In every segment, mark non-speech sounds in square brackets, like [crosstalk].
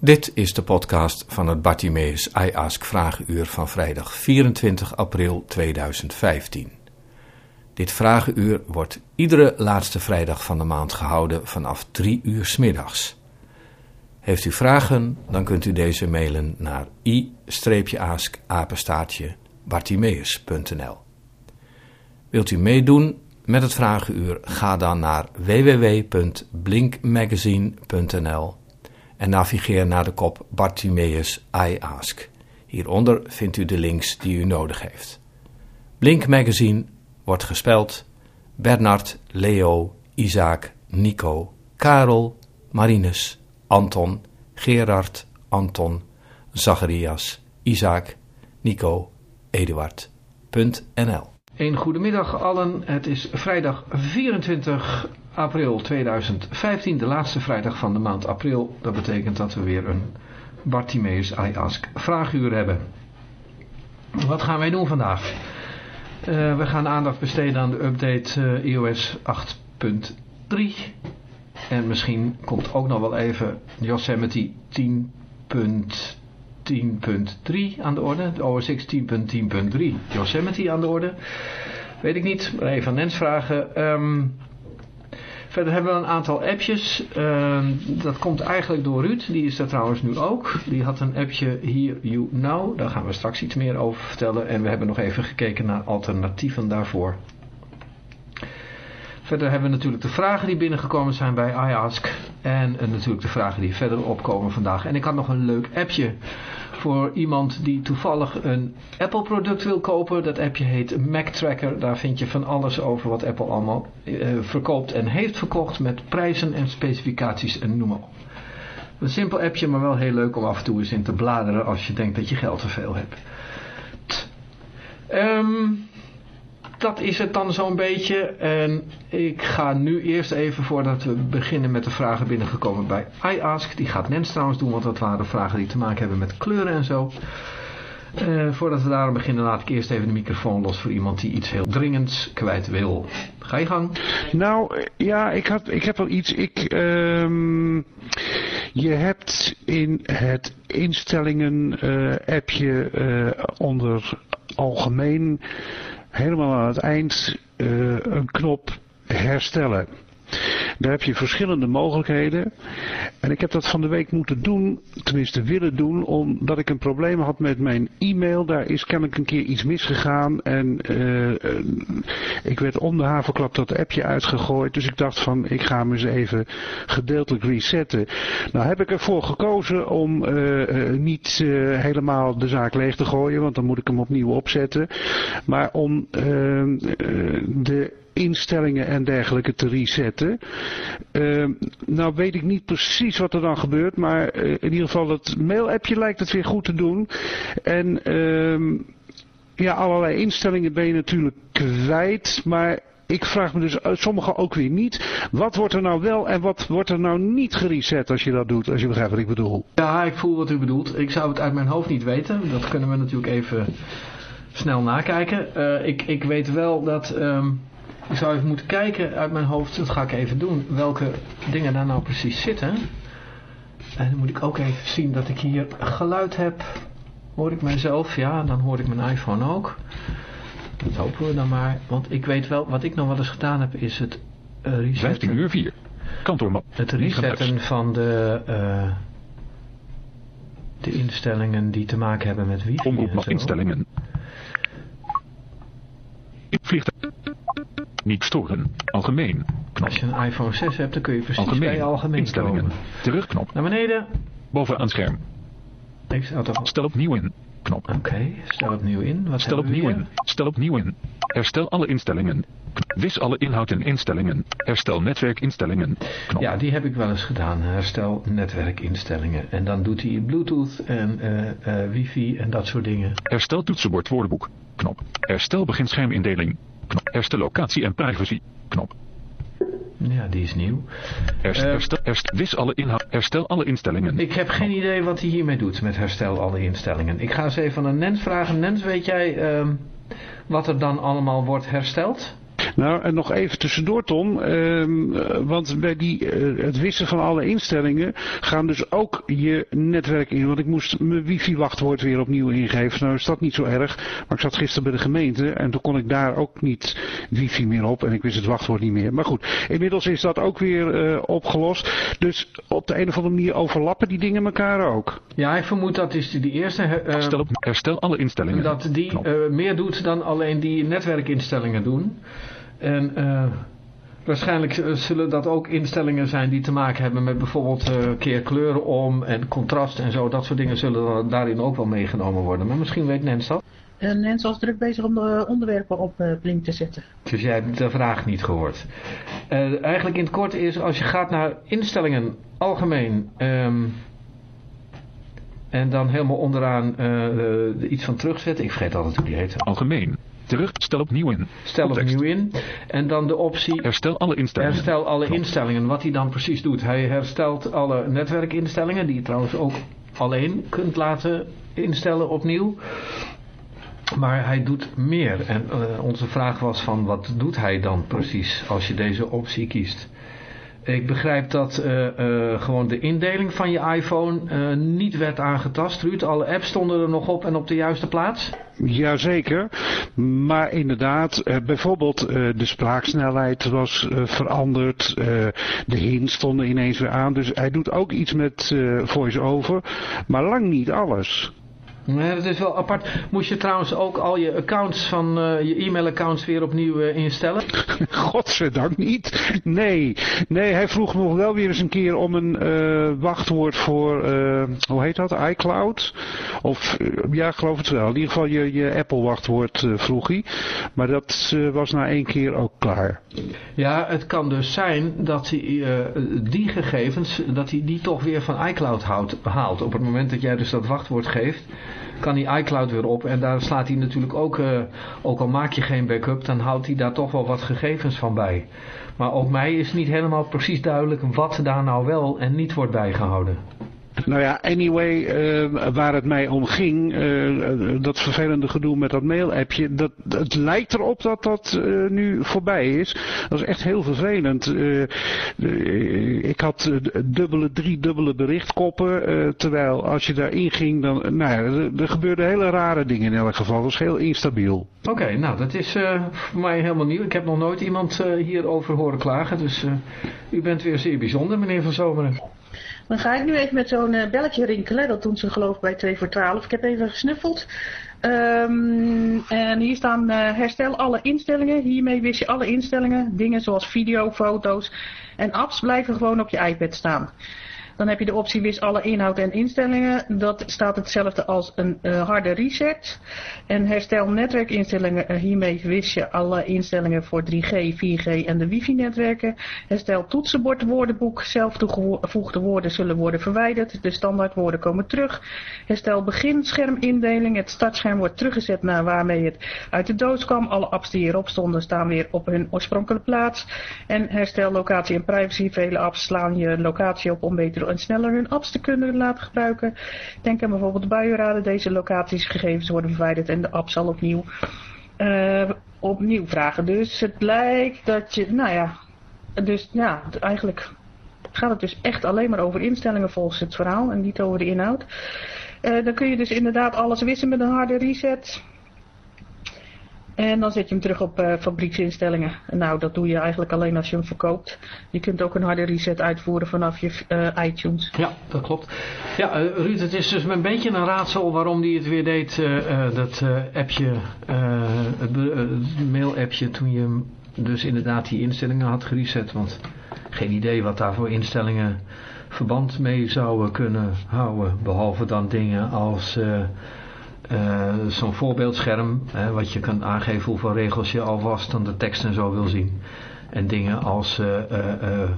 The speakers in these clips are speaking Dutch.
Dit is de podcast van het Bartimeus I Ask Vragenuur van vrijdag 24 april 2015. Dit vragenuur wordt iedere laatste vrijdag van de maand gehouden vanaf 3 uur s middags. Heeft u vragen, dan kunt u deze mailen naar i-ask-bartimeus.nl Wilt u meedoen met het vragenuur, ga dan naar www.blinkmagazine.nl en navigeer naar de kop Bartimeus I Ask. Hieronder vindt u de links die u nodig heeft. Blink Magazine wordt gespeld Bernard, Leo, Isaac, Nico, Karel, Marinus, Anton, Gerard, Anton, Zacharias, Isaac, Nico, Eduard.nl Een goedemiddag allen. Het is vrijdag 24 april 2015, de laatste vrijdag van de maand april. Dat betekent dat we weer een Bartimeus I Ask vraaguur hebben. Wat gaan wij doen vandaag? Uh, we gaan aandacht besteden aan de update uh, iOS 8.3. En misschien komt ook nog wel even Yosemite 10.10.3 aan de orde. De OS X 10.10.3 Yosemite aan de orde. Weet ik niet, maar even aan Nens vragen. Um, Verder hebben we een aantal appjes. Uh, dat komt eigenlijk door Ruud. Die is er trouwens nu ook. Die had een appje Here You Now. Daar gaan we straks iets meer over vertellen. En we hebben nog even gekeken naar alternatieven daarvoor. Verder hebben we natuurlijk de vragen die binnengekomen zijn bij iAsk. En natuurlijk de vragen die verder opkomen vandaag. En ik had nog een leuk appje voor iemand die toevallig een Apple product wil kopen. Dat appje heet Mac Tracker. Daar vind je van alles over wat Apple allemaal uh, verkoopt en heeft verkocht met prijzen en specificaties en noem maar op. Een simpel appje, maar wel heel leuk om af en toe eens in te bladeren als je denkt dat je geld te veel hebt. Um, dat is het dan zo'n beetje. En ik ga nu eerst even, voordat we beginnen met de vragen binnengekomen bij iAsk. Die gaat Nens trouwens doen, want dat waren vragen die te maken hebben met kleuren en zo. Uh, voordat we daarom beginnen, laat ik eerst even de microfoon los voor iemand die iets heel dringends kwijt wil. Ga je gang. Nou, ja, ik, had, ik heb wel iets. Ik, um, je hebt in het instellingen uh, appje uh, onder algemeen helemaal aan het eind uh, een knop herstellen. Daar heb je verschillende mogelijkheden. En ik heb dat van de week moeten doen, tenminste willen doen, omdat ik een probleem had met mijn e-mail. Daar is kennelijk een keer iets misgegaan en uh, ik werd om de haverklap dat appje uitgegooid. Dus ik dacht van, ik ga hem eens even gedeeltelijk resetten. Nou heb ik ervoor gekozen om uh, niet helemaal de zaak leeg te gooien, want dan moet ik hem opnieuw opzetten. Maar om de instellingen en dergelijke te resetten. Uh, nou weet ik niet precies wat er dan gebeurt, maar uh, in ieder geval het mail-appje lijkt het weer goed te doen. En uh, ja, allerlei instellingen ben je natuurlijk kwijt, maar ik vraag me dus uit sommige ook weer niet. Wat wordt er nou wel en wat wordt er nou niet gereset als je dat doet, als je begrijpt wat ik bedoel? Ja, ik voel wat u bedoelt. Ik zou het uit mijn hoofd niet weten. Dat kunnen we natuurlijk even snel nakijken. Uh, ik, ik weet wel dat... Um, ik zou even moeten kijken uit mijn hoofd, dat ga ik even doen, welke dingen daar nou precies zitten. En dan moet ik ook even zien dat ik hier geluid heb. Hoor ik mijzelf? Ja, dan hoor ik mijn iPhone ook. Dat hopen we dan maar. Want ik weet wel, wat ik nog wel eens gedaan heb, is het uh, resetten. 15 uur 4. Kantoormap. Het resetten van de, uh, de instellingen die te maken hebben met wifi Omroepmap instellingen. Vliegtuig. Niet storen. Algemeen. Knop. Als je een iPhone 6 hebt, dan kun je precies algemeen. bij algemeen Instellingen. komen. Terugknop. Naar beneden. Bovenaan scherm. Stel opnieuw in. Knop. Oké, okay. stel opnieuw in. Wat Stel opnieuw in. Stel opnieuw in. Herstel alle instellingen. Wis alle inhoud en instellingen. Herstel netwerkinstellingen. Knop. Ja, die heb ik wel eens gedaan. Herstel netwerkinstellingen. En dan doet hij Bluetooth en uh, uh, wifi en dat soort dingen. Herstel toetsenbord woordenboek. Knop. Herstel beginschermindeling. Knop. Herstel locatie en privacy. Knop. Ja, die is nieuw. Herstel, uh, herstel, herstel, wis alle inhoud, herstel alle instellingen. Ik heb geen idee wat hij hiermee doet met herstel alle instellingen. Ik ga eens even aan Nens vragen. Nens, weet jij uh, wat er dan allemaal wordt hersteld? Nou, en nog even tussendoor, Tom. ehm, eh, want bij die, eh, het wissen van alle instellingen gaan dus ook je netwerk in. Want ik moest mijn wifi-wachtwoord weer opnieuw ingeven. Nou is dat niet zo erg. Maar ik zat gisteren bij de gemeente en toen kon ik daar ook niet wifi meer op. En ik wist het wachtwoord niet meer. Maar goed, inmiddels is dat ook weer eh, opgelost. Dus op de een of andere manier overlappen die dingen elkaar ook. Ja, ik vermoed dat is die eerste... eh, Herstel, op, herstel alle instellingen. dat die eh, meer doet dan alleen die netwerkinstellingen doen. En eh, waarschijnlijk eh, zullen dat ook instellingen zijn die te maken hebben met bijvoorbeeld eh keer kleuren om en contrast en zo. Dat soort dingen zullen daarin ook wel meegenomen worden. Maar misschien weet Nens dat. En Nens was druk bezig om de onderwerpen op eh, Blink te zetten. Dus jij hebt de vraag niet gehoord. Eh, eigenlijk in het kort is als je gaat naar instellingen algemeen... ehm, en dan helemaal onderaan eh, eh, iets van terugzetten. Ik vergeet altijd hoe die heet. Algemeen. Terug, stel opnieuw in. Stel Context. opnieuw in. En dan de optie Herstel alle instellingen. herstel alle instellingen. Wat hij dan precies doet. Hij herstelt alle netwerkinstellingen. Die je trouwens ook alleen kunt laten instellen opnieuw. Maar hij doet meer. En eh, onze vraag was van wat doet hij dan precies als je deze optie kiest. Ik begrijp dat eh, eh, gewoon de indeling van je iPhone eh, niet werd aangetast. Ruud, alle apps stonden er nog op en op de juiste plaats. Jazeker, maar inderdaad, bijvoorbeeld de spraaksnelheid was veranderd, de hints stonden ineens weer aan, dus hij doet ook iets met voice-over, maar lang niet alles. Nee, dat is wel apart. Moest je trouwens ook al je accounts van eh, je e-mailaccounts weer opnieuw eh, instellen? [laughs] Godzijdank niet. Nee, nee, hij vroeg nog wel weer eens een keer om een eh, wachtwoord voor, hoe heet dat, iCloud? Of, ja, geloof het wel. In ieder geval je, je Apple wachtwoord vroeg hij. Maar dat was na één keer ook klaar. Ja, het kan dus zijn dat hij die gegevens, dat hij die toch weer van iCloud houdt, haalt. Op het moment dat jij dus dat wachtwoord geeft, kan hij iCloud weer op. En daar slaat hij natuurlijk ook, eh, ook al maak je geen backup, dan houdt hij daar toch wel wat gegevens van bij. Maar ook mij is niet helemaal precies duidelijk wat daar nou wel en niet wordt bijgehouden. Nou ja, anyway, eh, waar het mij om ging, eh, dat vervelende gedoe met dat mail-appje, dat, het lijkt erop dat dat eh, nu voorbij is. Dat is echt heel vervelend. Eh, eh, ik had eh, dubbele, driedubbele berichtkoppen, eh, terwijl als je daarin ging, dan, nou ja, er, gebeurden hele rare dingen in elk geval. Dat was heel instabiel. Oké, nou dat is eh, voor mij helemaal nieuw. Ik heb nog nooit iemand eh, hierover horen klagen. Dus eh, u bent weer zeer bijzonder, meneer Van Zomeren. Dan ga ik nu even met zo'n eh, belletje rinkelen. Dat doen ze geloof ik bij 2 voor 12. Ik heb even gesnuffeld. Ehm, en hier staan eh, herstel alle instellingen. Hiermee wist je alle instellingen. Dingen zoals video, foto's en apps blijven gewoon op je iPad staan. Dan heb je de optie wis alle inhoud en instellingen. Dat staat hetzelfde als een eh, harde reset. En herstel netwerkinstellingen. Eh, hiermee wis je alle instellingen voor 3G, 4G en de wifi netwerken. Herstel toetsenbord woordenboek. Zelf toegevoegde woorden zullen worden verwijderd. De standaardwoorden komen terug. Herstel beginschermindeling. Het startscherm wordt teruggezet naar waarmee het uit de doos kwam. Alle apps die erop stonden staan weer op hun oorspronkelijke plaats. En herstel locatie en privacy. Vele apps slaan je locatie op om beter en sneller hun apps te kunnen laten gebruiken. Denk aan bijvoorbeeld de buienraden. Deze locatiesgegevens worden verwijderd en de app zal opnieuw, eh, opnieuw vragen. Dus het lijkt dat je, nou ja, dus ja, eigenlijk gaat het dus echt alleen maar over instellingen volgens het verhaal en niet over de inhoud. Eh, dan kun je dus inderdaad alles wissen met een harde reset. En dan zet je hem terug op eh, fabrieksinstellingen. En nou, dat doe je eigenlijk alleen als je hem verkoopt. Je kunt ook een harde reset uitvoeren vanaf je eh, iTunes. Ja, dat klopt. Ja, eh, Ruud, het is dus een beetje een raadsel waarom hij het weer deed, dat appje, het, mail-appje, toen je hem dus inderdaad die instellingen had gereset. Want geen idee wat daar voor instellingen verband mee zouden kunnen houden. Behalve dan dingen als eh, zo'n voorbeeldscherm, hè, wat je kan aangeven hoeveel regels je alvast dan de tekst en zo wil zien. En dingen als... eh, eh,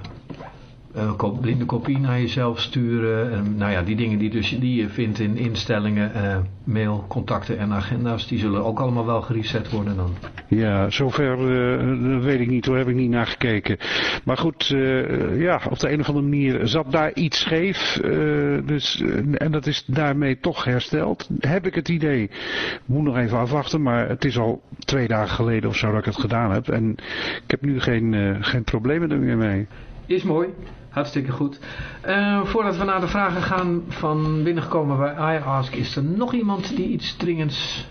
eh, blinde kopie naar jezelf sturen. En, nou ja, die dingen die, dus, die je vindt in instellingen, eh, mail, contacten en agenda's, die zullen ook allemaal wel gereset worden dan. Ja, zover eh, weet ik niet hoor, heb ik niet naar gekeken. Maar goed, ja, op de een of andere manier zat daar iets scheef. dus, en dat is daarmee toch hersteld. Heb ik het idee. Moet nog even afwachten, maar het is al twee dagen geleden of zo dat ik het gedaan heb. En ik heb nu geen, geen problemen er meer mee. Is mooi. Hartstikke goed. Eh, voordat we naar de vragen gaan van binnengekomen bij iAsk, is er nog iemand die iets dringends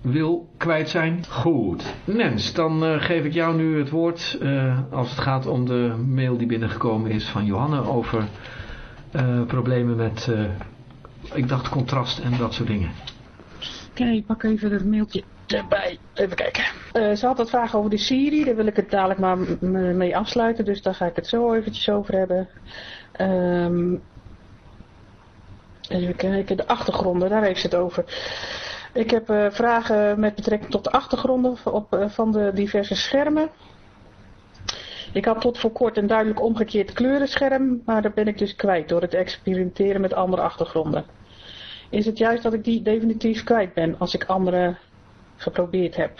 wil kwijt zijn? Goed. Nens, dan eh, geef ik jou nu het woord eh, als het gaat om de mail die binnengekomen is van Johanne over eh, problemen met, eh, ik dacht contrast en dat soort dingen. Oké, ik pak even het mailtje erbij. Even kijken. Eh, ze had het vragen over de Siri. Daar wil ik het dadelijk maar mee afsluiten. Dus daar ga ik het zo eventjes over hebben. Ehm, even kijken. De achtergronden, daar heeft ze het over. Ik heb eh, vragen met betrekking tot de achtergronden op, eh, van de diverse schermen. Ik had tot voor kort een duidelijk omgekeerd kleurenscherm. Maar dat ben ik dus kwijt door het experimenteren met andere achtergronden is het juist dat ik die definitief kwijt ben als ik andere geprobeerd heb.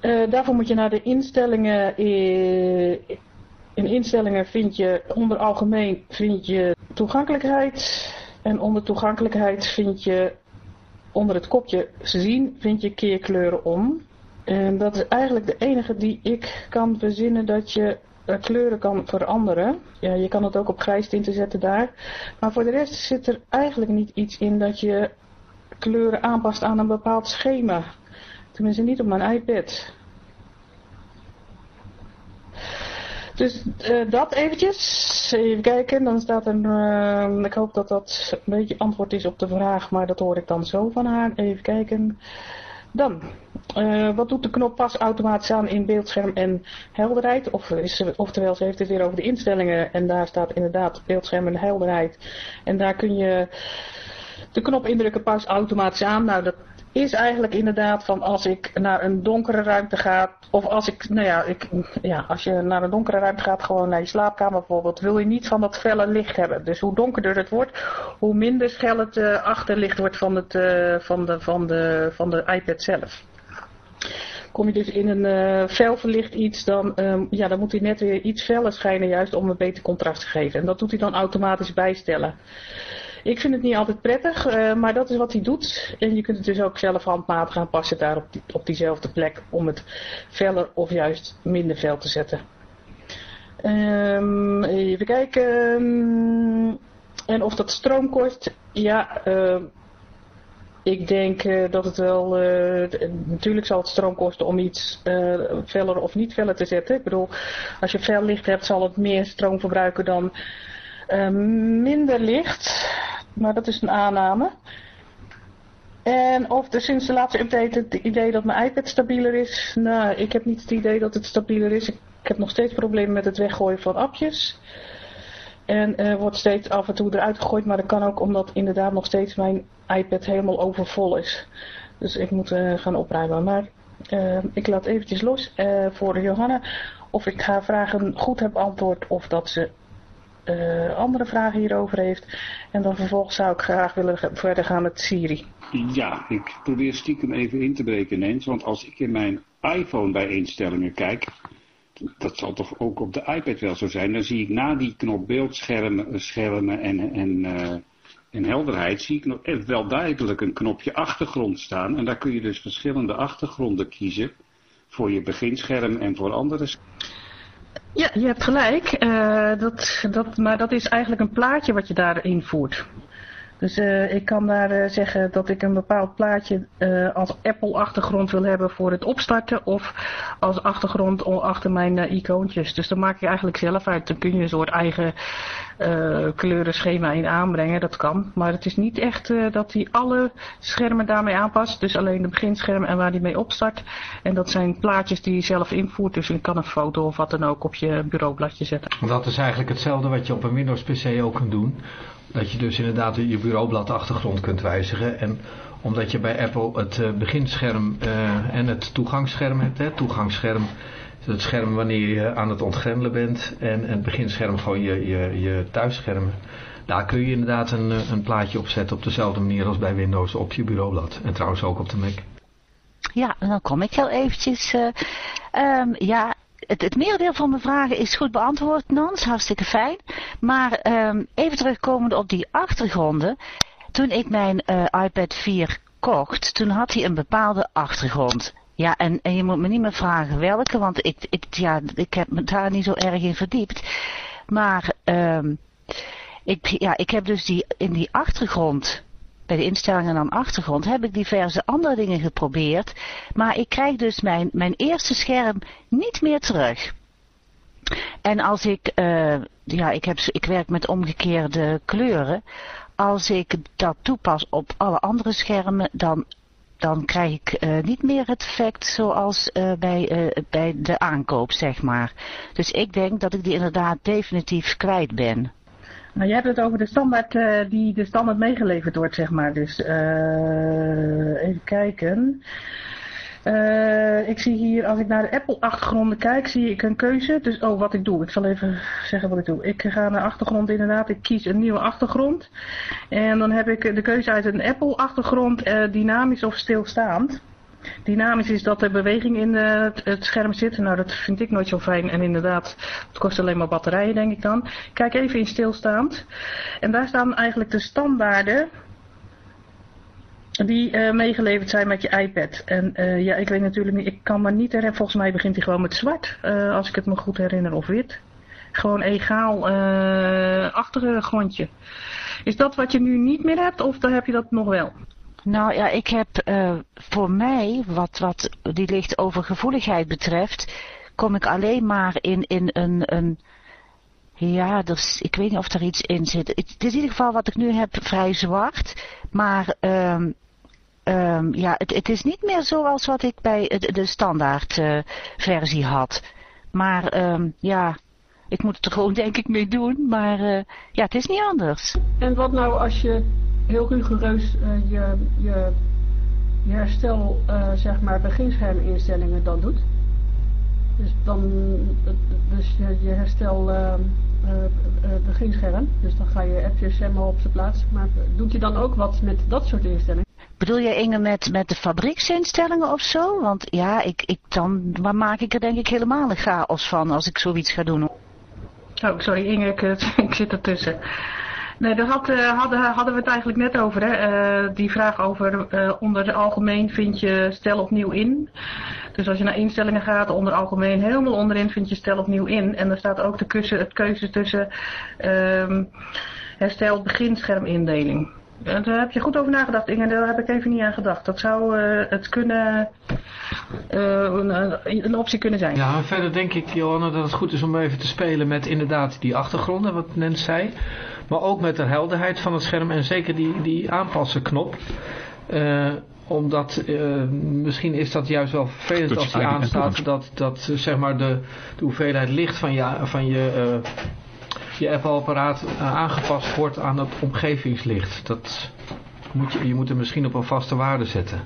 Eh, daarvoor moet je naar de instellingen. eh, in instellingen vind je onder algemeen vind je toegankelijkheid. En onder toegankelijkheid vind je onder het kopje zien vind je keerkleuren om. En dat is eigenlijk de enige die ik kan verzinnen dat je eh, kleuren kan veranderen. Ja, je kan het ook op grijs tinten zetten daar. Maar voor de rest zit er eigenlijk niet iets in dat je kleuren aanpast aan een bepaald schema. Tenminste niet op mijn iPad. Dus eh, dat eventjes. Even kijken, dan staat er... eh, ik hoop dat dat een beetje antwoord is op de vraag, maar dat hoor ik dan zo van haar. Even kijken. Dan, eh, wat doet de knop pas automatisch aan in beeldscherm en helderheid? Of is oftewel, ze heeft het weer over de instellingen en daar staat inderdaad beeldscherm en helderheid. En daar kun je de knop indrukken pas automatisch aan. Nou, dat is eigenlijk inderdaad van als ik naar een donkere ruimte ga, of als ik, nou ja, ik, ja, als je naar een donkere ruimte gaat, gewoon naar je slaapkamer bijvoorbeeld, wil je niet van dat felle licht hebben. Dus hoe donkerder het wordt, hoe minder schel het eh, achterlicht wordt van, het, eh, van, de, van, de, van de iPad zelf. Kom je dus in een eh fel verlicht iets, dan, ehm, ja, dan moet hij net weer iets feller schijnen juist om een beter contrast te geven. En dat doet hij dan automatisch bijstellen. Ik vind het niet altijd prettig, eh, maar dat is wat hij doet. En je kunt het dus ook zelf handmatig aanpassen daar op, op diezelfde plek om het feller of juist minder fel te zetten. Ehm, even kijken. En of dat stroom kost. Ja, ehm, ik denk eh, dat het wel, eh, natuurlijk zal het stroom kosten om iets eh, feller of niet feller te zetten. Ik bedoel, als je fel licht hebt zal het meer stroom verbruiken dan eh, minder licht. Maar dat is een aanname. En of er sinds de laatste update het idee dat mijn iPad stabieler is. Nou, ik heb niet het idee dat het stabieler is. Ik heb nog steeds problemen met het weggooien van appjes. En eh, wordt steeds af en toe eruit gegooid. Maar dat kan ook omdat inderdaad nog steeds mijn iPad helemaal overvol is. Dus ik moet eh, gaan opruimen. Maar eh, ik laat eventjes los eh, voor Johanna. Of ik haar vragen goed heb beantwoord. Of dat ze eh, andere vragen hierover heeft. En dan vervolgens zou ik graag willen verder gaan met Siri. Ja, ik probeer stiekem even in te breken, Nens. Want als ik in mijn iPhone bij instellingen kijk, dat zal toch ook op de iPad wel zo zijn, dan zie ik na die knop beeldschermen schermen en, en, eh, en helderheid, zie ik nog wel duidelijk een knopje achtergrond staan. En daar kun je dus verschillende achtergronden kiezen voor je beginscherm en voor andere Ja, je hebt gelijk. Eh, dat, dat, maar dat is eigenlijk een plaatje wat je daarin voert. Dus eh, ik kan daar eh, zeggen dat ik een bepaald plaatje eh, als Apple-achtergrond wil hebben voor het opstarten. Of als achtergrond achter mijn icoontjes. Dus dan maak je eigenlijk zelf uit. Dan kun je een soort eigen kleurenschema in aanbrengen. Dat kan. Maar het is niet echt dat hij alle schermen daarmee aanpast. Dus alleen de beginscherm en waar hij mee opstart. En dat zijn plaatjes die je zelf invoert. Dus je kan een foto of wat dan ook op je bureaubladje zetten. Dat is eigenlijk hetzelfde wat je op een Windows PC ook kunt doen. Dat je dus inderdaad je bureaublad achtergrond kunt wijzigen. En omdat je bij Apple het eh, beginscherm eh, en het toegangsscherm hebt. Hè, toegangsscherm het scherm wanneer je aan het ontgrendelen bent en het beginscherm gewoon je, je, je thuisscherm. Daar kun je inderdaad een, een plaatje op zetten op dezelfde manier als bij Windows op je bureaublad. En trouwens ook op de Mac. Ja, dan kom ik heel eventjes. Um, ja, het, het merendeel van mijn vragen is goed beantwoord, Nans. Hartstikke fijn. Maar um, even terugkomend op die achtergronden. Toen ik mijn uh, iPad 4 kocht, toen had hij een bepaalde achtergrond. Ja, en, je moet me niet meer vragen welke, want ik, ik, ja, ik heb me daar niet zo erg in verdiept. Maar um, ik, ja, ik heb dus die, in die achtergrond, bij de instellingen aan achtergrond, heb ik diverse andere dingen geprobeerd. Maar ik krijg dus mijn, mijn eerste scherm niet meer terug. En als ik, uh, ja, ik, heb, ik werk met omgekeerde kleuren. Als ik dat toepas op alle andere schermen, dan dan krijg ik uh, niet meer het effect zoals uh, bij, bij de aankoop, zeg maar. Dus ik denk dat ik die inderdaad definitief kwijt ben. Nou, je hebt het over de standaard die de standaard meegeleverd wordt, zeg maar. Dus even kijken. Uh, ik zie hier, als ik naar de Apple-achtergronden kijk, zie ik een keuze. Dus, oh, wat ik doe. Ik zal even zeggen wat ik doe. Ik ga naar achtergrond inderdaad. Ik kies een nieuwe achtergrond. En dan heb ik de keuze uit een Apple-achtergrond, dynamisch of stilstaand. Dynamisch is dat er beweging in het, het scherm zit. Nou, dat vind ik nooit zo fijn. En inderdaad, het kost alleen maar batterijen, denk ik dan. Kijk even in stilstaand. En daar staan eigenlijk de standaarden die uh, meegeleverd zijn met je iPad. En uh, ja, ik weet natuurlijk niet, ik kan me niet herinneren, volgens mij begint hij gewoon met zwart, als ik het me goed herinner, of wit. Gewoon egaal achtergrondje. Is dat wat je nu niet meer hebt, of dan heb je dat nog wel? Nou ja, ik heb voor mij, wat, wat die licht over gevoeligheid betreft, kom ik alleen maar in, in een... een ja, dus, ik weet niet of er iets in zit. Het, is in ieder geval wat ik nu heb vrij zwart. Maar um, um, ja, het, het, is niet meer zoals wat ik bij de, standaard uh, versie had. Maar um, ja, ik moet het er gewoon denk ik mee doen. Maar uh, ja, het is niet anders. En wat nou als je heel rigoureus uh, je, je, je herstel, zeg maar, beginscherminstellingen dan doet? Dus dan, dus je, je herstel uh, beginscherm, dus dan ga je appjes helemaal op zijn plaats. Maar doet je dan ook wat met dat soort instellingen? Bedoel je Inge met, met de fabrieksinstellingen of zo? Want ja, ik, ik, dan maar maak ik er denk ik helemaal een chaos van als ik zoiets ga doen. Oh, sorry Inge, ik, [laughs] ik zit ertussen. Nee, daar had, uh, hadden, hadden we het eigenlijk net over. Hè? Uh, die vraag over uh, onder de algemeen vind je stel opnieuw in. Dus als je naar instellingen gaat, onder algemeen helemaal onderin vind je stel opnieuw in. En daar staat ook de keuze, het keuze tussen um, herstel beginschermindeling. Daar heb je goed over nagedacht, Inge. Daar heb ik even niet aan gedacht. Dat zou het kunnen, een, een, optie kunnen zijn. Ja, verder denk ik, Johanna, dat het goed is om even te spelen met inderdaad die achtergronden, wat Nens zei. Maar ook met de helderheid van het scherm en zeker die, die aanpassen knop. Uh, omdat uh, misschien is dat juist wel vervelend als die aanstaat dat, dat zeg maar de, de hoeveelheid licht van je, van je uh, je Apple-apparaat aangepast wordt aan het omgevingslicht. Dat moet je, je moet er misschien op een vaste waarde zetten.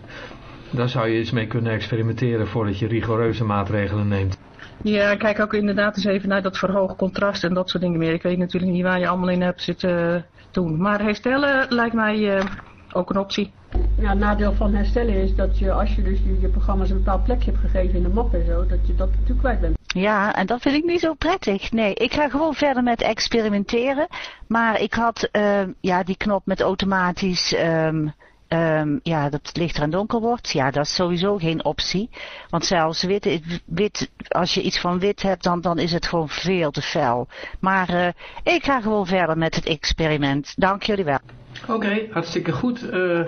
Daar zou je eens mee kunnen experimenteren voordat je rigoureuze maatregelen neemt. Ja, kijk ook inderdaad eens even naar dat verhoogd contrast en dat soort dingen meer. Ik weet natuurlijk niet waar je allemaal in hebt zitten doen. Maar herstellen lijkt mij uh, ook een optie. Ja, het nadeel van herstellen is dat je als je dus je, je programma's een bepaald plekje hebt gegeven in de map en zo, dat je dat natuurlijk kwijt bent. Ja, en dat vind ik niet zo prettig. Nee, ik ga gewoon verder met experimenteren. Maar ik had uh, ja, die knop met automatisch... Um, um, ja, dat het lichter en donker wordt. Ja, dat is sowieso geen optie. Want zelfs wit, wit als je iets van wit hebt, dan, dan is het gewoon veel te fel. Maar uh, ik ga gewoon verder met het experiment. Dank jullie wel. Oké, okay, hartstikke goed. Uh,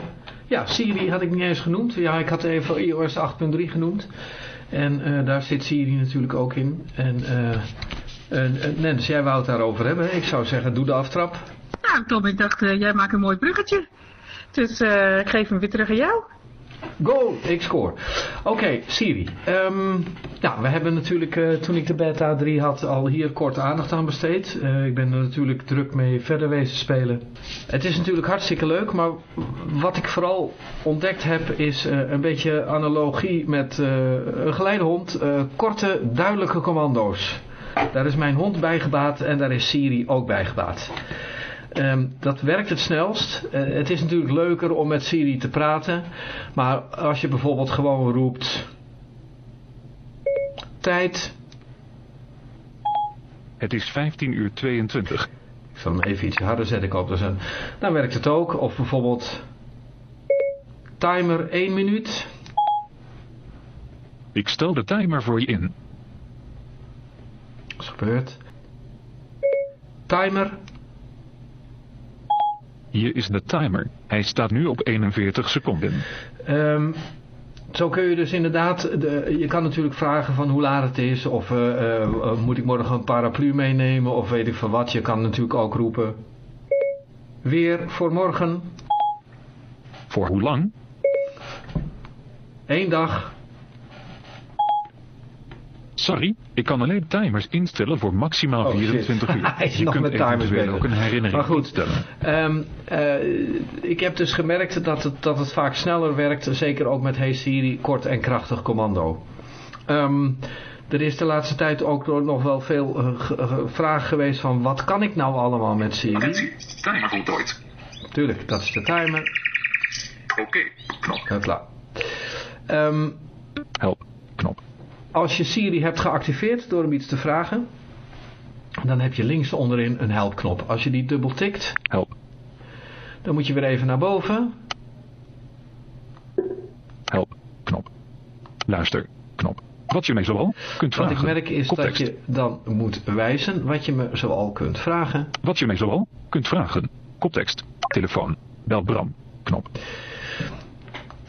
ja, Siri had ik niet eens genoemd. Ja, ik had even iOS 8.3 genoemd. En uh, daar zit Siri natuurlijk ook in. En uh, Nens, jij wou het daarover hebben. Ik zou zeggen, doe de aftrap. Nou Tom, ik dacht, jij maakt een mooi bruggetje. Dus ik geef hem weer terug aan jou. Go, ik score. Oké, Siri. Ja, we hebben natuurlijk eh, toen ik de beta 3 had al hier kort aandacht aan besteed. Eh, ik ben er natuurlijk druk mee verder wezen spelen. Het is natuurlijk hartstikke leuk, maar wat ik vooral ontdekt heb is eh, een beetje analogie met een geleidehond. korte, duidelijke commando's. Daar is mijn hond bij gebaat en daar is Siri ook bij gebaat. Ehm, dat werkt het snelst. Uh, het is natuurlijk leuker om met Siri te praten. Maar als je bijvoorbeeld gewoon roept... Tijd. Het is 15 uur 22. Ik zal hem even iets harder zetten. Ik hoop dat ze... Dan werkt het ook. Of bijvoorbeeld... Timer 1 minuut. Ik stel de timer voor je in. Wat gebeurt? Timer hier is de timer. Hij staat nu op 41 seconden. Um, zo kun je dus inderdaad, de, je kan natuurlijk vragen van hoe laat het is. Of uh, uh, moet ik morgen een paraplu meenemen of weet ik van wat. Je kan natuurlijk ook roepen. Weer voor morgen. Voor hoe lang? Eén dag. Sorry, ik kan alleen timers instellen voor maximaal oh, 24 uur. [laughs] Hij is je nog kunt met timers bezig. ook een herinnering maar goed, instellen. Um, uh, ik heb dus gemerkt dat het, dat het vaak sneller werkt. Zeker ook met Hey Siri, kort en krachtig commando. Um, er is de laatste tijd ook nog wel veel uh, vraag geweest van wat kan ik nou allemaal met Siri? Timer voltooid. Tuurlijk, dat is de timer. Oké, okay, knop. klaar. Um, Help. Als je Siri hebt geactiveerd door hem iets te vragen, dan heb je links onderin een helpknop. Als je die dubbel tikt, help. dan moet je weer even naar boven. Help, knop. Luister, knop. Wat je mij zoal kunt vragen. Wat ik merk is dat je dan moet wijzen wat je me zoal kunt vragen. Wat je mij zoal kunt vragen. Koptekst, telefoon, bel Bram, knop.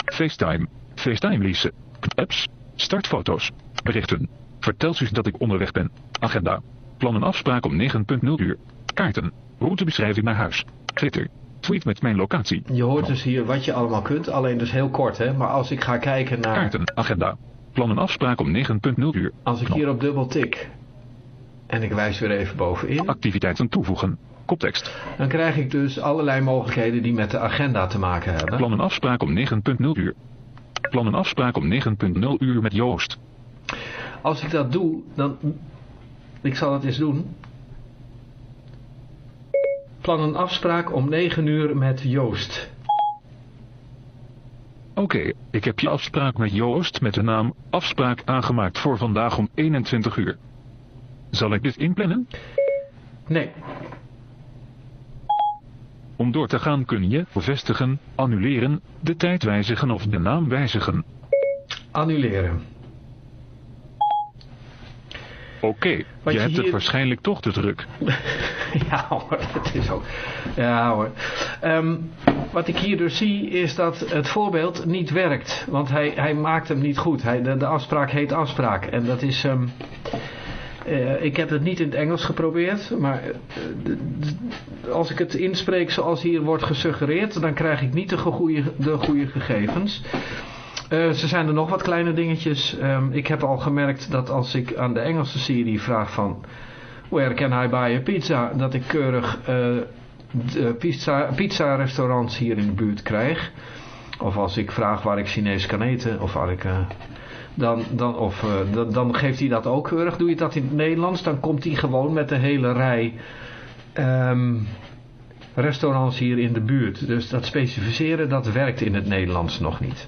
FaceTime, FaceTime leasen, apps, startfoto's, Berichten. Vertel Suus dat ik onderweg ben. Agenda. Plan een afspraak om 9.0 uur. Kaarten. Routebeschrijving naar huis. Twitter. Tweet met mijn locatie. Je hoort dus hier wat je allemaal kunt, alleen dus heel kort hè. Maar als ik ga kijken naar... Kaarten. Agenda. Plan een afspraak om 9.0 uur. Als ik hier op dubbel tik en ik wijs weer even bovenin. Activiteiten toevoegen. Koptekst. Dan krijg ik dus allerlei mogelijkheden die met de agenda te maken hebben. Plan een afspraak om 9.0 uur. Plan een afspraak om 9.0 uur met Joost. Als ik dat doe, dan... Ik zal het eens doen. Plan een afspraak om 9 uur met Joost. Oké, ik heb je afspraak met Joost met de naam afspraak aangemaakt voor vandaag om 21 uur. Zal ik dit inplannen? Nee. Om door te gaan kun je bevestigen, annuleren, de tijd wijzigen of de naam wijzigen. Annuleren. Oké, je, hebt het waarschijnlijk toch te druk. [laughs] ja hoor, het is ook... Ja hoor. Ehm, wat ik hier dus zie is dat het voorbeeld niet werkt. Want hij, hij maakt hem niet goed. Hij, de, de afspraak heet afspraak. En dat is... Um, uh, ik heb het niet in het Engels geprobeerd, maar uh, als ik het inspreek zoals hier wordt gesuggereerd, dan krijg ik niet de goede, de goede gegevens. Uh, ze zijn er nog wat kleine dingetjes. Um, ik heb al gemerkt dat als ik aan de Engelse serie vraag van... Where can I buy a pizza? Dat ik keurig uh, de pizza, pizza restaurants hier in de buurt krijg. Of als ik vraag waar ik Chinees kan eten. Of waar ik... Uh, dan, dan, of, dan, dan, geeft hij dat ook keurig. Doe je dat in het Nederlands, dan komt hij gewoon met de hele rij... Um, restaurants hier in de buurt. Dus dat specificeren, dat werkt in het Nederlands nog niet.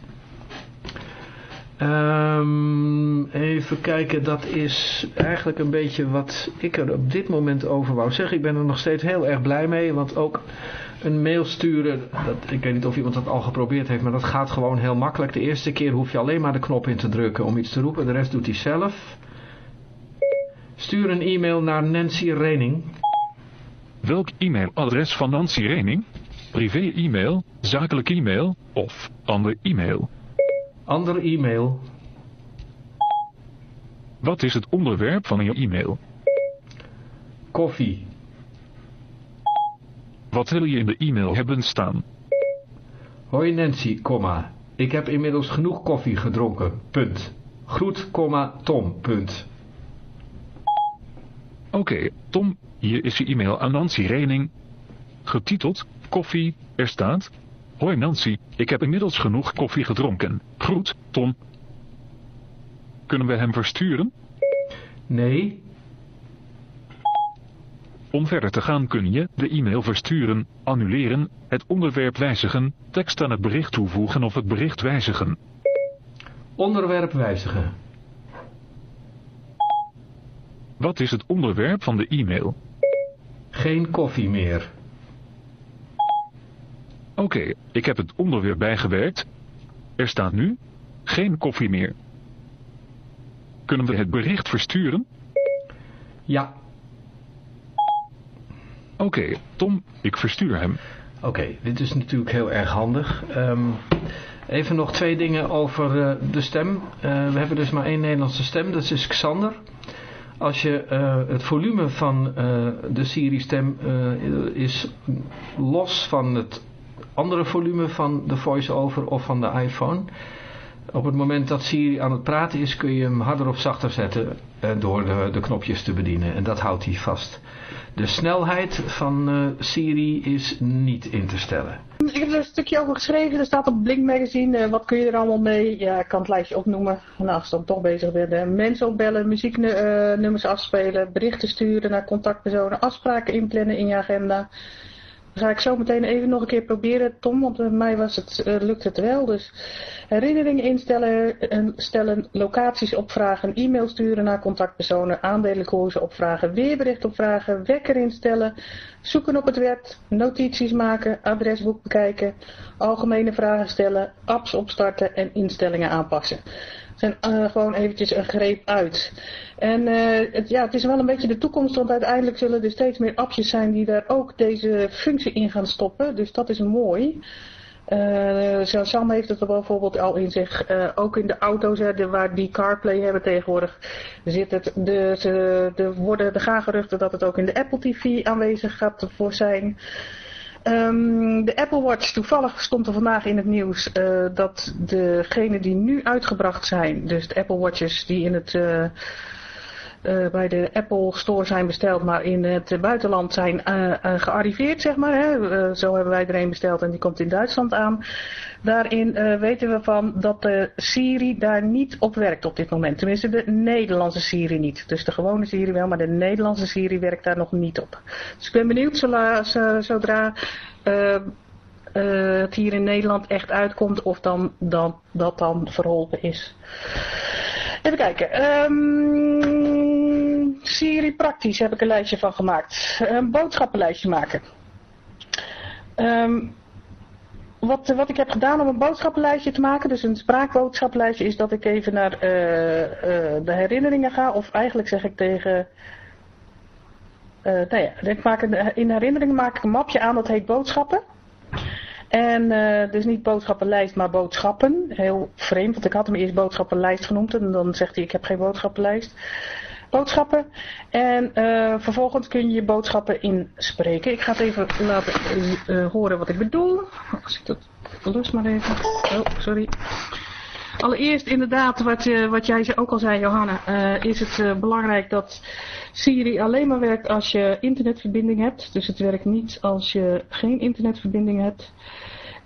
Um, even kijken, dat is eigenlijk een beetje wat ik er op dit moment over wou zeggen. Ik ben er nog steeds heel erg blij mee, want ook een mail sturen, dat, ik weet niet of iemand dat al geprobeerd heeft, maar dat gaat gewoon heel makkelijk. De eerste keer hoef je alleen maar de knop in te drukken om iets te roepen, de rest doet hij zelf. Stuur een e-mail naar Nancy Rening. Welk e-mailadres van Nancy Rening? Privé-e-mail, zakelijk e-mail of ander e-mail? Ander e-mail. Wat is het onderwerp van je e-mail? Koffie. Wat wil je in de e-mail hebben staan? Hoi Nancy, komma. Ik heb inmiddels genoeg koffie gedronken. Punt. Groet, komma, Tom. Punt. Oké, Tom, hier is je e-mail aan Nancy Rening. Getiteld, koffie, er staat... Hoi Nancy, ik heb inmiddels genoeg koffie gedronken. Groet, Tom. Kunnen we hem versturen? Nee. Om verder te gaan kun je de e-mail versturen, annuleren, het onderwerp wijzigen, tekst aan het bericht toevoegen of het bericht wijzigen. Onderwerp wijzigen. Wat is het onderwerp van de e-mail? Geen koffie meer. Oké, ik heb het onderwerp bijgewerkt. Er staat nu geen koffie meer. Kunnen we het bericht versturen? Ja. Oké, Tom, ik verstuur hem. Oké, dit is natuurlijk heel erg handig. Ehm, even nog twee dingen over eh, de stem. Eh, we hebben dus maar één Nederlandse stem, dat is Xander. Als je eh, het volume van de Siri-stem is los van het andere volume van de voice-over of van de iPhone. Op het moment dat Siri aan het praten is kun je hem harder of zachter zetten door de, de knopjes te bedienen. En dat houdt hij vast. De snelheid van uh, Siri is niet in te stellen. Ik heb er een stukje over geschreven. Er staat op Blink Magazine. Uh, wat kun je er allemaal mee? Ja, ik kan het lijstje opnoemen. Nou, als ik dan toch bezig ben. mensen opbellen, muzieknummers afspelen, berichten sturen naar contactpersonen, afspraken inplannen in je agenda. Ga ik zo meteen even nog een keer proberen, Tom, want bij mij was het, uh, lukt het wel. Dus herinneringen instellen, stellen, locaties opvragen, e-mail sturen naar contactpersonen, aandelenkoersen opvragen, weerbericht opvragen, wekker instellen, zoeken op het web, notities maken, adresboek bekijken, algemene vragen stellen, apps opstarten en instellingen aanpassen zijn uh, gewoon eventjes een greep uit. En uh, het, ja, het is wel een beetje de toekomst, want uiteindelijk zullen er steeds meer appjes zijn die daar ook deze functie in gaan stoppen. Dus dat is mooi. Uh, Sam heeft het er bijvoorbeeld al in zich, ook in de auto's hè, waar die CarPlay hebben tegenwoordig, zit het, de, de worden, de gaan geruchten dat het ook in de Apple TV aanwezig gaat voor zijn. Um, de Apple Watch, toevallig stond er vandaag in het nieuws uh, dat degenen die nu uitgebracht zijn, dus de Apple Watches die in het, uh, uh, bij de Apple Store zijn besteld, maar in het buitenland zijn gearriveerd, zeg maar. Hè. zo hebben wij er een besteld en die komt in Duitsland aan. Daarin weten we van dat de Siri daar niet op werkt op dit moment. Tenminste de Nederlandse Siri niet. Dus de gewone Siri wel, maar de Nederlandse Siri werkt daar nog niet op. Dus ik ben benieuwd zodra het hier in Nederland echt uitkomt of dan, dan, dat dan verholpen is. Even kijken. Um, Siri praktisch heb ik een lijstje van gemaakt. Een boodschappenlijstje maken. Um, wat, wat ik heb gedaan om een boodschappenlijstje te maken, dus een spraakboodschappenlijstje, is dat ik even naar uh, uh, de herinneringen ga. Of eigenlijk zeg ik tegen... Uh, nou ja, ik maak in herinneringen maak ik een mapje aan dat heet boodschappen. En dus niet boodschappenlijst, maar boodschappen. Heel vreemd, want ik had hem eerst boodschappenlijst genoemd. En dan zegt hij, ik heb geen boodschappenlijst. Boodschappen. En uh, vervolgens kun je je boodschappen inspreken. Ik ga het even laten uh, horen wat ik bedoel. Als ik dat lus maar even. Oh, sorry. Allereerst inderdaad, wat, je, wat jij ook al zei Johanna, is het belangrijk dat Siri alleen maar werkt als je internetverbinding hebt. Dus het werkt niet als je geen internetverbinding hebt.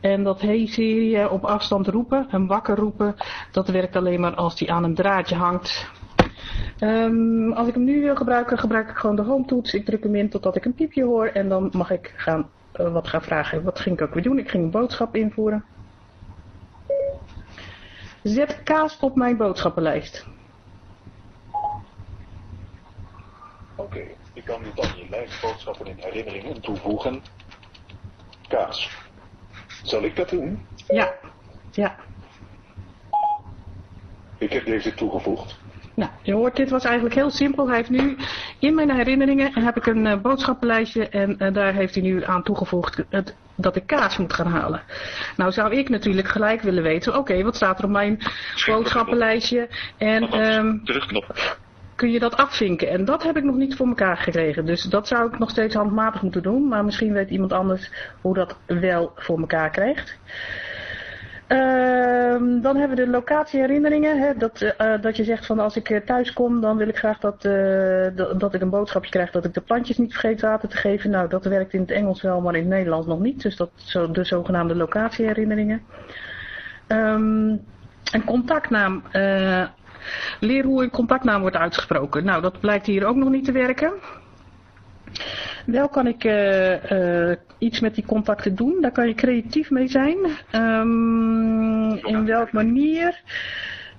En dat hey Siri op afstand roepen, hem wakker roepen, dat werkt alleen maar als die aan een draadje hangt. Um, als ik hem nu wil gebruiken, gebruik ik gewoon de home toets. Ik druk hem in totdat ik een piepje hoor en dan mag ik gaan, uh, wat gaan vragen. Wat ging ik ook weer doen? Ik ging een boodschap invoeren. Zet kaas op mijn boodschappenlijst. Oké, okay, ik kan nu dan je lijst boodschappen in herinneringen toevoegen. Kaas. Zal ik dat doen? Ja, ja. Ik heb deze toegevoegd. Nou, je hoort, dit was eigenlijk heel simpel. Hij heeft nu in mijn herinneringen heb ik een uh, boodschappenlijstje en uh, daar heeft hij nu aan toegevoegd het, dat ik kaas moet gaan halen. Nou zou ik natuurlijk gelijk willen weten, oké, okay, wat staat er op mijn boodschappenlijstje en um, terugknop. kun je dat afvinken? En dat heb ik nog niet voor elkaar gekregen, dus dat zou ik nog steeds handmatig moeten doen, maar misschien weet iemand anders hoe dat wel voor elkaar krijgt. Ehm, dan hebben we de locatieherinneringen. Hè, dat, eh, dat je zegt van als ik thuis kom, dan wil ik graag dat, eh, dat, ik een boodschapje krijg dat ik de plantjes niet vergeet water te geven. Nou, dat werkt in het Engels wel, maar in het Nederlands nog niet. Dus dat zo de zogenaamde locatieherinneringen. Ehm, een contactnaam. Leer hoe een contactnaam wordt uitgesproken. Nou, dat blijkt hier ook nog niet te werken. Wel kan ik uh, uh, iets met die contacten doen. Daar kan je creatief mee zijn. Um, in welke manier?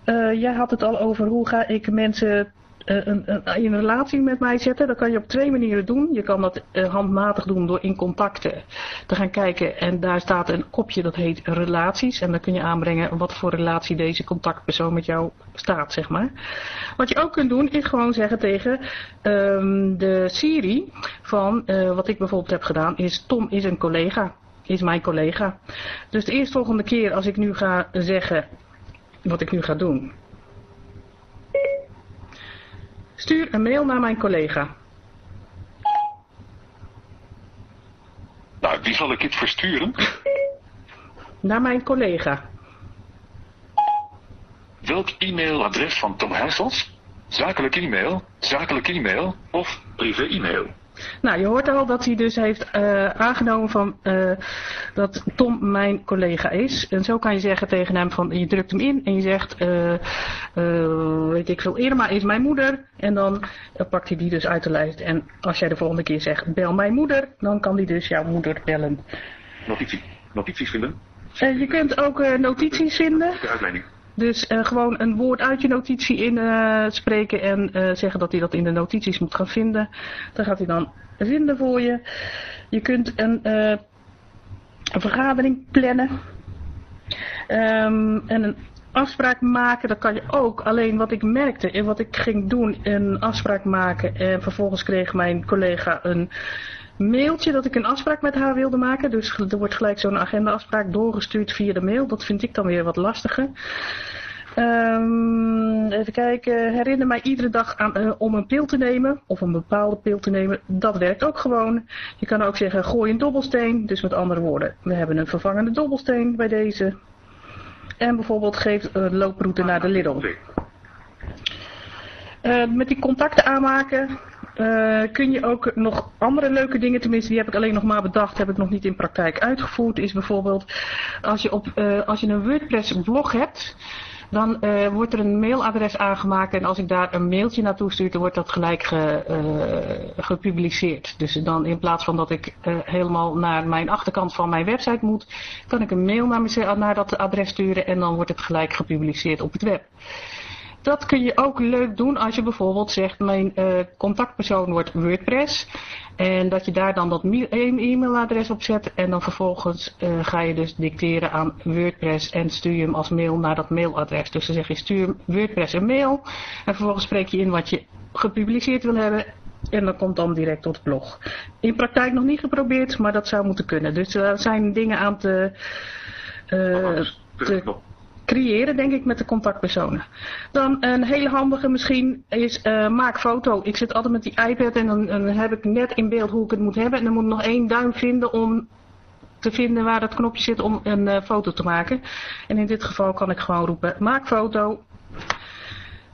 Uh, jij had het al over hoe ga ik mensen een, een, in relatie met mij zetten. Dat kan je op twee manieren doen. Je kan dat uh, handmatig doen door in contacten te gaan kijken. En daar staat een kopje dat heet relaties. En dan kun je aanbrengen wat voor relatie deze contactpersoon met jou staat, zeg maar. Wat je ook kunt doen is gewoon zeggen tegen um, de Siri van wat ik bijvoorbeeld heb gedaan is Tom is een collega. Is mijn collega. Dus de eerstvolgende keer als ik nu ga zeggen wat ik nu ga doen. Stuur een mail naar mijn collega. Nou, wie zal ik dit versturen? Naar mijn collega. Welk e-mailadres van Tom Huisels? Zakelijk e-mail, zakelijk e-mail of privé e-mail? Nou, je hoort al dat hij dus heeft uh, aangenomen van, uh, dat Tom mijn collega is. En zo kan je zeggen tegen hem van, je drukt hem in en je zegt, uh, weet ik veel, Irma is mijn moeder. En dan pakt hij die dus uit de lijst. En als jij de volgende keer zegt, bel mijn moeder, dan kan hij dus jouw moeder bellen. Notitie, notities vinden? je kunt ook notities vinden. De uitleiding. Dus uh, gewoon een woord uit je notitie inspreken uh, en uh, zeggen dat hij dat in de notities moet gaan vinden. Dan gaat hij dan vinden voor je. Je kunt een, vergadering plannen. Um, en een afspraak maken, dat kan je ook. Alleen wat ik merkte en wat ik ging doen, een afspraak maken. En vervolgens kreeg mijn collega een mailtje dat ik een afspraak met haar wilde maken. Dus er wordt gelijk zo'n agendaafspraak doorgestuurd via de mail. Dat vind ik dan weer wat lastiger. Um, even kijken. Herinner mij iedere dag aan, uh, om een pil te nemen. Of een bepaalde pil te nemen. Dat werkt ook gewoon. Je kan ook zeggen gooi een dobbelsteen. Dus met andere woorden. We hebben een vervangende dobbelsteen bij deze. En bijvoorbeeld geef een looproute naar de Lidl. Uh, met die contacten aanmaken. Uh, kun je ook nog andere leuke dingen, tenminste die heb ik alleen nog maar bedacht, heb ik nog niet in praktijk uitgevoerd, is bijvoorbeeld als je, op, uh, als je een WordPress blog hebt, dan uh, wordt er een mailadres aangemaakt en als ik daar een mailtje naartoe stuur, dan wordt dat gelijk ge, gepubliceerd. Dus dan in plaats van dat ik helemaal naar mijn achterkant van mijn website moet, kan ik een mail naar, naar dat adres sturen en dan wordt het gelijk gepubliceerd op het web. Dat kun je ook leuk doen als je bijvoorbeeld zegt mijn uh, contactpersoon wordt WordPress. En dat je daar dan dat e-mailadres op zet. En dan vervolgens uh, ga je dus dicteren aan WordPress en stuur je hem als mail naar dat mailadres. Dus dan zeg je stuur WordPress een mail. En vervolgens spreek je in wat je gepubliceerd wil hebben. En dat komt dan direct tot het blog. In praktijk nog niet geprobeerd, maar dat zou moeten kunnen. Dus er zijn dingen aan te... Uh, te creëren, denk ik, met de contactpersonen. Dan een hele handige misschien is uh, maak foto. Ik zit altijd met die iPad en dan, dan heb ik net in beeld hoe ik het moet hebben. En dan moet ik nog één duim vinden om te vinden waar dat knopje zit om een uh, foto te maken. En in dit geval kan ik gewoon roepen, maak foto.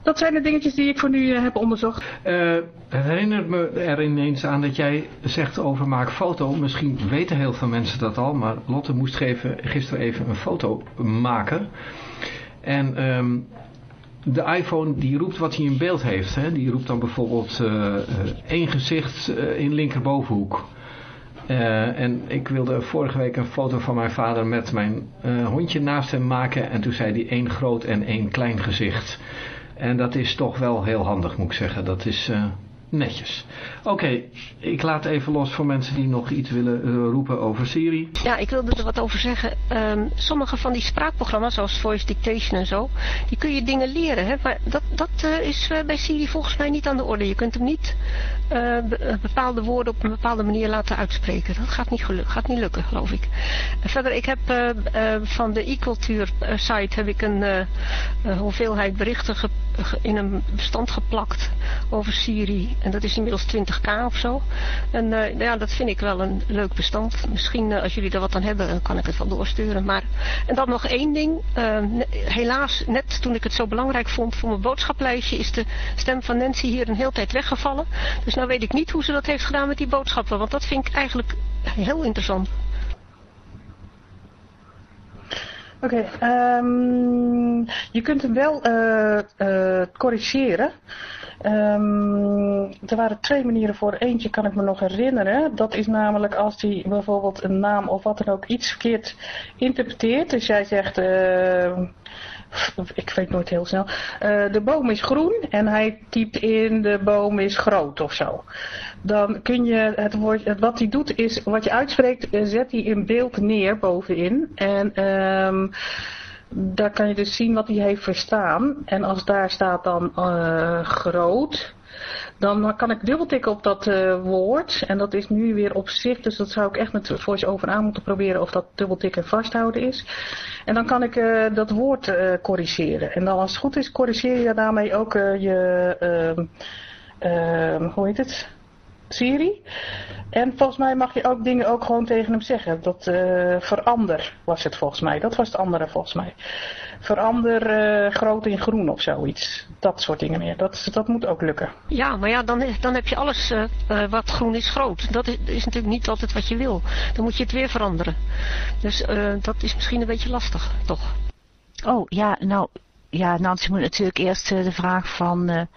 Dat zijn de dingetjes die ik voor nu uh, heb onderzocht. Het herinnert me er ineens aan dat jij zegt over maak foto. Misschien weten heel veel mensen dat al, maar Lotte moest geven, gisteren even een foto maken. En um, de iPhone die roept wat hij in beeld heeft. Hè? Die roept dan bijvoorbeeld uh, één gezicht uh, in linkerbovenhoek. En ik wilde vorige week een foto van mijn vader met mijn hondje naast hem maken. En toen zei hij één groot en één klein gezicht. En dat is toch wel heel handig moet ik zeggen. Dat is netjes. Oké, ik laat even los voor mensen die nog iets willen uh, roepen over Siri. Ja, ik wilde er wat over zeggen. Um, sommige van die spraakprogramma's, zoals Voice Dictation en zo, die kun je dingen leren. Hè? Maar dat, dat uh, is bij Siri volgens mij niet aan de orde. Je kunt hem niet be bepaalde woorden op een bepaalde manier laten uitspreken. Dat gaat niet, gaat niet lukken, geloof ik. Verder, ik heb van de e-cultuur site heb ik een hoeveelheid berichten in een bestand geplakt over Siri. En dat is inmiddels 20k of zo. En uh, ja, dat vind ik wel een leuk bestand. Misschien als jullie er wat aan hebben, dan kan ik het wel doorsturen. Maar... En dan nog één ding. Helaas, net toen ik het zo belangrijk vond voor mijn boodschaplijstje, is de stem van Nancy hier een hele tijd weggevallen. Dus nou weet ik niet hoe ze dat heeft gedaan met die boodschappen. Want dat vind ik eigenlijk heel interessant. Oké, um, je kunt hem wel uh, uh, corrigeren. Um, er waren twee manieren voor. Eentje kan ik me nog herinneren. Dat is namelijk als hij bijvoorbeeld een naam of wat dan ook iets verkeerd interpreteert. Dus jij zegt... Uh, ik weet nooit heel snel. Uh, de boom is groen en hij typt in de boom is groot of zo. Dan kun je het woord, wat hij doet is, wat je uitspreekt, zet hij in beeld neer bovenin. En um, daar kan je dus zien wat hij heeft verstaan. En als daar staat dan uh, groot, dan kan ik dubbeltikken op dat uh, woord. En dat is nu weer op zich, dus dat zou ik echt met voice-over aan moeten proberen of dat dubbeltikken vasthouden is. En dan kan ik uh, dat woord uh, corrigeren. En dan als het goed is, corrigeer je daarmee ook je, hoe heet het? Siri. En volgens mij mag je ook dingen ook gewoon tegen hem zeggen. Dat uh, verander was het volgens mij. Dat was het andere volgens mij. Verander uh, groot in groen of zoiets. Dat soort dingen meer. Dat, dat moet ook lukken. Ja, maar ja, dan, dan heb je alles uh, wat groen is groot. Dat is, is, natuurlijk niet altijd wat je wil. Dan moet je het weer veranderen. Dus dat is misschien een beetje lastig, toch? Oh, ja, nou... Ja, Nancy moet natuurlijk eerst de vraag van...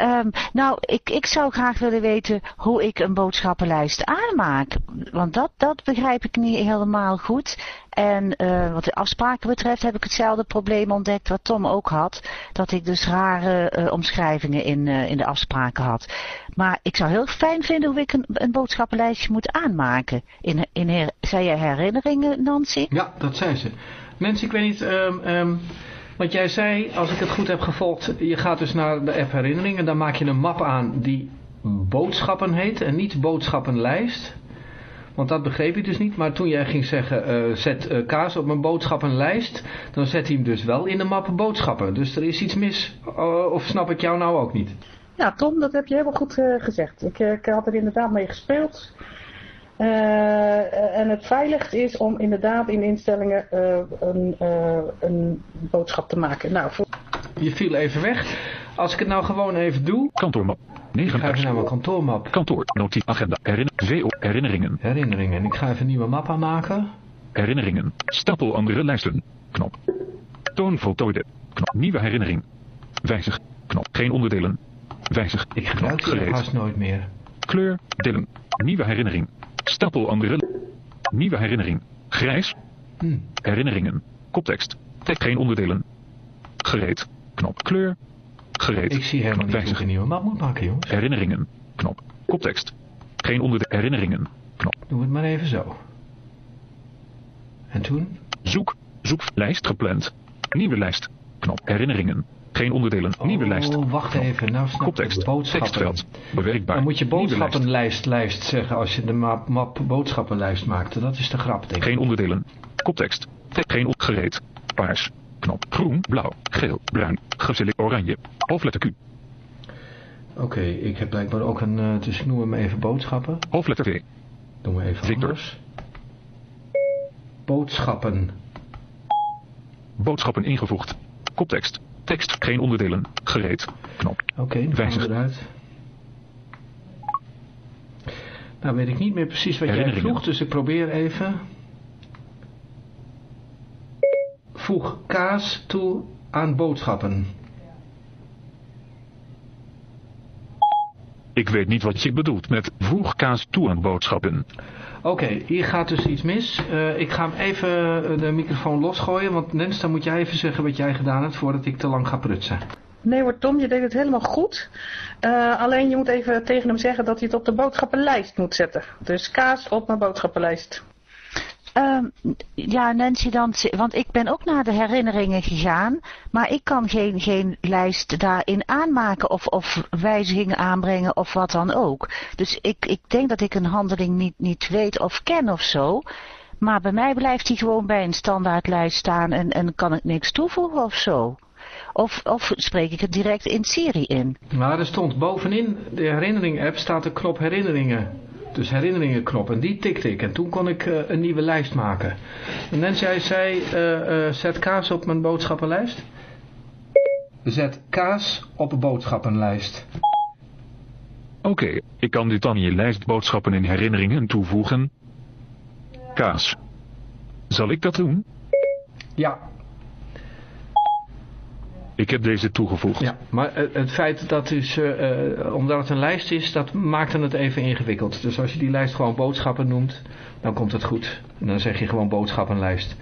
Um, nou, ik, ik zou graag willen weten hoe ik een boodschappenlijst aanmaak. Want dat, dat begrijp ik niet helemaal goed. En uh, wat de afspraken betreft heb ik hetzelfde probleem ontdekt wat Tom ook had. Dat ik dus rare uh, omschrijvingen in, uh, in de afspraken had. Maar ik zou heel fijn vinden hoe ik een, een boodschappenlijstje moet aanmaken. In, in her, zei je herinneringen, Nancy? Ja, dat zei ze. Nancy, ik weet niet... Um, um want jij zei, als ik het goed heb gevolgd, je gaat dus naar de app herinneringen. Dan maak je een map aan die boodschappen heet en niet boodschappenlijst. Want dat begreep je dus niet. Maar toen jij ging zeggen, uh, zet uh, kaas op mijn boodschappenlijst. Dan zet hij hem dus wel in de map boodschappen. Dus er is iets mis. Uh, of snap ik jou nou ook niet? Ja, Tom, dat heb je helemaal goed gezegd. Ik, ik had er inderdaad mee gespeeld. Uh, en het veiligst is om inderdaad in instellingen uh, een, uh, een boodschap te maken. Nou, voor... Je viel even weg. Als ik het nou gewoon even doe. Kantoormap. 9 ik ga even naar mijn kantoormap. Kantoor, notitie, agenda, herinner, VO, herinneringen. Herinneringen. Ik ga even een nieuwe map aanmaken. Herinneringen. Stapel andere lijsten. Knop. Toon voltooide. Knop. Nieuwe herinnering. Wijzig. Knop. Geen onderdelen. Wijzig. Ik gebruik het haast nooit meer. Kleur. Delen. Nieuwe herinnering. Stapel andere. Nieuwe herinnering. Grijs. Hmm. Herinneringen. Koptekst. Tekst geen onderdelen. Gereed. Knop. Kleur. Gereed. Ik zie helemaal niet hoe nieuwe map moet maken, jongens. Herinneringen. Knop. Koptekst. Geen onderdelen. Herinneringen. Knop. Doe het maar even zo. En toen? Zoek. Zoeklijst gepland. Nieuwe lijst. Knop. Herinneringen. Geen onderdelen. Nieuwe oh, lijst. wacht even. Nou snap Koptekst. Boodschappen. Tekstveld. Bewerkbaar. Dan moet je boodschappenlijst lijst zeggen als je de map, map boodschappenlijst maakt. Dat is de grap, denk ik. Geen onderdelen. Koptekst. Geen gereed. Paars. Knop. Groen. Blauw. Geel. Bruin. Geselecteerd. Oranje. Hoofdletter Q. Oké, okay, ik heb blijkbaar ook een... Uh, dus ik noem hem even boodschappen. Hoofdletter V. Doen we even Victor. anders. Boodschappen. Boodschappen ingevoegd. Koptekst. Tekst, geen onderdelen. Gereed. Knop. Oké, okay, wijzig eruit. Nou weet ik niet meer precies wat jij vroeg, dus ik probeer even. Voeg kaas toe aan boodschappen. Ik weet niet wat je bedoelt met voeg kaas toe aan boodschappen. Oké, hier gaat dus iets mis. Uh, ik ga hem even de microfoon losgooien, want Nens, dan moet jij even zeggen wat jij gedaan hebt voordat ik te lang ga prutsen. Nee hoor Tom, je deed het helemaal goed. Uh, alleen je moet even tegen hem zeggen dat hij het op de boodschappenlijst moet zetten. Dus kaas op mijn boodschappenlijst. Um, ja, Nancy, dan, want ik ben ook naar de herinneringen gegaan, maar ik kan geen, geen lijst daarin aanmaken of, of wijzigingen aanbrengen of wat dan ook. Dus ik, ik denk dat ik een handeling niet, niet weet of ken of zo. Maar bij mij blijft hij gewoon bij een standaardlijst staan en, en kan ik niks toevoegen of zo. Of, of spreek ik het direct in Siri in? Maar er stond bovenin de herinnering app staat de knop herinneringen. Dus herinneringenknop. En die tikte ik. En toen kon ik uh, een nieuwe lijst maken. En Nancy, jij zei, uh, uh, zet kaas op mijn boodschappenlijst. Zet kaas op een boodschappenlijst. Oké, okay, ik kan dit dan in je lijst boodschappen en herinneringen toevoegen. Kaas. Zal ik dat doen? Ja. Ik heb deze toegevoegd. Ja, maar het feit dat dus, uh, omdat het een lijst is, dat maakt het even ingewikkeld. Dus als je die lijst gewoon boodschappen noemt, dan komt het goed. En dan zeg je gewoon boodschappenlijst.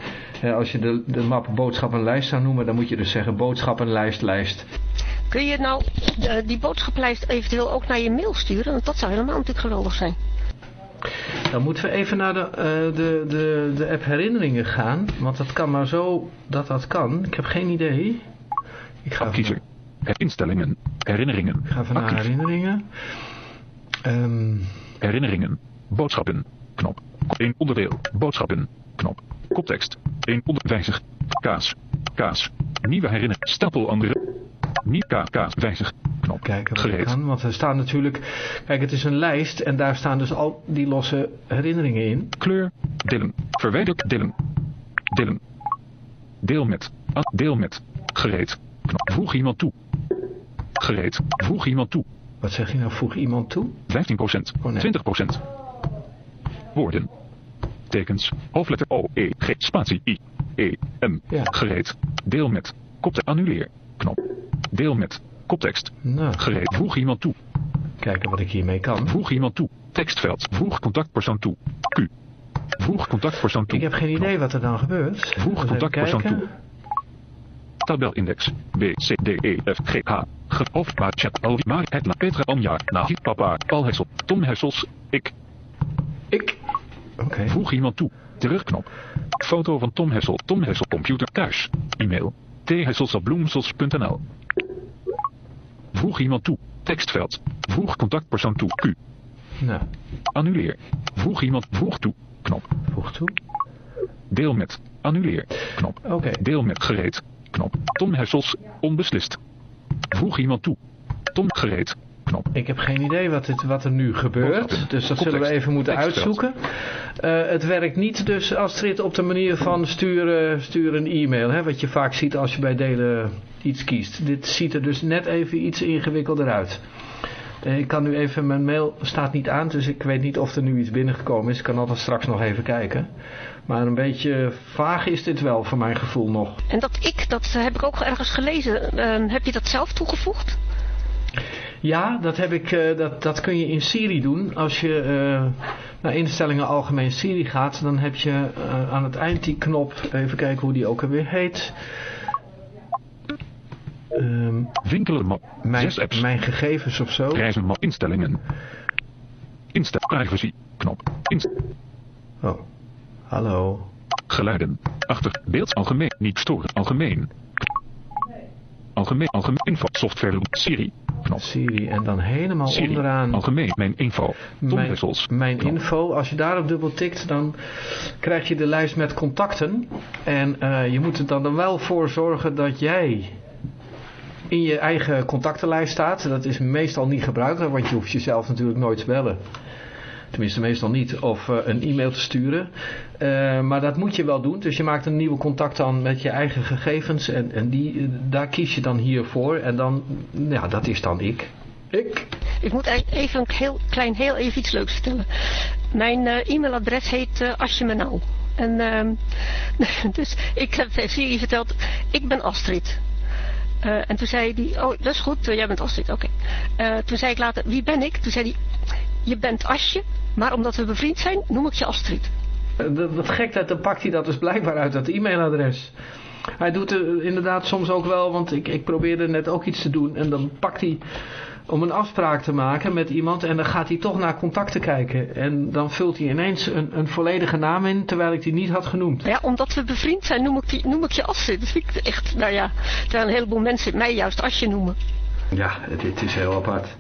Uh, als je de, de map boodschappenlijst zou noemen, dan moet je dus zeggen boodschappenlijst, lijst. Kun je nou die boodschappenlijst eventueel ook naar je mail sturen? Want dat zou helemaal natuurlijk geweldig zijn. Dan moeten we even naar de, uh, de, de, de app herinneringen gaan. Want dat kan maar zo dat dat kan. Ik heb geen idee. Ik ga kiezen. Instellingen. Herinneringen. Ik ga even naar herinneringen. Um... Herinneringen. Boodschappen. Knop. Eén onderdeel. Boodschappen. Knop. Koptekst. Eén onder... Wijzig. Kaas. Kaas. Nieuwe herinnering. Stapel andere. Niet kaas. Kaas. Wijzig. Knop. Kijken Gereed. Kan, want er staan natuurlijk... Kijk, het is een lijst en daar staan dus al die losse herinneringen in. Kleur. Delen. Verwijder. Delen. Delen. Deel met. Deel met. Gereed. Knop. Voeg iemand toe. Gereed. Voeg iemand toe. Wat zeg je nou? Voeg iemand toe? 15%. Oh, nee. 20%. Woorden. Tekens. Hoofdletter O, E, G, spatie, I, E, M. Ja. Gereed. Deel met. Koptekst. Annuleer. Knop. Deel met. Koptekst. Nou. Gereed. Voeg iemand toe. Kijken wat ik hiermee kan. Voeg iemand toe. Tekstveld. Voeg contactpersoon toe. Q. Voeg contactpersoon toe. Ik heb geen idee Knop. wat er dan gebeurt. Voeg contactpersoon toe. Tabelindex. B, C, D, E, F, G, H. Ge, of, maar, chat, al, maar, het, la, Petra, Anja, Nahid, Papa, Paul Hessel, Tom Hessels, ik. Ik. Oké. Okay. Voeg iemand toe. Terugknop. Foto van Tom Hessel, Tom Hessel, computer, thuis. E-mail. thessels.bloemsels.nl Voeg iemand toe. Tekstveld. Voeg contactpersoon toe. Q. Nou. Annuleer. Voeg iemand. Voeg toe. Knop. Voeg toe. Deel met. Annuleer. Knop. Oké. Okay. Deel met. Gereed. Knop. Tom Hessels. Onbeslist. Voeg iemand toe. Tom gereed. Knop. Ik heb geen idee wat, dit, wat er nu gebeurt. Dus dat zullen we even moeten uitzoeken. Uh, het werkt niet dus Astrid op de manier van sturen, sturen een e-mail. Hè, wat je vaak ziet als je bij delen iets kiest. Dit ziet er dus net even iets ingewikkelder uit. Ik kan nu even, mijn mail staat niet aan, dus ik weet niet of er nu iets binnengekomen is. Ik kan altijd straks nog even kijken. Maar een beetje vaag is dit wel, voor mijn gevoel nog. En dat ik, dat heb ik ook ergens gelezen. Uh, heb je dat zelf toegevoegd? Ja, dat, heb ik, uh, dat, dat kun je in Siri doen. Als je uh, naar instellingen algemeen Siri gaat, dan heb je aan het eind die knop, even kijken hoe die ook alweer heet. Um, Winkelen map. Mijn, apps. mijn gegevens of zo. Reizen map. Instellingen. Insta privacy. Knop. Inst oh. Hallo. Geluiden. Achter. Beeld. Algemeen. Niet storen. Algemeen. Algemeen. Algemeen. Info. Software. Siri. Knop. Siri. En dan helemaal Siri. onderaan. Algemeen. Mijn info. Mijn, mijn info. Als je daarop dubbel tikt, dan krijg je de lijst met contacten. En uh, je moet er dan, dan wel voor zorgen dat jij in je eigen contactenlijst staat. Dat is meestal niet gebruikelijk, want je hoeft jezelf natuurlijk nooit te bellen. Tenminste, meestal niet. Of uh, een e-mail te sturen. Uh, maar dat moet je wel doen. Dus je maakt een nieuwe contact dan met je eigen gegevens. En, en die, uh, daar kies je dan hiervoor. En dan, ja, dat is dan ik. Ik. Ik moet even een heel klein, heel even iets leuks vertellen. Mijn e-mailadres heet Asje me nou. En [laughs] dus ik heb Siri verteld, ik ben Astrid. Uh, en toen zei hij, oh dat is goed, uh, jij bent Astrid, oké. Uh, toen zei ik later, wie ben ik? Toen zei hij, je bent Asje, maar omdat we bevriend zijn, noem ik je Astrid. Dat, dat, dan pakt hij dat dus blijkbaar uit dat e-mailadres. Hij doet het inderdaad soms ook wel, want ik, ik probeerde net ook iets te doen. En dan pakt hij om een afspraak te maken met iemand en dan gaat hij toch naar contacten kijken. En dan vult hij ineens een, een volledige naam in, terwijl ik die niet had genoemd. Ja, omdat we bevriend zijn noem ik, die, noem ik je Astrid. Dat vind ik echt, nou ja, terwijl een heleboel mensen mij juist Asje noemen. Ja, dit is heel apart.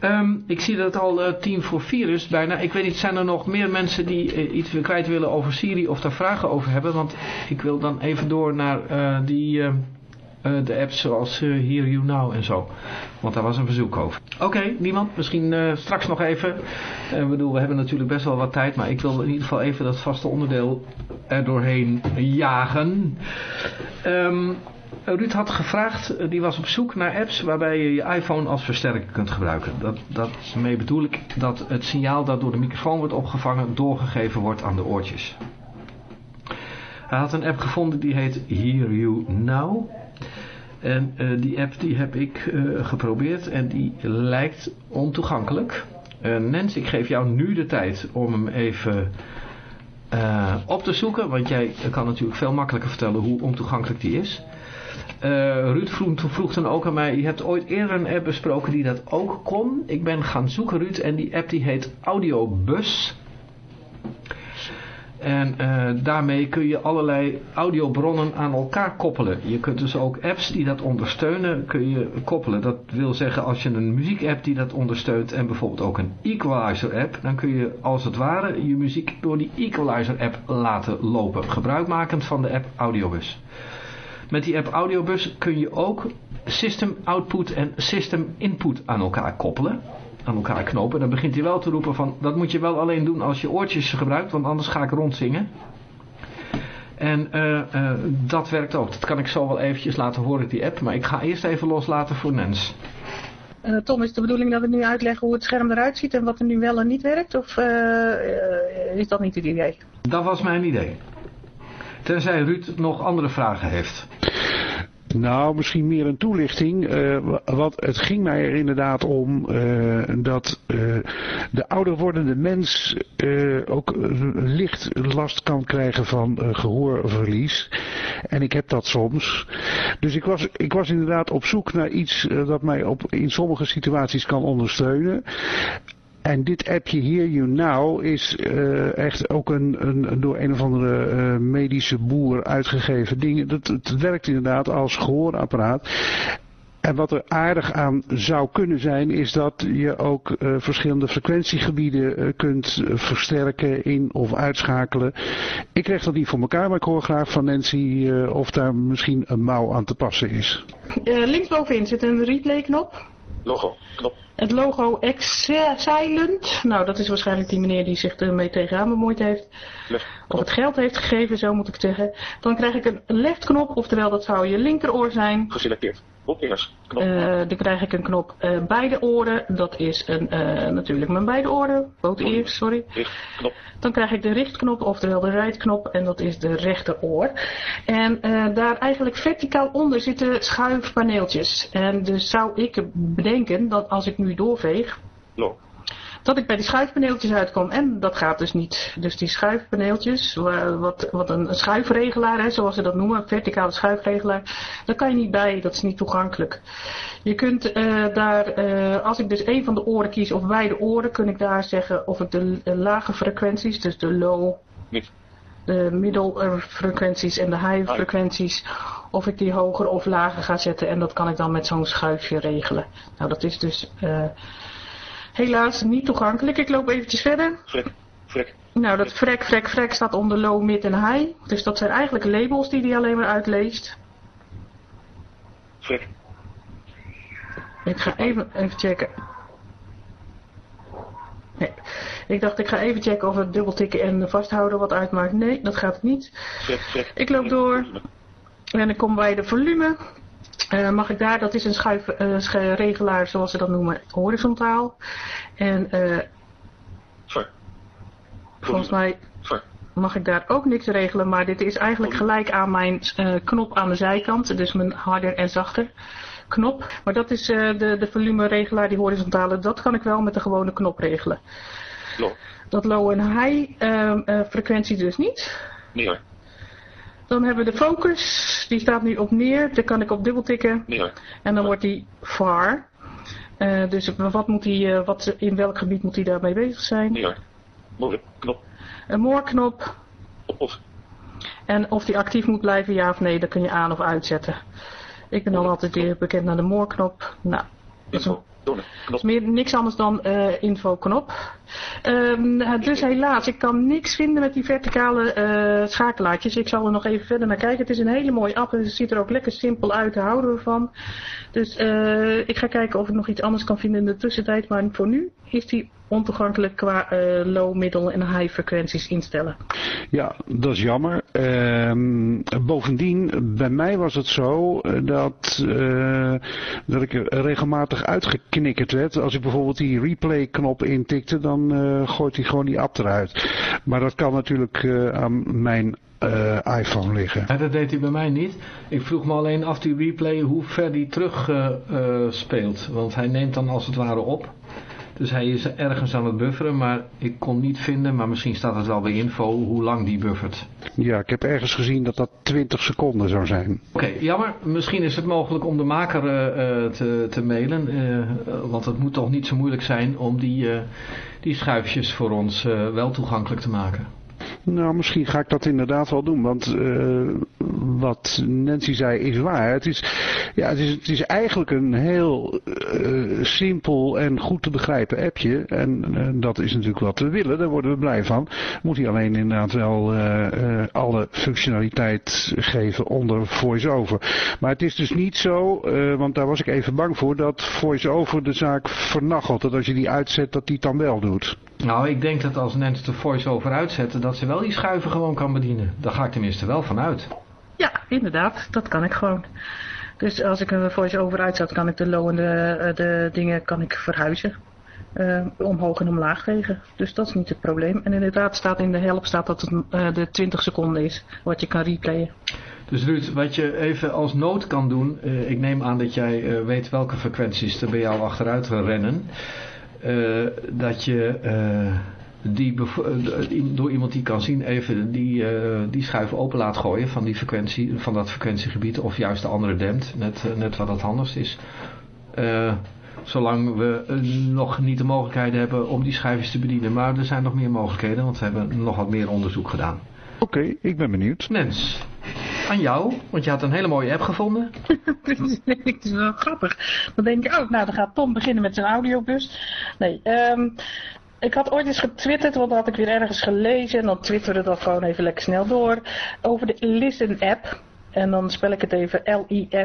Um, ik zie dat het al uh, tien voor vier is bijna. Ik weet niet, zijn er nog meer mensen die uh, iets kwijt willen over Siri of daar vragen over hebben? Want ik wil dan even door naar uh, die eh, de apps zoals uh, Here You Now en zo. Want daar was een verzoek over. Oké, niemand? Misschien uh, straks nog even. Ik bedoel, we hebben natuurlijk best wel wat tijd. Maar ik wil in ieder geval even dat vaste onderdeel er doorheen jagen. Um, Ruud had gevraagd, die was op zoek naar apps waarbij je je iPhone als versterker kunt gebruiken. Dat, dat mee bedoel ik dat het signaal dat door de microfoon wordt opgevangen doorgegeven wordt aan de oortjes. Hij had een app gevonden die heet Hear You Now. En uh, die app die heb ik uh, geprobeerd en die lijkt ontoegankelijk. Uh, Nens, ik geef jou nu de tijd om hem even op te zoeken. Want jij kan natuurlijk veel makkelijker vertellen hoe ontoegankelijk die is. Ruud vroeg, vroeg dan ook aan mij, je hebt ooit eerder een app besproken die dat ook kon. Ik ben gaan zoeken Ruud en die app die heet Audiobus. En uh, daarmee kun je allerlei audiobronnen aan elkaar koppelen. Je kunt dus ook apps die dat ondersteunen, kun je koppelen. Dat wil zeggen, als je een muziekapp die dat ondersteunt en bijvoorbeeld ook een equalizer app, dan kun je als het ware je muziek door die equalizer app laten lopen. Gebruikmakend van de app Audiobus. Met die app Audiobus kun je ook system output en system input aan elkaar koppelen aan elkaar knopen. Dan begint hij wel te roepen van, dat moet je wel alleen doen als je oortjes gebruikt, want anders ga ik rondzingen. En uh, uh, dat werkt ook. Dat kan ik zo wel eventjes laten horen, die app. Maar ik ga eerst even loslaten voor Nens. Uh, Tom, is de bedoeling dat we nu uitleggen hoe het scherm eruit ziet en wat er nu wel en niet werkt? Of is dat niet het idee? Dat was mijn idee. Tenzij Ruud nog andere vragen heeft. Nou, misschien meer een toelichting. Uh, want het ging mij er inderdaad om uh, dat uh, de ouder wordende mens ook licht last kan krijgen van gehoorverlies. En ik heb dat soms. Dus ik was, ik was inderdaad op zoek naar iets dat mij op, in sommige situaties kan ondersteunen. En dit appje Hear You Now is uh, echt ook een, een, door een of andere uh, medische boer uitgegeven ding. Dat, het werkt inderdaad als gehoorapparaat. En wat er aardig aan zou kunnen zijn, is dat je ook uh, verschillende frequentiegebieden kunt versterken, in- of uitschakelen. Ik krijg dat niet voor elkaar, maar ik hoor graag van Nancy of daar misschien een mouw aan te passen is. linksbovenin zit een replay knop. Logo, knop. Het logo Excellent. Nou, dat is waarschijnlijk die meneer die zich ermee tegenaan bemoeid heeft. Left. Of het geld heeft gegeven, zo moet ik zeggen. Dan krijg ik een left knop, oftewel dat zou je linkeroor zijn. Geselecteerd. Eerst. Knop. Uh, dan krijg ik een knop uh, beide oren. Dat is een, uh, natuurlijk mijn beide oren. Both ears, sorry. Richtknop. Dan krijg ik de richtknop, oftewel de right knop. En dat is de rechteroor. En daar eigenlijk verticaal onder zitten schuifpaneeltjes. En dus zou ik bedenken dat als ik nu doorveeg... No dat ik bij die schuifpaneeltjes uitkom. En dat gaat dus niet. Dus die schuifpaneeltjes, wat, wat een, schuifregelaar, hè, zoals ze dat noemen, een verticale schuifregelaar, daar kan je niet bij, dat is niet toegankelijk. Je kunt uh, daar, uh, als ik dus een van de oren kies, of beide oren, kun ik daar zeggen of ik de, de lage frequenties, dus de low, de middelfrequenties en de high frequenties, of ik die hoger of lager ga zetten. En dat kan ik dan met zo'n schuifje regelen. Nou, dat is dus... Uh, Helaas niet toegankelijk. Ik loop eventjes verder. Frek, frek. Nou, dat frek, frek, frek staat onder low, mid en high. Dus dat zijn eigenlijk labels die hij alleen maar uitleest. Frek. Ik ga even, even checken. Nee. Ik dacht, ik ga even checken of het dubbeltikken en vasthouden wat uitmaakt. Nee, dat gaat het niet. Ik loop door. En dan kom bij de volume. Uh, mag ik daar, dat is een schuifregelaar uh, zoals ze dat noemen, horizontaal. En uh, Sorry. volgens mij Sorry. mag ik daar ook niks regelen, maar dit is eigenlijk gelijk aan mijn knop aan de zijkant, dus mijn harder en zachter knop. Maar dat is de, de volumeregelaar, die horizontale, dat kan ik wel met de gewone knop regelen. Low. Dat low en high frequentie dus niet. Nee hoor. Dan hebben we de focus, die staat nu op neer, daar kan ik op dubbeltikken. Nee, en dan wordt die far. Uh, dus wat moet die, uh, wat, in welk gebied moet hij daarmee bezig zijn? Nee, more knop. Een more knop. Op, of. En of die actief moet blijven, ja of nee, dat kun je aan of uitzetten. Ik ben dan altijd weer bekend naar de more knop. Nou, dat is, info, een, is meer, niks anders dan uh, info knop. Ehm, dus helaas, ik kan niks vinden met die verticale eh, schakelaartjes. Ik zal er nog even verder naar kijken. Het is een hele mooie app het ziet er ook lekker simpel uit. Daar houden we van. Dus eh, ik ga kijken of ik nog iets anders kan vinden in de tussentijd. Maar voor nu is die ontoegankelijk qua eh, low, middle en high frequenties instellen. Ja, dat is jammer. Ehm, bovendien, bij mij was het zo eh, dat, uh, dat ik regelmatig uitgeknikkerd werd. Als ik bijvoorbeeld die replay knop intikte, dan gooit hij gewoon die app. Maar dat kan natuurlijk aan mijn uh, iPhone liggen. Ja, dat deed hij bij mij niet. Ik vroeg me alleen af die replay hoe ver die terug uh, uh, speelt. Want hij neemt dan als het ware op. Dus hij is ergens aan het bufferen, maar ik kon niet vinden, maar misschien staat het wel bij info, hoe lang die buffert. Ja, ik heb ergens gezien dat dat 20 seconden zou zijn. Oké, okay, jammer. Misschien is het mogelijk om de maker uh, te, te mailen, uh, want het moet toch niet zo moeilijk zijn om die, die schuifjes voor ons wel toegankelijk te maken. Nou, misschien ga ik dat inderdaad wel doen, want uh, wat Nancy zei is waar. Het is, ja, het is, het is eigenlijk een heel uh, simpel en goed te begrijpen appje. En uh, dat is natuurlijk wat we willen, daar worden we blij van. Moet hij alleen inderdaad wel alle functionaliteit geven onder VoiceOver. Maar het is dus niet zo, want daar was ik even bang voor, dat VoiceOver de zaak vernachelt. Dat als je die uitzet, dat die het dan wel doet. Nou, ik denk dat als mensen de voice-over uitzetten, dat ze wel die schuiven gewoon kan bedienen. Daar ga ik tenminste wel van uit. Ja, inderdaad. Dat kan ik gewoon. Dus als ik een voice-over uitzet, kan ik de low en de, de dingen kan ik verhuizen. Uh, omhoog en omlaag tegen. Dus dat is niet het probleem. En inderdaad staat in de help staat dat het uh, de 20 seconden is wat je kan replayen. Dus Ruud, wat je even als nood kan doen, uh, ik neem aan dat jij weet welke frequenties er bij jou achteruit rennen. Uh, dat je uh, die door iemand die kan zien even die, die schuif open laat gooien van, die frequentie, van dat frequentiegebied of juist de andere dempt, net, net wat het anders is. zolang we nog niet de mogelijkheid hebben om die schuifjes te bedienen. Maar er zijn nog meer mogelijkheden, want we hebben nog wat meer onderzoek gedaan. Oké, okay, ik ben benieuwd. Mens, aan jou, want je had een hele mooie app gevonden. [laughs] dat is wel grappig. Dan denk ik, oh, nou dan gaat Tom beginnen met zijn audiobus. Nee, um, ik had ooit eens getwitterd, want dat had ik weer ergens gelezen. En dan twitterde dat gewoon even lekker snel door. Over de Listen app. En dan spel ik het even L-I-S-T-E-N-A-P-P.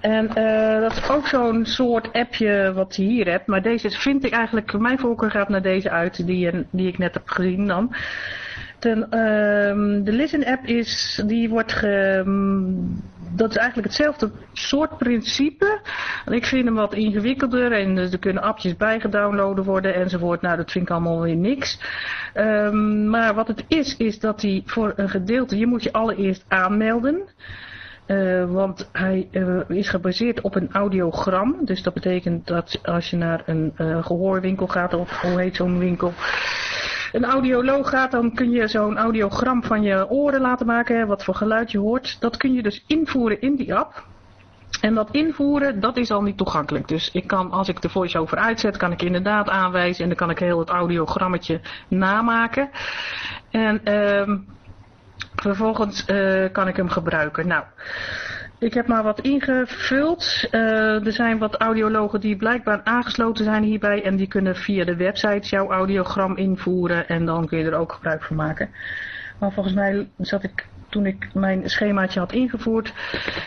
En uh, dat is ook zo'n soort appje wat je hier hebt. Maar deze vind ik eigenlijk, mijn voorkeur gaat naar deze uit die, die ik net heb gezien dan. Uh, de Listen app is, die wordt ge, dat is eigenlijk hetzelfde soort principe. Ik vind hem wat ingewikkelder en er kunnen appjes bijgedownloaden worden enzovoort. Nou, dat vind ik allemaal weer niks. Um, maar wat het is, is dat hij voor een gedeelte, je moet je allereerst aanmelden. Uh, want hij uh, is gebaseerd op een audiogram. Dus dat betekent dat als je naar een uh, gehoorwinkel gaat, of hoe heet zo'n winkel, een audioloog gaat, dan kun je zo'n audiogram van je oren laten maken, wat voor geluid je hoort. Dat kun je dus invoeren in die app. En dat invoeren, dat is al niet toegankelijk. Dus ik kan, als ik de voice-over uitzet, kan ik inderdaad aanwijzen en dan kan ik heel het audiogrammetje namaken. En uh, vervolgens uh, kan ik hem gebruiken. Nou, ik heb maar wat ingevuld. Uh, er zijn wat audiologen die blijkbaar aangesloten zijn hierbij. En die kunnen via de website jouw audiogram invoeren. En dan kun je er ook gebruik van maken. Maar volgens mij zat ik, toen ik mijn schemaatje had ingevoerd,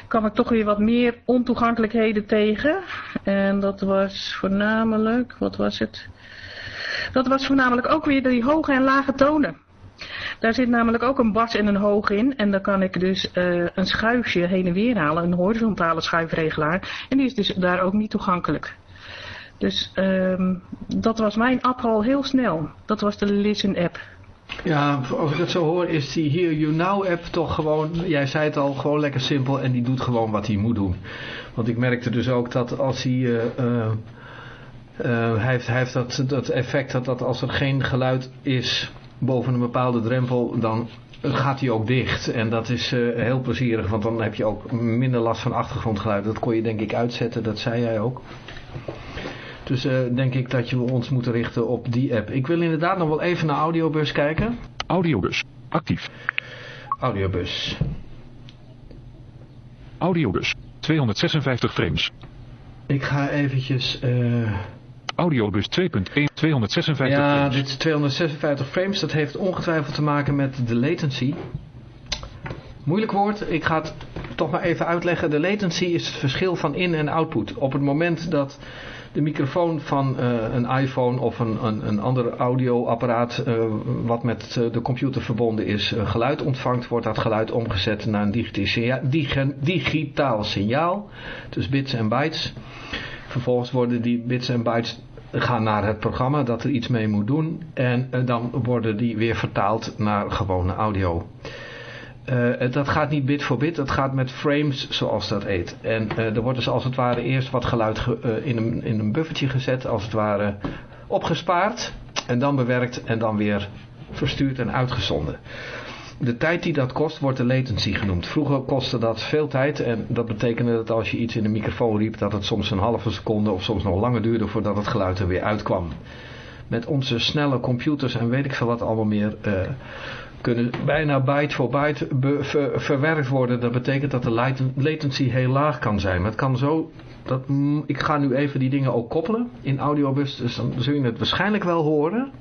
kwam ik toch weer wat meer ontoegankelijkheden tegen. En dat was voornamelijk, wat was het? Dat was voornamelijk ook weer die hoge en lage tonen. Daar zit namelijk ook een bas en een hoog in. En dan kan ik dus uh, een schuifje heen en weer halen. Een horizontale schuifregelaar. En die is dus daar ook niet toegankelijk. Dus um, dat was mijn app al heel snel. Dat was de Listen app. Ja, als ik het zo hoor is die hier You Now app toch gewoon, jij zei het al, gewoon lekker simpel en die doet gewoon wat hij moet doen. Want ik merkte dus ook dat als hij, uh, uh, hij, heeft, hij heeft dat, dat effect dat als er geen geluid is boven een bepaalde drempel, dan gaat hij ook dicht. En dat is uh, heel plezierig, want dan heb je ook minder last van achtergrondgeluid. Dat kon je denk ik uitzetten, dat zei jij ook. Dus uh, denk ik dat je ons moeten richten op die app. Ik wil inderdaad nog wel even naar Audiobus kijken. Audiobus, actief. Audiobus. Audiobus, 256 frames. Ik ga eventjes... Uh... Audiobus 2.1 256 Ja, frames. dit is 256 frames. Dat heeft ongetwijfeld te maken met de latency. Moeilijk woord. Ik ga het toch maar even uitleggen. De latency is het verschil van in- en output. Op het moment dat de microfoon van eh, een iPhone of een, een, een ander audioapparaat eh, wat met eh, de computer verbonden is geluid ontvangt, wordt dat geluid omgezet naar een digitaal signaal. Dus bits en bytes. Vervolgens worden die bits en bytes gaan naar het programma dat er iets mee moet doen. En eh, dan worden die weer vertaald naar gewone audio. Eh, dat gaat niet bit voor bit, dat gaat met frames zoals dat heet. En eh, er wordt dus als het ware eerst wat geluid ge- in, een, in een buffertje gezet, als het ware opgespaard. En dan bewerkt en dan weer verstuurd en uitgezonden. De tijd die dat kost wordt de latency genoemd. Vroeger kostte dat veel tijd en dat betekende dat als je iets in de microfoon riep dat het soms een halve seconde of soms nog langer duurde voordat het geluid er weer uitkwam. Met onze snelle computers en weet ik veel wat allemaal meer eh, kunnen bijna byte voor byte verwerkt worden. Dat betekent dat de laten- latency heel laag kan zijn. Maar het kan zo... Dat, mm, ik ga nu even die dingen ook koppelen in audiobus, dus dan zul je het waarschijnlijk wel horen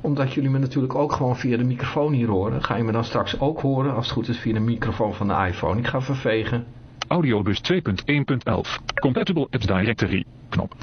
omdat jullie me natuurlijk ook gewoon via de microfoon hier horen, ga je me dan straks ook horen, als het goed is, via de microfoon van de iPhone. Ik ga vervegen. Audiobus 2.1.11. Compatible Apps Directory. Knop.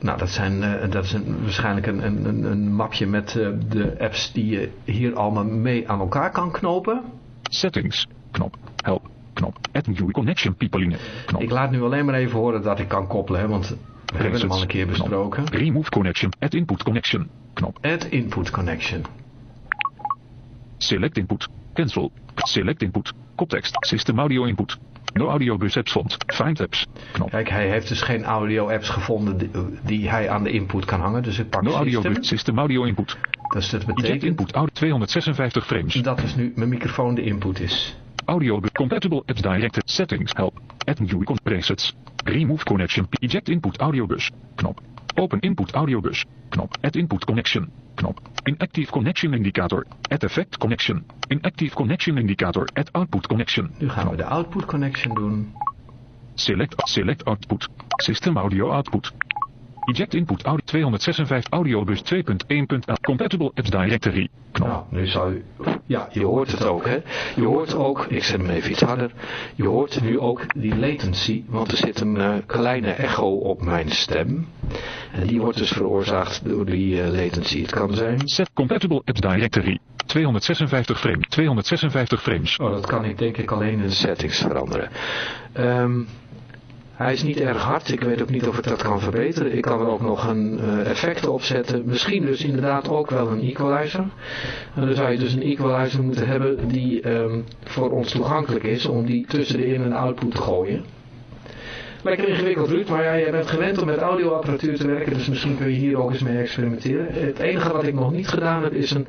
Nou, dat, zijn, eh, dat is een, waarschijnlijk een, een, een- een mapje met eh, de apps die je hier allemaal mee aan elkaar kan knopen. Settings. Knop. Help. Knop. Add new connection pipeline. Knop. Ik laat nu alleen maar even horen dat ik kan koppelen, hè, want we hebben hem al een keer besproken. Remove connection. Add input connection. Knop. Add input connection. Select input. Cancel. Select input. Koptekst. System audio input. No audio bus apps font. Find apps. Knop. Kijk, hij heeft dus geen audio apps gevonden die, die hij aan de input kan hangen, dus ik pak No audio system. bus. System audio input. Dus dat betekent input. Audio 256 frames. dat dus nu mijn microfoon de input is. Audio. Compatible apps directed. Settings. Help. Add new presets. Remove connection. Eject input audio bus. Knop. Open input audio bus. Knop. Add input connection. Knop. Inactive connection indicator. Add effect connection. Inactive connection indicator. Add output connection. Nu gaan we de output connection doen. Select, select output. System audio output. Eject input audio 256 audio bus 2.1.11 compatible apps directory. Knop. Nou, nu zou u... Ja, je hoort het ook, hè. Je hoort ook, ik zet hem even iets harder, je hoort nu ook die latency, want er zit een eh, kleine echo op mijn stem. En die wordt dus veroorzaakt door die eh, latency. Het kan zijn... Set compatible apps directory. 256 frames. 256 frames. Oh, dat kan ik denk ik alleen in de settings veranderen. Ehm, hij is niet erg hard. Ik weet ook niet of ik dat kan verbeteren. Ik kan er ook nog een eh, effect op zetten. Misschien dus inderdaad ook wel een equalizer. En dan zou je dus een equalizer moeten hebben die ehm, voor ons toegankelijk is om die tussen de in- en output te gooien. Lekker ingewikkeld Ruud, maar ja, jij bent gewend om met audioapparatuur te werken, dus misschien kun je hier ook eens mee experimenteren. Het enige wat ik nog niet gedaan heb is een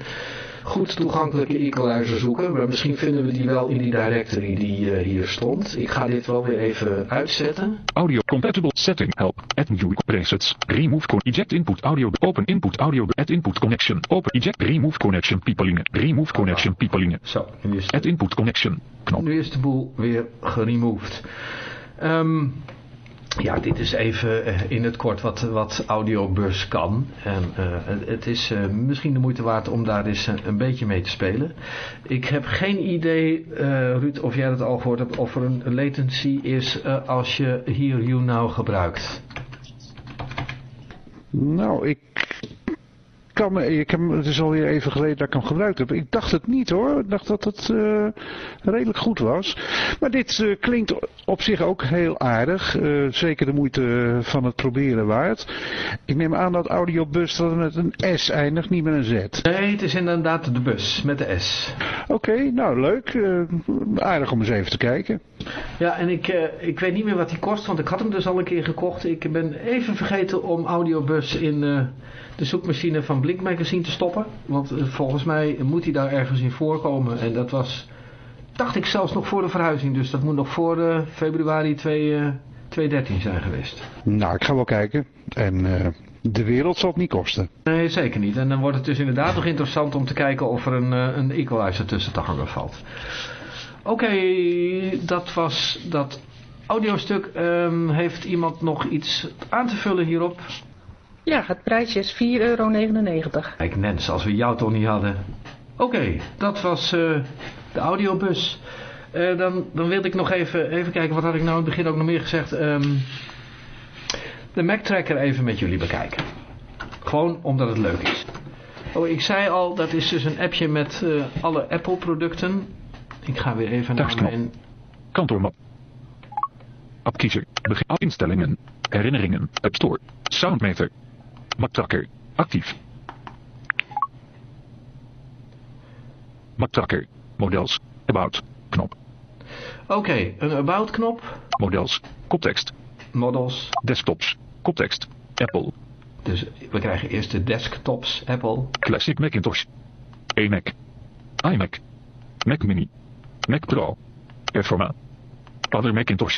goed toegankelijke equalizer zoeken, maar misschien vinden we die wel in die directory die eh, hier stond. Ik ga dit wel weer even uitzetten. Audio compatible setting help. Add new presets. Remove con eject input audio. Open input audio. Add input connection. Open eject remove connection pipeline. Remove connection pipeline. Zo, nu is, Add input connection. Knop. nu is de boel weer geremoved. Ehm, ja, dit is even eh, in het kort wat, wat Audiobus kan. En eh, het- is eh, misschien de moeite waard om daar eens een, beetje mee te spelen. Ik heb geen idee, Ruud, of jij dat al gehoord hebt, of er een latency is als je hier YouNow gebruikt. Nou, ik kan ik heb, het is alweer even geleden dat ik hem gebruikt heb. Ik dacht het niet hoor. Ik dacht dat het eh, redelijk goed was. Maar dit eh, klinkt op zich ook heel aardig. Eh, zeker de moeite van het proberen waard. Ik neem aan dat Audiobus dat met een S eindigt, niet met een Z. Nee, het is inderdaad de bus met de S. Oké, nou leuk. Aardig om eens even te kijken. Ja, en ik, ik weet niet meer wat die kost, want ik had hem dus al een keer gekocht. Ik ben even vergeten om Audiobus in de zoekmachine van Blink Magazine te stoppen. Want eh, volgens mij moet hij daar ergens in voorkomen. En dat was, dacht ik zelfs nog voor de verhuizing. Dus dat moet nog voor eh, februari 2, eh, 2013 zijn geweest. Nou, ik ga wel kijken. En eh, de wereld zal het niet kosten. Nee, zeker niet. En dan wordt het dus inderdaad nog interessant om te kijken of er een, eh, een equalizer tussen te hangen valt. Oké, dat was dat audiostuk. Ehm heeft iemand nog iets aan te vullen hierop? Ja, het prijsje is 4,99 euro. Kijk, Nens, als we jou toch niet hadden. Oké, dat was eh, de audiobus. Eh, dan, dan wilde ik nog even, even kijken, wat had ik nou in het begin ook nog meer gezegd. Ehm, de Mac Tracker even met jullie bekijken. Gewoon omdat het leuk is. Oh, ik zei al, dat is dus een appje met eh, alle Apple producten. Ik ga weer even naar mijn... Kantoormap. Appkiezer. Begin. Instellingen. Herinneringen. App Store. Soundmeter. Mactracker. Actief. Mactracker. Models. About. Knop. Oké, een About knop. Models. Koptekst. Models. Desktops. Koptekst. Apple. Dus we krijgen eerst de desktops, Apple. Classic Macintosh. iMac. iMac. Mac Mini. Mac Pro. Performa. Other Macintosh.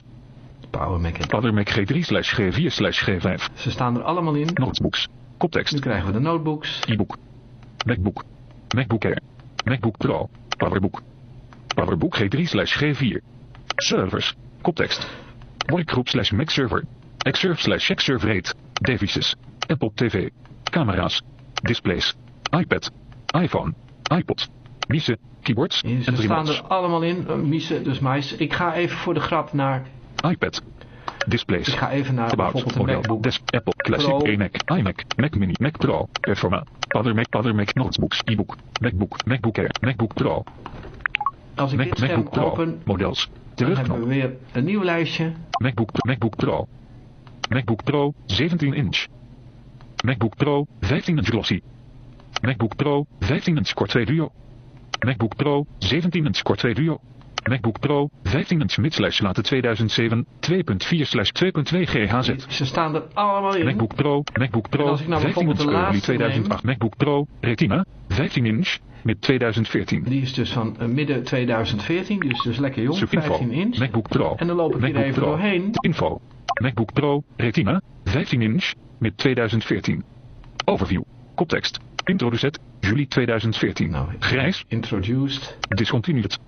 Power Mac. Other Mac G3 slash G4 slash G5. Ze staan er allemaal in. Notebooks. Koptekst. Nu krijgen we de notebooks. E-book. MacBook. MacBook Air. MacBook Pro. Powerbook. Powerbook G3 slash G4. Servers. Koptekst. Workgroep slash Mac server. Xserve slash Xserve rate. Devices. Apple TV. Camera's. Displays. iPad. iPhone. iPod. Mice. Keyboards. Ze en staan remotes. er allemaal in. Uh, dus mais. Ik ga even voor de grap naar... iPad. Displays. Ik ga even naar About. bijvoorbeeld een Model. MacBook. Des Apple. Classic Pro. iMac. iMac. Mac Mini. Mac Pro. Performa. Other Mac. Other Mac Notebooks. E-book. MacBook. MacBook Air. MacBook Pro. Als ik Mac, dit scherm MacBook Pro. open, Models. dan hebben we weer een nieuw lijstje. MacBook, MacBook Pro. MacBook Pro 17 inch. MacBook Pro 15 inch glossy. MacBook Pro 15 inch Core 2 Duo. MacBook Pro 17 inch Core 2 Duo. MacBook Pro 15 inch mid slash later 2007 2.4 slash 2.2 GHz. Ze staan er allemaal in. MacBook Pro, MacBook Pro als ik nou 15 inch early laatste 2008 MacBook Pro Retina 15 inch mid 2014. Die is dus van eh, midden 2014, dus, dus lekker jong, Subinfo. 15 inch. MacBook Pro. En dan loop ik hier MacBook even Pro. doorheen. Info. MacBook Pro Retina 15 inch met 2014. Overview. Koptekst. Introducet. Juli 2014. Nou, Grijs. Introduced. Discontinued.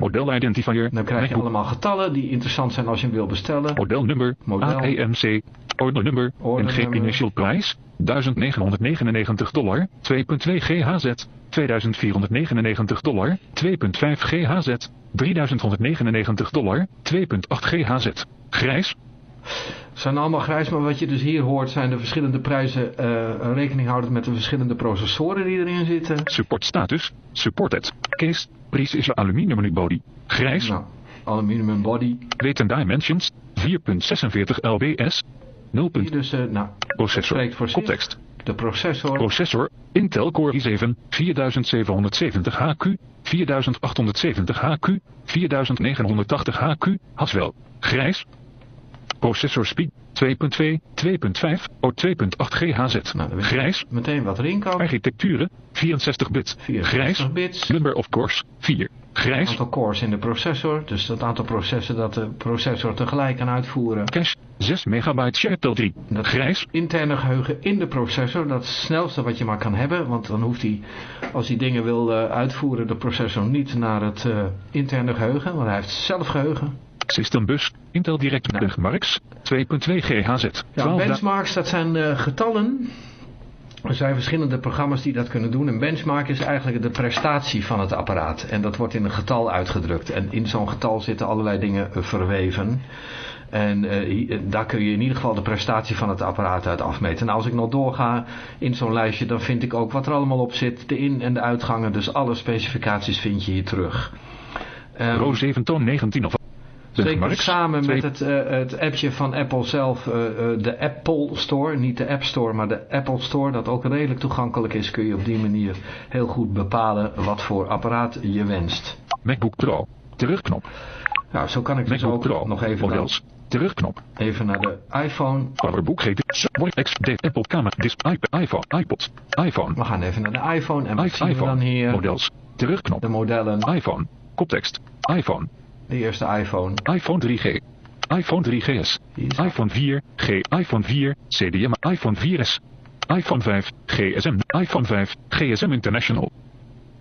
Modelidentifier. Dan krijg je allemaal getallen die interessant zijn als je hem wil bestellen. Modelnummer. Model. AEMC. Order Order NG Initial Price. 1999 dollar. 2.2 GHZ. 2499 dollar. 2.5 GHZ. 3199 dollar. 2.8 GHZ. Grijs. Zijn allemaal grijs, maar wat je dus hier hoort zijn de verschillende prijzen eh, rekening houdend met de verschillende processoren die erin zitten. Support status. Supported. Case. Precision aluminium unibody. Grijs. Nou, aluminium body. Weight and dimensions. 4.46 lbs. 0. Hier dus, eh, nou, Processor. spreekt voor. Koptekst. de processor. Processor. Intel Core i7. 4770 HQ. 4870 HQ. 4980 HQ. Haswell. Grijs. Processor speed. 2.2. 2.5. O 2.8 GHz. Nou, Grijs. Meteen wat erin kan. Architecturen. 64 bit. 64 Grijs. bits. Number of cores. 4. Grijs. aantal cores in de processor. Dus dat aantal processen dat de processor tegelijk kan uitvoeren. Cache 6 megabyte ShareTel 3. Dat Grijs. interne geheugen in de processor. Dat is het snelste wat je maar kan hebben. Want dan hoeft hij, als hij dingen wil eh, uitvoeren, de processor niet naar het eh, interne geheugen. Want hij heeft zelf geheugen. System bus. Intel Direct Benchmarks. 2.2 GHz. Ja, 12 da- benchmarks, dat zijn eh, getallen. Er zijn verschillende programma's die dat kunnen doen. Een benchmark is eigenlijk de prestatie van het apparaat. En dat wordt in een getal uitgedrukt. En in zo'n getal zitten allerlei dingen verweven. En eh, eh, daar kun je in ieder geval de prestatie van het apparaat uit afmeten. En als ik nog doorga in zo'n lijstje, dan vind ik ook wat er allemaal op zit. De in- en de uitgangen, dus alle specificaties vind je hier terug. Ehm, Row 7 toon 19 of Zeker samen met het, eh, het appje van Apple zelf, eh, eh, de Apple Store, niet de App Store, maar de Apple Store, dat ook redelijk toegankelijk is, kun je op die manier heel goed bepalen wat voor apparaat je wenst. MacBook Pro. Terugknop. Nou, zo kan ik dus MacBook ook Pro. nog even, Models. Terugknop. even naar de iPhone. Powerbook GT. X. D. Apple Camera. Dis. iPad. iPhone. iPod. iPhone. We gaan even naar de iPhone en wat I- zien we iPhone. dan hier? Models. Terugknop. De modellen. iPhone. Koptekst. iPhone. De eerste iPhone. iPhone 3G. iPhone 3GS. Die is iPhone 4. G. iPhone 4. CDM. iPhone 4S. iPhone 5. GSM. iPhone 5. GSM International.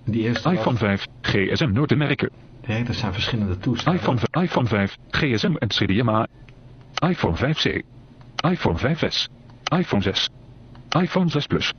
Die eerste iPhone 5. GSM North America. Nee, dat zijn verschillende toestellen. iPhone, iPhone 5, GSM en CDMA. iPhone 5C. iPhone 5S. iPhone 6. iPhone 6 Plus.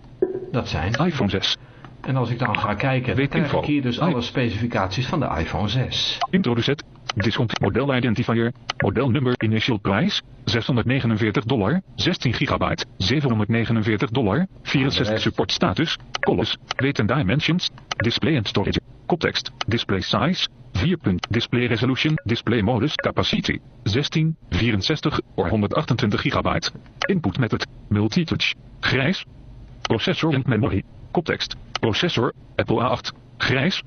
Dat zijn. iPhone 6. En als ik dan ga kijken, krijg info. ik hier dus alle specificaties van de iPhone 6. Introducet. Discount model identifier. Modelnummer initial prijs. 649 dollar. 16 gigabyte. 749 dollar. 64 support status. Colors. Weight and dimensions. Display and storage. Koptekst. Display size. 4. punt. Display resolution. Display modus. Capacity. 16. 64 or 128 gigabyte. Input method. Multitouch. Grijs. Processor and memory. Koptekst. Processor. Apple A8. Grijs.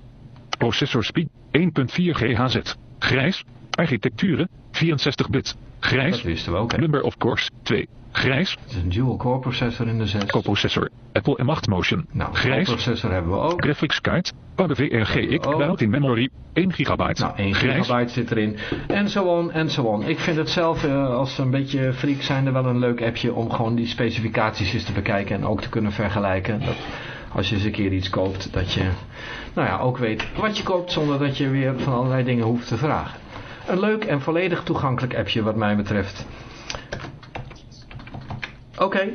Processor speed 1.4 GHz. Grijs. Architecturen 64 bit. Grijs. Dat wisten we ook, hè. Number of course 2. Grijs. Het is een dual core processor in de 6. Coprocessor. Apple M8 Motion. Nou, Grijs. processor hebben we ook. Graphics card. Power VRGX. Built in memory 1 gigabyte. Nou, 1 Grijs. gigabyte zit erin. En zo on, en zo on. Ik vind het zelf, eh, als een beetje freak zijn, er wel een leuk appje om gewoon die specificaties eens te bekijken en ook te kunnen vergelijken. Dat als je eens een keer iets koopt, dat je nou ja, ook weet wat je koopt zonder dat je weer van allerlei dingen hoeft te vragen. Een leuk en volledig toegankelijk appje wat mij betreft. Oké.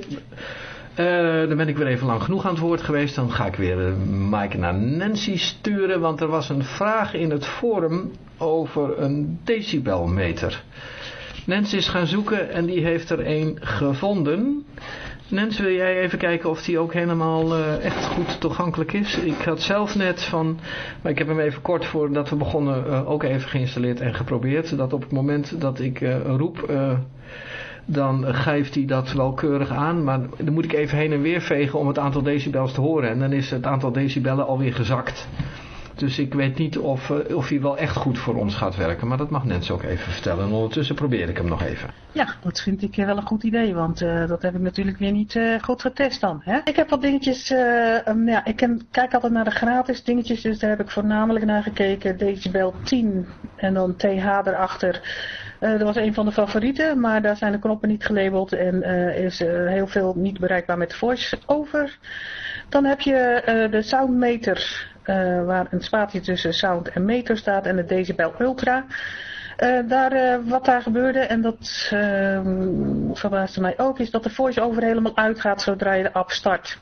Eh, dan ben ik weer even lang genoeg aan het woord geweest. Dan ga ik weer eh, Mike naar Nancy sturen. Want er was een vraag in het forum over een decibelmeter. Nancy is gaan zoeken en die heeft er een gevonden. Nancy, wil jij even kijken of die ook helemaal eh, echt goed toegankelijk is? Ik had zelf net van, maar ik heb hem even kort voordat we begonnen eh, ook even geïnstalleerd en geprobeerd. Dat op het moment dat ik eh, roep, dan geeft hij dat wel keurig aan. Maar dan moet ik even heen en weer vegen om het aantal decibels te horen. En dan is het aantal decibellen alweer gezakt. Dus ik weet niet of, eh, of hij wel echt goed voor ons gaat werken. Maar dat mag Nancy ook even vertellen. En ondertussen probeer ik hem nog even. Ja, dat vind ik eh, wel een goed idee, want eh, dat heb ik natuurlijk weer niet goed getest dan. Hè? Ik heb wat dingetjes, um, ja, ik kijk altijd naar de gratis dingetjes, dus daar heb ik voornamelijk naar gekeken. Decibel 10 en dan TH erachter. Dat was een van de favorieten, maar daar zijn de knoppen niet gelabeld en eh, is heel veel niet bereikbaar met voice-over. Dan heb je de soundmeter, eh, waar een spatie tussen sound en meter staat en de decibel ultra. Eh, daar, eh, wat daar gebeurde, en dat uh, verbaasde mij ook, is dat de voice-over helemaal uitgaat zodra je de app start.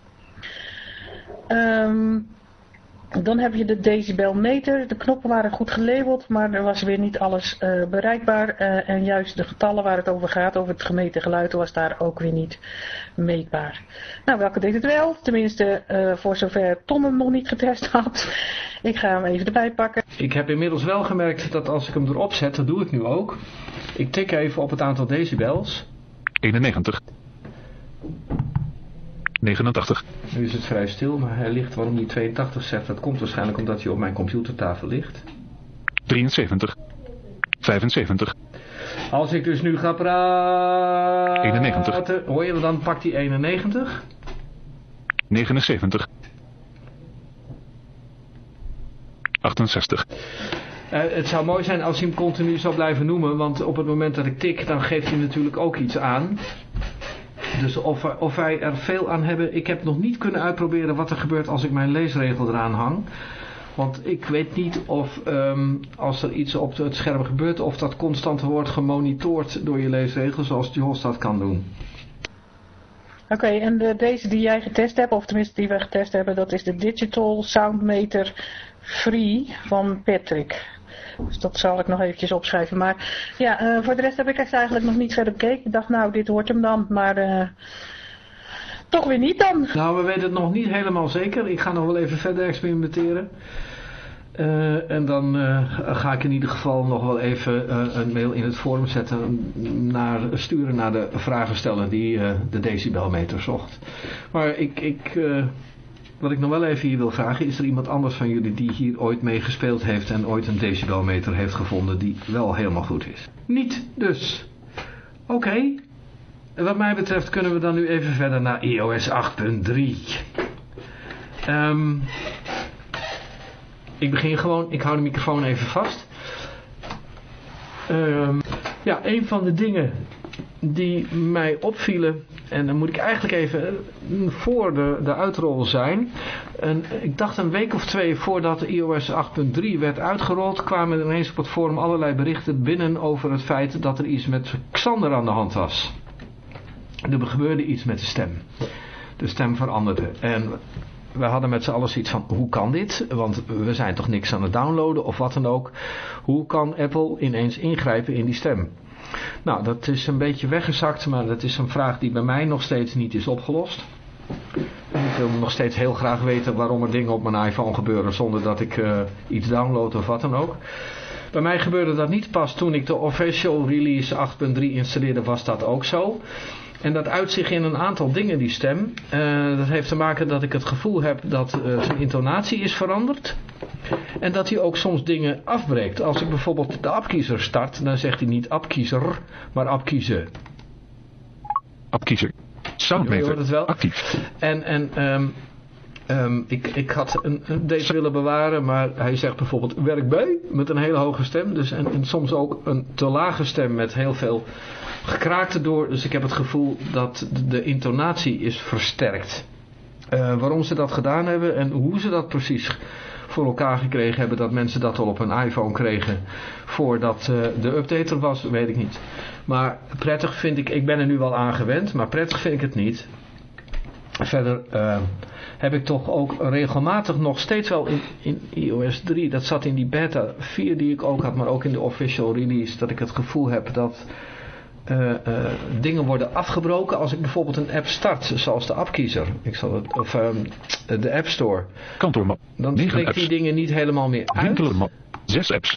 Ehm, dan heb je de decibelmeter. De knoppen waren goed gelabeld, maar er was weer niet alles eh, bereikbaar. Eh, en juist de getallen waar het over gaat, over het gemeten geluid, was daar ook weer niet meetbaar. Nou, welke deed het wel? Tenminste, eh, voor zover Tom hem nog niet getest had. [laughs] Ik ga hem even erbij pakken. Ik heb inmiddels wel gemerkt dat als ik hem erop zet, dat doe ik nu ook. Ik tik even op het aantal decibels. 91. 89. Nu is het vrij stil, maar hij ligt waarom hij 82 zegt. Dat komt waarschijnlijk omdat hij op mijn computertafel ligt. 73. 75. Als ik dus nu ga praten... 91. Hoor je, dan pakt hij 91. 79. 68. Uh, het zou mooi zijn als hij hem continu zou blijven noemen, want op het moment dat ik tik, dan geeft hij natuurlijk ook iets aan. Dus of, of wij er veel aan hebben, ik heb nog niet kunnen uitproberen wat er gebeurt als ik mijn leesregel eraan hang. Want ik weet niet of um, als er iets op het scherm gebeurt, of dat constant wordt gemonitord door je leesregel, zoals Jos dat kan doen. Oké, en de, deze die jij getest hebt, of tenminste die we getest hebben, dat is de Digital Soundmeter Free van Patrick. Dus dat zal ik nog eventjes opschrijven. Maar ja, uh, voor de rest heb ik echt eigenlijk nog niet verder bekeken. Ik dacht, nou, dit hoort hem dan. Maar uh, toch weer niet dan. Nou, we weten het nog niet helemaal zeker. Ik ga nog wel even verder experimenteren. Uh, en dan ga ik in ieder geval nog wel even een mail in het forum zetten. Naar, sturen naar de vragensteller die de decibelmeter zocht. Maar ik... ik wat ik nog wel even hier wil vragen, is er iemand anders van jullie die hier ooit mee gespeeld heeft en ooit een decibelmeter heeft gevonden die wel helemaal goed is? Niet dus. Oké. Okay. Wat mij betreft kunnen we dan nu even verder naar iOS 8.3. Um, ik begin gewoon, ik hou de microfoon even vast. Um, ja, een van de dingen die mij opvielen, en dan moet ik eigenlijk even voor de, de uitrol zijn. En ik dacht een week of twee voordat iOS 8.3 werd uitgerold, kwamen er ineens op het forum allerlei berichten binnen over het feit dat er iets met Xander aan de hand was. Er gebeurde iets met de stem. de stem veranderde. En we hadden met z'n allen zoiets van, hoe kan dit? Want we zijn toch niks aan het downloaden of wat dan ook. Hoe kan Apple ineens ingrijpen in die stem? Nou, dat is een beetje weggezakt, maar dat is een vraag die bij mij nog steeds niet is opgelost. Ik wil nog steeds heel graag weten waarom er dingen op mijn iPhone gebeuren zonder dat ik uh, iets download of wat dan ook. Bij mij gebeurde dat niet pas toen ik de official release 8.3 installeerde was dat ook zo. En dat uit zich in een aantal dingen, die stem. Uh, dat heeft te maken dat ik het gevoel heb dat uh, zijn intonatie is veranderd. En dat hij ook soms dingen afbreekt. Als ik bijvoorbeeld de appkiezer start, dan zegt hij niet appkiezer, maar appkiezen. Appkiezer. Soundmeter. Je hoort het wel. Actief. En, en um, um, ik, ik had een update willen bewaren, maar hij zegt bijvoorbeeld werk bij met een hele hoge stem. Dus en, soms ook een te lage stem met heel veel gekraakte door. Dus ik heb het gevoel dat de intonatie is versterkt. Uh, waarom ze dat gedaan hebben en hoe ze dat precies voor elkaar gekregen hebben dat mensen dat al op een iPhone kregen voordat uh, de update er was, weet ik niet. Maar prettig vind ik, ik ben er nu wel aan gewend, maar prettig vind ik het niet. Verder uh, heb ik toch ook regelmatig nog steeds wel in, in iOS 3, dat zat in die beta 4 die ik ook had, maar ook in de official release, dat ik het gevoel heb dat uh, uh, dingen worden afgebroken als ik bijvoorbeeld een app start, zoals de appkiezer. Ik zal het, of um, de App Store. Kantoormap. Dan spreekt die dingen niet helemaal meer uit. Winkelen. Zes apps.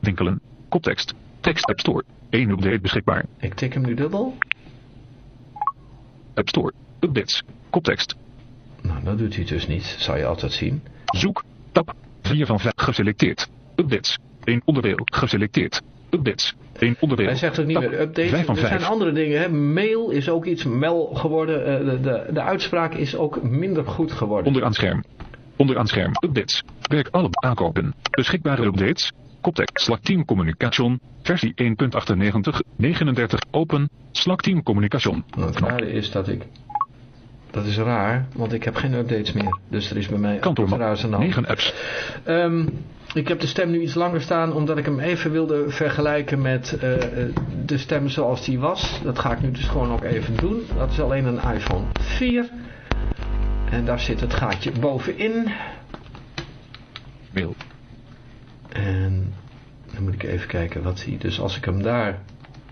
Winkelen. Koptekst. Tekst App Store. Eén update beschikbaar. Ik tik hem nu dubbel. App Store. Updates. Koptekst. Nou, dat doet hij dus niet. Zou je altijd zien. Zoek. Tab. 4 van 5 geselecteerd. Updates. Eén onderdeel geselecteerd. Updates. Eén onderdeel. Hij zegt ook niet Tab. meer update. Vijf van er zijn andere dingen. Hè. Mail is ook iets mel geworden. Uh, de, de, de uitspraak is ook minder goed geworden. Onderaan scherm. Onderaan scherm. Updates. Werk alle aankopen. Beschikbare updates. Koptekst. Slack Team Communication. Versie 1.98. 39. Open. Slack Team Communication. Nou, het rare is dat ik... Dat is raar, want ik heb geen updates meer. Dus er is bij mij raars aan de hand. 9 apps. Um, ik heb de stem nu iets langer staan omdat ik hem even wilde vergelijken met uh, de stem zoals die was. Dat ga ik nu dus gewoon ook even doen. Dat is alleen een iPhone 4. En daar zit het gaatje bovenin. Mail. En dan moet ik even kijken wat hij... Dus als ik hem daar...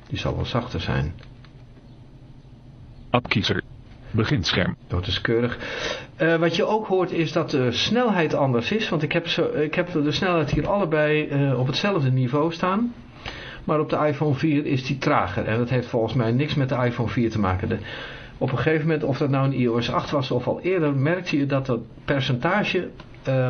Die zal wel zachter zijn. Appkiezer. Beginscherm. Dat is keurig. Uh, wat je ook hoort is dat de snelheid anders is. Want ik heb, zo, ik heb de snelheid hier allebei uh, op hetzelfde niveau staan. Maar op de iPhone 4 is die trager. En dat heeft volgens mij niks met de iPhone 4 te maken. Op een gegeven moment, of dat nou een iOS 8 was of al eerder, merkte je dat het percentage uh,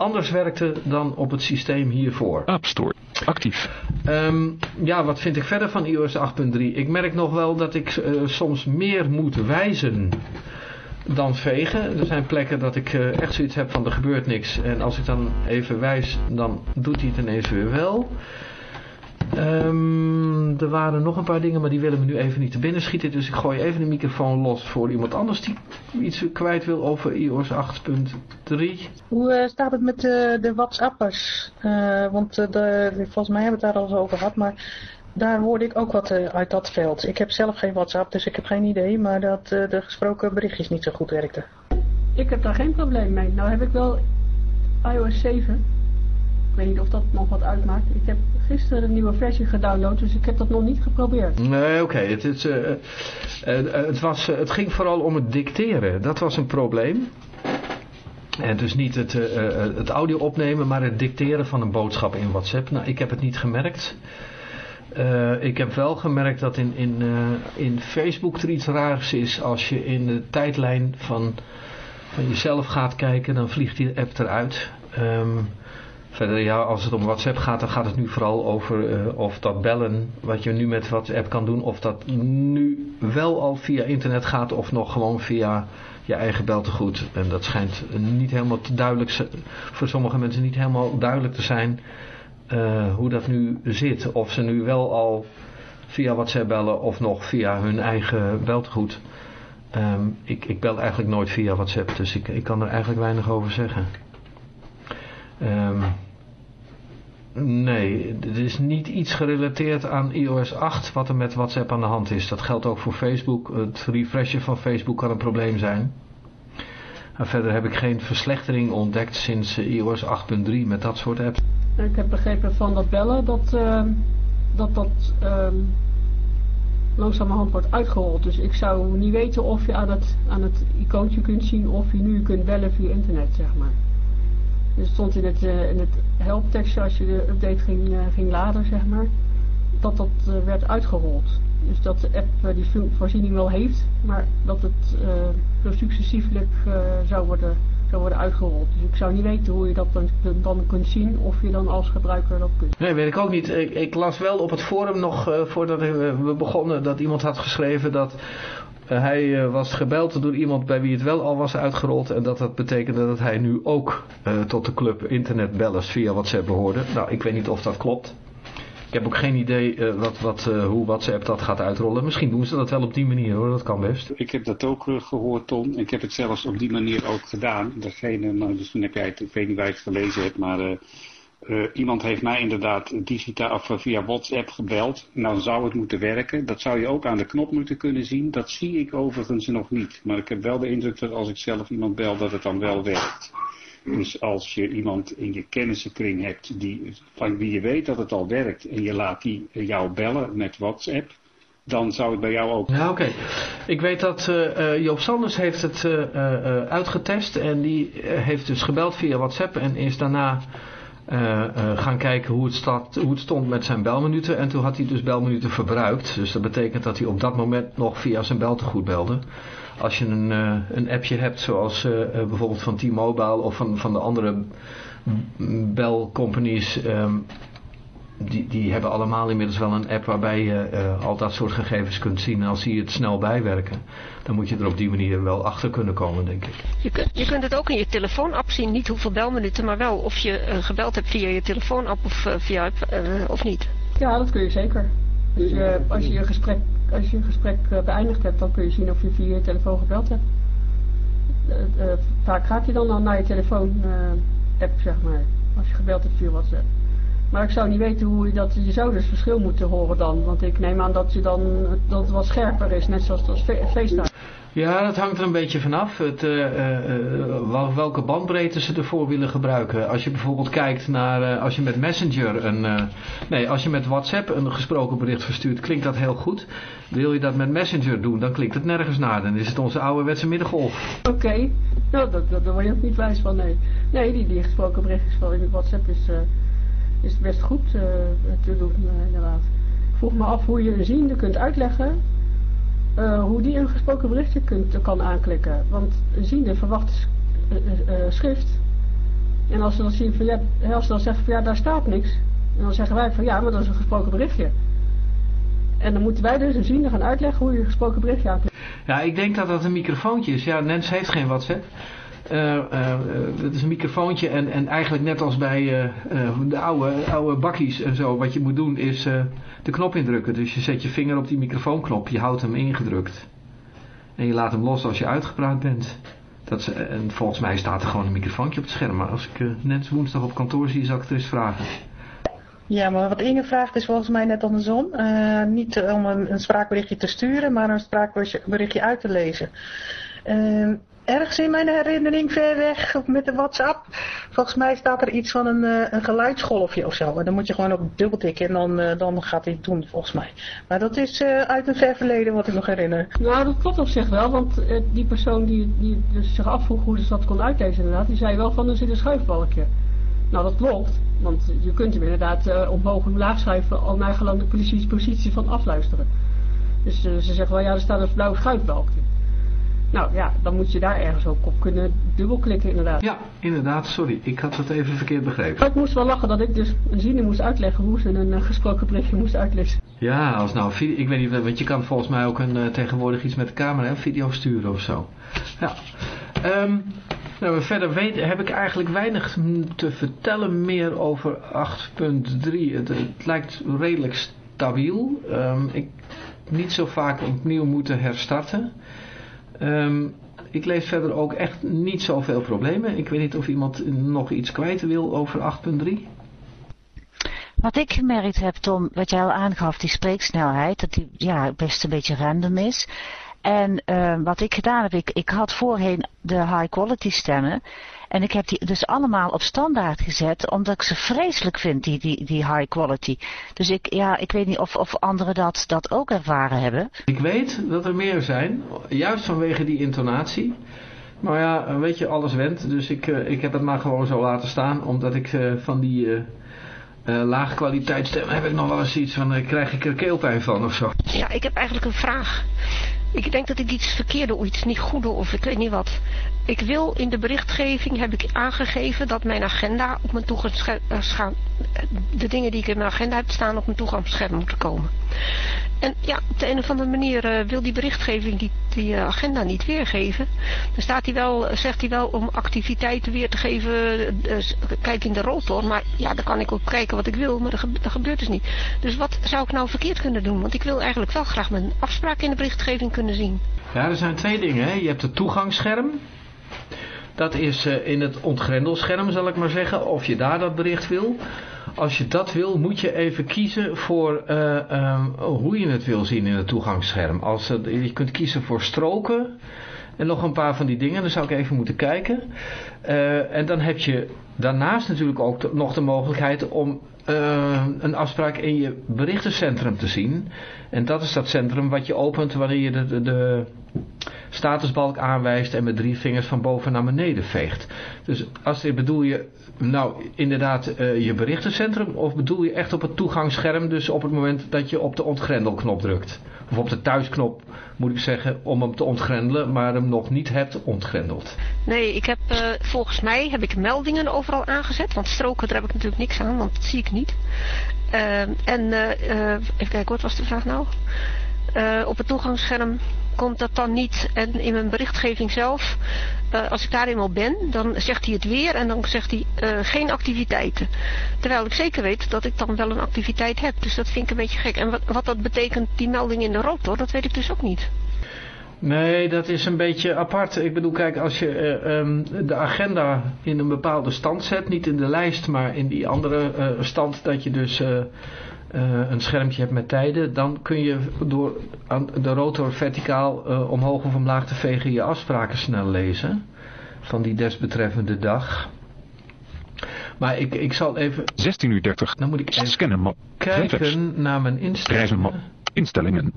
anders werkte dan op het systeem hiervoor. App Store. Actief. Um, ja, wat vind ik verder van iOS 8.3? Ik merk nog wel dat ik uh, soms meer moet wijzen dan vegen. Er zijn plekken dat ik uh, echt zoiets heb van er gebeurt niks. En als ik dan even wijs, dan doet hij het ineens weer wel. Um, er waren nog een paar dingen, maar die willen me nu even niet te binnen schieten. Dus ik gooi even de microfoon los voor iemand anders die iets kwijt wil over iOS 8.3. Hoe uh, staat het met de, de WhatsAppers? Uh, want uh, de, volgens mij hebben we het daar al eens over gehad, maar daar hoorde ik ook wat uit dat veld. Ik heb zelf geen WhatsApp, dus ik heb geen idee, maar dat de gesproken berichtjes niet zo goed werkten. Ik heb daar geen probleem mee. Nou heb ik wel iOS 7. Ik weet niet of dat nog wat uitmaakt. Ik heb gisteren een nieuwe versie gedownload, dus ik heb dat nog niet geprobeerd. Nee, oké. Het, het, uh, uh, het, was, het ging vooral om het dicteren. Dat was een probleem. En dus niet het, het audio opnemen, maar het dicteren van een boodschap in WhatsApp. Nou, ik heb het niet gemerkt. Ik heb wel gemerkt dat in, in, in Facebook er iets raars is. Als je in de tijdlijn van, van jezelf gaat kijken, dan vliegt die app eruit. Um, verder, ja, als het om WhatsApp gaat, dan gaat het nu vooral over uh, of dat bellen, wat je nu met WhatsApp kan doen, of dat nu wel al via internet gaat of nog gewoon via je eigen beltegoed. En dat schijnt niet helemaal te duidelijk, voor sommige mensen niet helemaal duidelijk te zijn... Uh, hoe dat nu zit. Of ze nu wel al via WhatsApp bellen of nog via hun eigen beltegoed. Um, ik, ik bel eigenlijk nooit via WhatsApp, dus ik, ik kan er eigenlijk weinig over zeggen. Um, nee, er is niet iets gerelateerd aan iOS 8 wat er met WhatsApp aan de hand is. Dat geldt ook voor Facebook. Het refreshen van Facebook kan een probleem zijn. En verder heb ik geen verslechtering ontdekt sinds eh, iOS 8.3 met dat soort apps. Ik heb begrepen van dat bellen dat uh, dat, dat uh, langzamerhand wordt uitgerold. Dus ik zou niet weten of je aan het, aan het icoontje kunt zien of je nu kunt bellen via internet, zeg maar. Dus stond in het, uh, in het helptekstje als je de update ging, uh, ging laden, zeg maar, dat dat uh, werd uitgerold. Dus dat de app die voorziening wel heeft, maar dat het zo successieflijk zou, worden, zou worden uitgerold. Dus ik zou niet weten hoe je dat dan, dan kunt zien of je dan als gebruiker dat kunt. Nee, weet ik ook niet. Ik, ik las wel op het forum nog, voordat we begonnen, dat iemand had geschreven dat hij uh, was gebeld door iemand bij wie het wel al was uitgerold. En dat dat betekende dat hij nu ook uh, tot de club internetbellers via WhatsApp behoorde. Nou, ik weet niet of dat klopt. Ik heb ook geen idee uh, wat, wat, hoe WhatsApp dat gaat uitrollen. Misschien doen ze dat wel op die manier hoor, dat kan best. Ik heb dat ook gehoord Tom. Ik heb het zelfs op die manier ook gedaan. Degene, nou, dus toen heb jij ik weet niet waar je het gelezen hebt, maar... Uh, iemand heeft mij inderdaad digitaal of via WhatsApp gebeld. Nou zou het moeten werken. Dat zou je ook aan de knop moeten kunnen zien. Dat zie ik overigens nog niet. Maar ik heb wel de indruk dat als ik zelf iemand bel dat het dan wel werkt. Dus als je iemand in je kennissenkring hebt die, van wie je weet dat het al werkt en je laat die jou bellen met WhatsApp, dan zou het bij jou ook. Ja, oké. Ik weet dat uh, Joop Sanders heeft het uh, uitgetest en die heeft dus gebeld via WhatsApp en is daarna gaan kijken hoe het, hoe het stond met zijn belminuten. En toen had hij dus belminuten verbruikt. Dus dat betekent dat hij op dat moment nog via zijn beltegoed belde. Als je een, uh, een appje hebt zoals bijvoorbeeld van T-Mobile of van, van de andere belcompanies... Um, die, die hebben allemaal inmiddels wel een app waarbij je uh, al dat soort gegevens kunt zien. En als die het snel bijwerken, dan moet je er op die manier wel achter kunnen komen, denk ik. Je kunt, je kunt het ook in je telefoonapp zien, niet hoeveel belminuten, maar wel of je uh, gebeld hebt via je telefoonapp of uh, via app, of niet. Ja, dat kun je zeker. Dus als je je gesprek, als je je gesprek beëindigd hebt, dan kun je zien of je via je telefoon gebeld hebt. vaak gaat hij dan, dan naar je telefoon app, zeg maar, als je gebeld hebt via WhatsApp. Maar ik zou niet weten hoe je dat, je zou dus verschil moeten horen dan. Want ik neem aan dat je dan, dat het wat scherper is, net zoals als FaceTime. Ja, dat hangt er een beetje vanaf. Het, uh, uh, welke bandbreedte ze ervoor willen gebruiken. Als je bijvoorbeeld kijkt naar, uh, als je met Messenger een, nee, als je met WhatsApp een gesproken bericht verstuurt, klinkt dat heel goed. Wil je dat met Messenger doen, dan klinkt het nergens naar. Dan is het onze ouderwetse middengolf. Oké, okay. nou, dat, dat, daar word je ook niet wijs van, nee. Nee, die, die gesproken berichtjes van in WhatsApp is is het best goed uh, te doen, uh, inderdaad. Ik vroeg me af hoe je een ziende kunt uitleggen uh, hoe die een gesproken berichtje kunt, kan aanklikken. Want een ziende verwacht schrift. En als ze dan zien van ja, als ze dan zeggen van ja, daar staat niks. En dan zeggen wij van ja, maar dat is een gesproken berichtje. En dan moeten wij dus een ziende gaan uitleggen hoe je een gesproken berichtje aanklikt. Ja, ik denk dat dat een microfoontje is. Ja, Nens heeft geen WhatsApp. Uh, uh, het is een microfoontje en, en eigenlijk net als bij uh, de oude, oude bakkies en zo, wat je moet doen is de knop indrukken. Dus je zet je vinger op die microfoonknop, je houdt hem ingedrukt. En je laat hem los als je uitgepraat bent. Dat en volgens mij staat er gewoon een microfoontje op het scherm. Maar als ik net woensdag op kantoor zie, zal ik het eens vragen. Ja, maar wat Inge vraagt is volgens mij net andersom. niet om een, een, spraakberichtje te sturen, maar een spraakberichtje uit te lezen. Uh, ergens in mijn herinnering ver weg met de WhatsApp. Volgens mij staat er iets van een, uh, een geluidsgolfje of zo. En dan moet je gewoon op dubbeltikken en dan, uh, dan gaat hij het doen volgens mij. Maar dat is uh, uit een ver verleden wat ik nog herinner. Nou, dat klopt op zich wel. Want die persoon die, die dus zich afvroeg hoe ze dat kon uitlezen inderdaad. Die zei wel van er zit een schuifbalkje. Nou, dat klopt. Want je kunt hem inderdaad omhoog en omlaag schuiven al naar gelang de positie, positie van afluisteren. Dus ze zeggen wel ja, er staat een blauw schuifbalkje. Nou ja, dan moet je daar ergens ook op kunnen dubbelklikken inderdaad. Ja, inderdaad, sorry. Ik had het even verkeerd begrepen. Maar ik moest wel lachen dat ik dus een ziener moest uitleggen hoe ze een uh, gesproken berichtje moest uitleggen. Ja, als nou, ik weet niet, want je kan volgens mij ook een, uh, tegenwoordig iets met de camera, een video sturen of zo. Ja. Um, nou, verder weet, heb ik eigenlijk weinig te vertellen meer over 8.3. Het, het, lijkt redelijk stabiel. Um, ik niet zo vaak opnieuw moeten herstarten. Um, ik lees verder ook echt niet zoveel problemen. Ik weet niet of iemand nog iets kwijt wil over 8.3. Wat ik gemerkt heb, Tom, wat jij al aangaf, die spreeksnelheid, dat die ja, best een beetje random is. En uh, wat ik gedaan heb, ik, ik had voorheen de high quality stemmen. En ik heb die dus allemaal op standaard gezet, omdat ik ze vreselijk vind, die, die, die high quality. Dus ik, ja, ik weet niet of, of anderen dat, dat ook ervaren hebben. Ik weet dat er meer zijn, juist vanwege die intonatie. Maar ja, weet je, alles went. Dus ik, uh, ik heb het maar gewoon zo laten staan, omdat ik uh, van die... Uh, uh, laag kwaliteit stem heb ik nog wel eens iets van, uh, krijg ik er keelpijn van of zo? Ja, ik heb eigenlijk een vraag. Ik denk dat ik iets verkeerd doe, iets niet goed doe of ik weet niet wat. Ik wil in de berichtgeving, heb ik aangegeven dat mijn agenda op mijn toegangsscherm, de dingen die ik in mijn agenda heb staan op mijn toegangsscherm moeten komen. En ja, op de een of andere manier uh, wil die berichtgeving die, die agenda niet weergeven. Dan staat hij wel, zegt hij wel om activiteiten weer te geven, kijk in de rotor. Maar ja, dan kan ik ook kijken wat ik wil, maar dat, gebeurt dus niet. Dus wat zou ik nou verkeerd kunnen doen? Want ik wil eigenlijk wel graag mijn afspraak in de berichtgeving kunnen zien. Ja, er zijn twee dingen. Hè. Je hebt het toegangsscherm. Dat is in het ontgrendelscherm, zal ik maar zeggen, of je daar dat bericht wil. Als je dat wil, moet je even kiezen voor uh, um, hoe je het wil zien in het toegangsscherm. Als, je kunt kiezen voor stroken en nog een paar van die dingen. Dan zou ik even moeten kijken. Uh, en dan heb je daarnaast natuurlijk ook nog de mogelijkheid om een afspraak in je berichtencentrum te zien. En dat is dat centrum wat je opent wanneer je de, de, statusbalk aanwijst en met drie vingers van boven naar beneden veegt. Dus als dit bedoel je nou inderdaad uh, je berichtencentrum of bedoel je echt op het toegangsscherm, dus op het moment dat je op de ontgrendelknop drukt? Of op de thuisknop moet ik zeggen om hem te ontgrendelen, maar hem nog niet hebt ontgrendeld. Nee, ik heb uh, volgens mij heb ik meldingen overal aangezet, want stroken daar heb ik natuurlijk niks aan, want dat zie ik niet. Uh, en even kijken, wat was de vraag nou? op het toegangsscherm komt dat dan niet. En in mijn berichtgeving zelf, uh, als ik daar eenmaal ben, dan zegt hij het weer en dan zegt hij uh, geen activiteiten. Terwijl ik zeker weet dat ik dan wel een activiteit heb. Dus dat vind ik een beetje gek. En wat, wat dat betekent, die melding in de rotor, dat weet ik dus ook niet. Nee, dat is een beetje apart. Ik bedoel, kijk, als je uh, um, de agenda in een bepaalde stand zet, niet in de lijst, maar in die andere stand, dat je dus een schermpje hebt met tijden, dan kun je door de rotor verticaal omhoog of omlaag te vegen je afspraken snel lezen van die desbetreffende dag. Maar ik, ik zal even... 16 uur 30. Dan moet ik even Scannen. kijken naar mijn instellingen. Instellingen.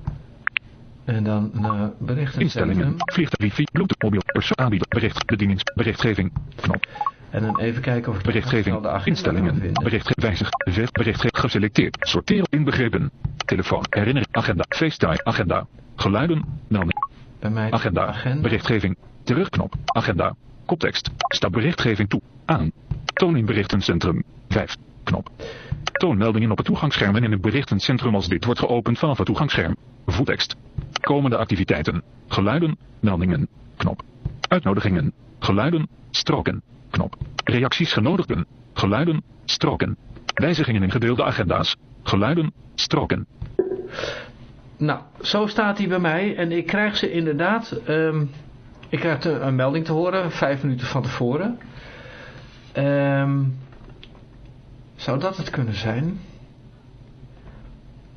En dan naar berichten. Instellingen. Vliegtuig, Bluetooth, mobiel, persoon, aanbieden, bericht, bediening, berichtgeving, knop. En dan even kijken of ik berichtgeving, de instellingen, berichtgeving, wijzig, berichtgeving, geselecteerd, sorteren, inbegrepen, telefoon, herinnering, agenda, FaceTime, agenda, geluiden, melding, Bij mij agenda, agenda. berichtgeving, terugknop, agenda, koptekst, stap berichtgeving toe, aan, toon in berichtencentrum, 5, knop. Toon meldingen op het toegangsscherm en in het berichtencentrum als dit wordt geopend vanaf het toegangsscherm. Voettekst. Komende activiteiten. Geluiden, meldingen, knop. Uitnodigingen, geluiden, stroken, knop. Reacties genodigden, geluiden, stroken. Wijzigingen in gedeelde agenda's, geluiden, stroken. Nou, zo staat hij bij mij en ik krijg ze inderdaad... Um, ik krijg een, melding te horen, vijf minuten van tevoren. Um, zou dat het kunnen zijn?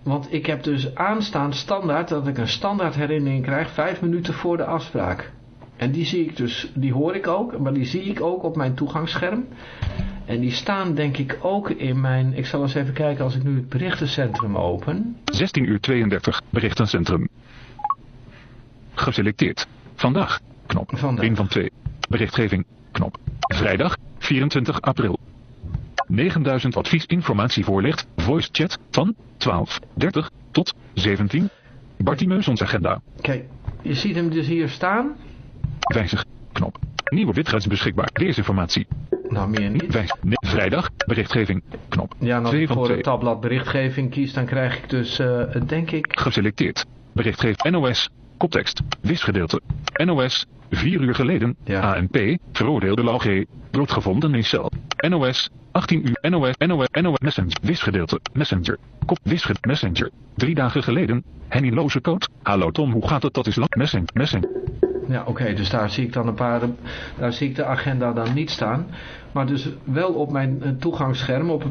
Want ik heb dus aanstaan standaard dat ik een standaard herinnering krijg vijf minuten voor de afspraak. En die zie ik dus, die hoor ik ook, maar die zie ik ook op mijn toegangsscherm. En die staan denk ik ook in mijn, ik zal eens even kijken als ik nu het berichtencentrum open. 16 uur 32, berichtencentrum. Geselecteerd. Vandaag, knop. Vandaag. 1 van 2. Berichtgeving, knop. Vrijdag, 24 april. 9000 adviesinformatie voorligt, voice chat van 12.30 tot 17. Bartimeus ons agenda. Kijk, je ziet hem dus hier staan. Wijzig, knop. Nieuwe witgeids beschikbaar, leesinformatie. Nou, meer niet. Wijs, nee, vrijdag, berichtgeving, knop. Ja, als 2 ik voor 2. het tabblad berichtgeving kies, dan krijg ik dus, uh, denk ik... Geselecteerd. Berichtgeving NOS, koptekst, wisgedeelte. NOS, 4 uur geleden, Ja. ANP, veroordeelde Lauge, doodgevonden in cel. NOS, 18 uur, NOS, NOS, NOS, Messenger, wisgedeelte, Messenger, kop, wisged, Messenger. Drie dagen geleden, Henny Lozekoot, hallo Tom, hoe gaat het, dat is lang, Messenger, Messenger. Ja, oké, dus daar zie ik dan een paar, daar zie ik de agenda dan niet staan. Maar dus wel op mijn eh, toegangsscherm, op,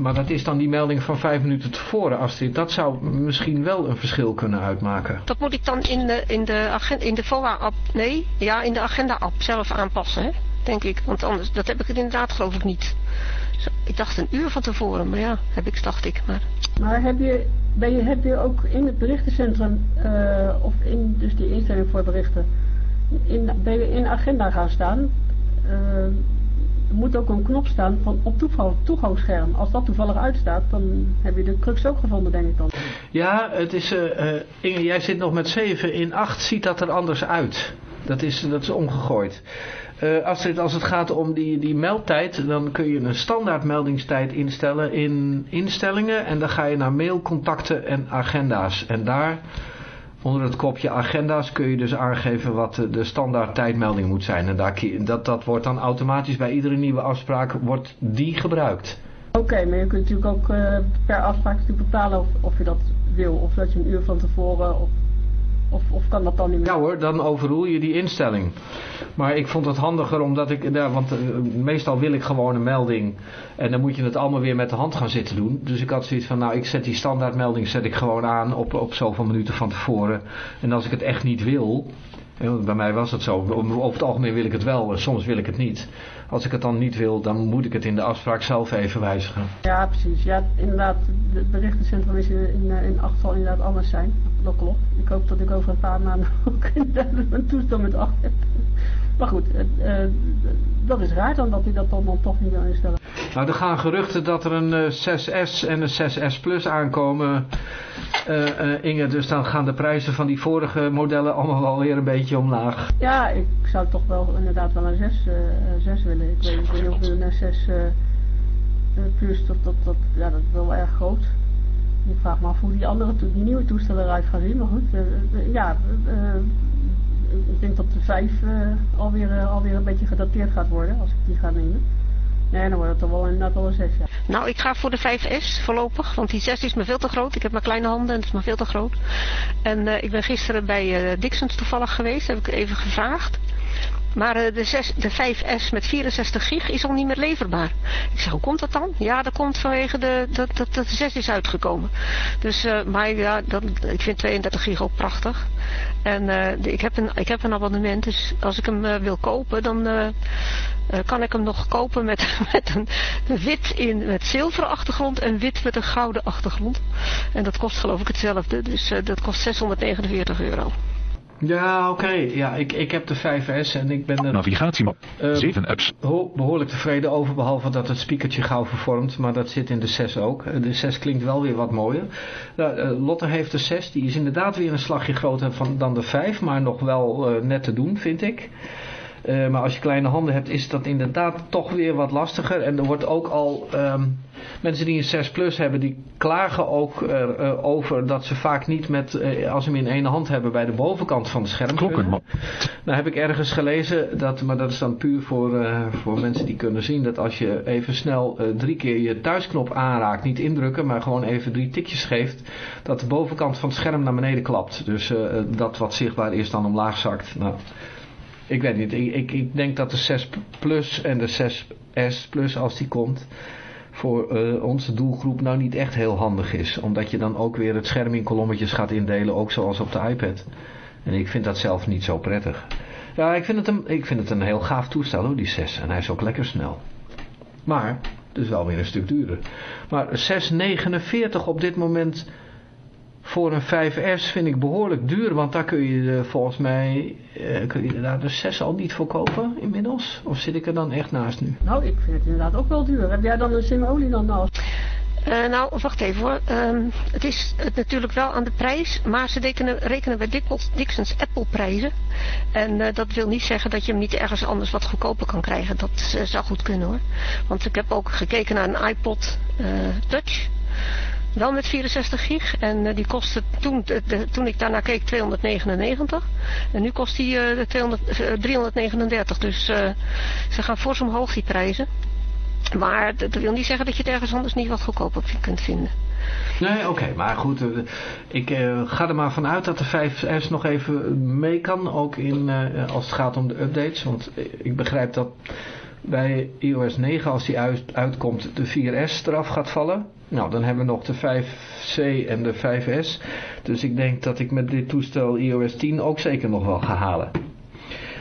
maar dat is dan die melding van vijf minuten tevoren, Astrid. Dat zou misschien wel een verschil kunnen uitmaken. Dat moet ik dan in de, in de, agenda, in de VOA-app, nee, ja, in de agenda-app zelf aanpassen, hè? denk ik. Want anders, dat heb ik inderdaad geloof ik niet. Zo, ik dacht een uur van tevoren, maar ja, heb ik, dacht ik. Maar, maar heb, je, ben je, heb je ook in het berichtencentrum, uh, of in dus die instelling voor berichten, in, je in agenda gaan staan? Uh, moet ook een knop staan van op toeval, toegangsscherm. Als dat toevallig uitstaat, dan heb je de crux ook gevonden, denk ik dan. Ja, het is, uh, Inge, jij zit nog met 7. In 8 ziet dat er anders uit. Dat is, dat is omgegooid. Uh, Astrid, als het gaat om die, die meldtijd, dan kun je een standaard meldingstijd instellen in instellingen. En dan ga je naar mail, contacten en agenda's. En daar, onder het kopje agenda's, kun je dus aangeven wat de standaard tijdmelding moet zijn. En daar, dat, dat wordt dan automatisch bij iedere nieuwe afspraak, wordt die gebruikt. Oké, maar je kunt natuurlijk ook uh, per afspraak bepalen of, of je dat wil. Of dat je een uur van tevoren... Of of, of kan dat dan meer? Ja hoor, dan overroel je die instelling. Maar ik vond het handiger omdat ik, ja, want uh, meestal wil ik gewoon een melding en dan moet je het allemaal weer met de hand gaan zitten doen. Dus ik had zoiets van, nou ik zet die standaardmelding zet ik gewoon aan op, op zoveel minuten van tevoren. En als ik het echt niet wil, bij mij was het zo. Over het algemeen wil ik het wel, soms wil ik het niet. Als ik het dan niet wil, dan moet ik het in de afspraak zelf even wijzigen. Ja, precies. Ja, inderdaad, het berichtencentrum is in, in acht zal inderdaad anders zijn. Dat klopt. Ik hoop dat ik over een paar maanden [laughs] ook inderdaad mijn toestand met acht heb. Maar goed, uh, dat is raar dan dat hij dat dan, dan toch niet wil instellen. Nou, er gaan geruchten dat er een uh, 6S en een 6S Plus aankomen, Inge. Dus dan gaan de prijzen van die vorige modellen allemaal wel weer een beetje omlaag. Ja, ik zou toch wel inderdaad wel een 6, 6 willen. Ik weet, ik weet niet of een 6 Plus, dat, dat, dat, ja, dat is wel erg groot. Ik vraag me af hoe die andere, die nieuwe toestellen eruit gaan zien. Maar goed, ja ik denk dat de 5 uh, alweer, uh, alweer een beetje gedateerd gaat worden als ik die ga nemen. Nee, dan wordt het toch wel inderdaad wel een 6, ja. Nou, ik ga voor de 5S voorlopig, want die 6 is me veel te groot. Ik heb maar kleine handen en het is me veel te groot. En uh, ik ben gisteren bij uh, Dixons toevallig geweest, heb ik even gevraagd. Maar uh, de, 6, de 5S met 64 gig is al niet meer leverbaar. Ik zeg, hoe komt dat dan? Ja, dat komt vanwege de, dat, dat, dat de 6 is uitgekomen. Dus, uh, maar ja, ik vind 32 gig ook prachtig. En de, ik, heb een, ik heb een abonnement, dus als ik hem wil kopen, dan kan ik hem nog kopen met, [laughs] met een wit in, met zilveren achtergrond en wit met een gouden achtergrond. En dat kost geloof ik hetzelfde, dus dat kost 649 euro. Ja, oké. Okay. Ja, ik, ik heb de 5S en ik ben er... Navigatiemap. Uh, 7 apps. Behoorlijk tevreden over, behalve dat het speakertje gauw vervormt. Maar dat zit in de 6 ook. De 6 klinkt wel weer wat mooier. Nou, uh, Lotte heeft de 6. Die is inderdaad weer een slagje groter van, dan de 5. Maar nog wel uh, net te doen, vind ik. Uh, maar als je kleine handen hebt, is dat inderdaad toch weer wat lastiger. En er wordt ook al... Um, mensen die een 6 Plus hebben, die klagen ook uh, uh, over dat ze vaak niet met... als ze hem in één hand hebben, bij de bovenkant van het scherm Klokken. Nou heb ik ergens gelezen, dat, maar dat is dan puur voor, voor mensen die kunnen zien... dat als je even snel drie keer je thuisknop aanraakt, niet indrukken... maar gewoon even drie tikjes geeft... dat de bovenkant van het scherm naar beneden klapt. Dus dat wat zichtbaar is dan omlaag zakt. Nou... Ik weet niet, ik, ik, denk dat de 6 Plus en de 6S Plus als die komt voor uh, onze doelgroep nou niet echt heel handig is. Omdat je dan ook weer het scherm in kolommetjes gaat indelen, ook zoals op de iPad. En ik vind dat zelf niet zo prettig. Ja, ik vind het een, ik vind het een heel gaaf toestel hoor, die 6. En hij is ook lekker snel. Maar, dus wel weer een stuk duurder. Maar 6,49 op dit moment voor een 5S vind ik behoorlijk duur, want daar kun je volgens mij, uh, kun je daar de 6 al niet voor kopen inmiddels? Of zit ik er dan echt naast nu? Nou, ik vind het inderdaad ook wel duur. Heb jij dan een Simolie dan naast? Uh, nou, wacht even hoor. Um, het is het natuurlijk wel aan de prijs, maar ze rekenen, rekenen bij Dixons Apple prijzen. En uh, dat wil niet zeggen dat je hem niet ergens anders wat goedkoper kan krijgen. Dat uh, zou goed kunnen hoor. Want ik heb ook gekeken naar een iPod Touch. Wel met 64 gig. En uh, die kostte toen, de, toen ik daarnaar keek 299. En nu kost die uh, 200, uh, 339. Dus ze gaan fors omhoog die prijzen. Maar dat wil niet zeggen dat je het ergens anders niet wat goedkoper kunt vinden. Nee, oké. maar goed, ik ga er maar vanuit dat de 5S nog even mee kan. Ook in, als het gaat om de updates. Want ik begrijp dat bij iOS 9, als die uit, uitkomt, de 4S eraf gaat vallen. Nou, dan hebben we nog de 5C en de 5S. Dus ik denk dat ik met dit toestel iOS 10 ook zeker nog wel ga halen.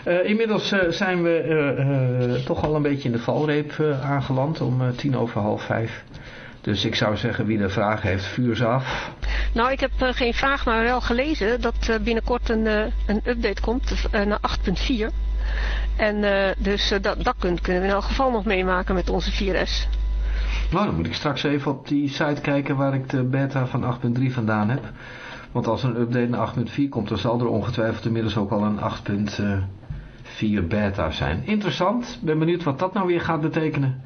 Uh, inmiddels uh, zijn we uh, toch al een beetje in de valreep aangeland om tien over half vijf. Dus ik zou zeggen, wie er vragen heeft, vuur ze af. Nou, ik heb geen vraag, maar wel gelezen dat binnenkort een, een update komt naar 8.4. En dus dat, dat kunnen we in elk geval nog meemaken met onze 4S. Nou, dan moet ik straks even op die site kijken waar ik de beta van 8.3 vandaan heb. Want als een update naar 8.4 komt, dan zal er ongetwijfeld inmiddels ook al een 8.4 beta zijn. Interessant, ben benieuwd wat dat nou weer gaat betekenen.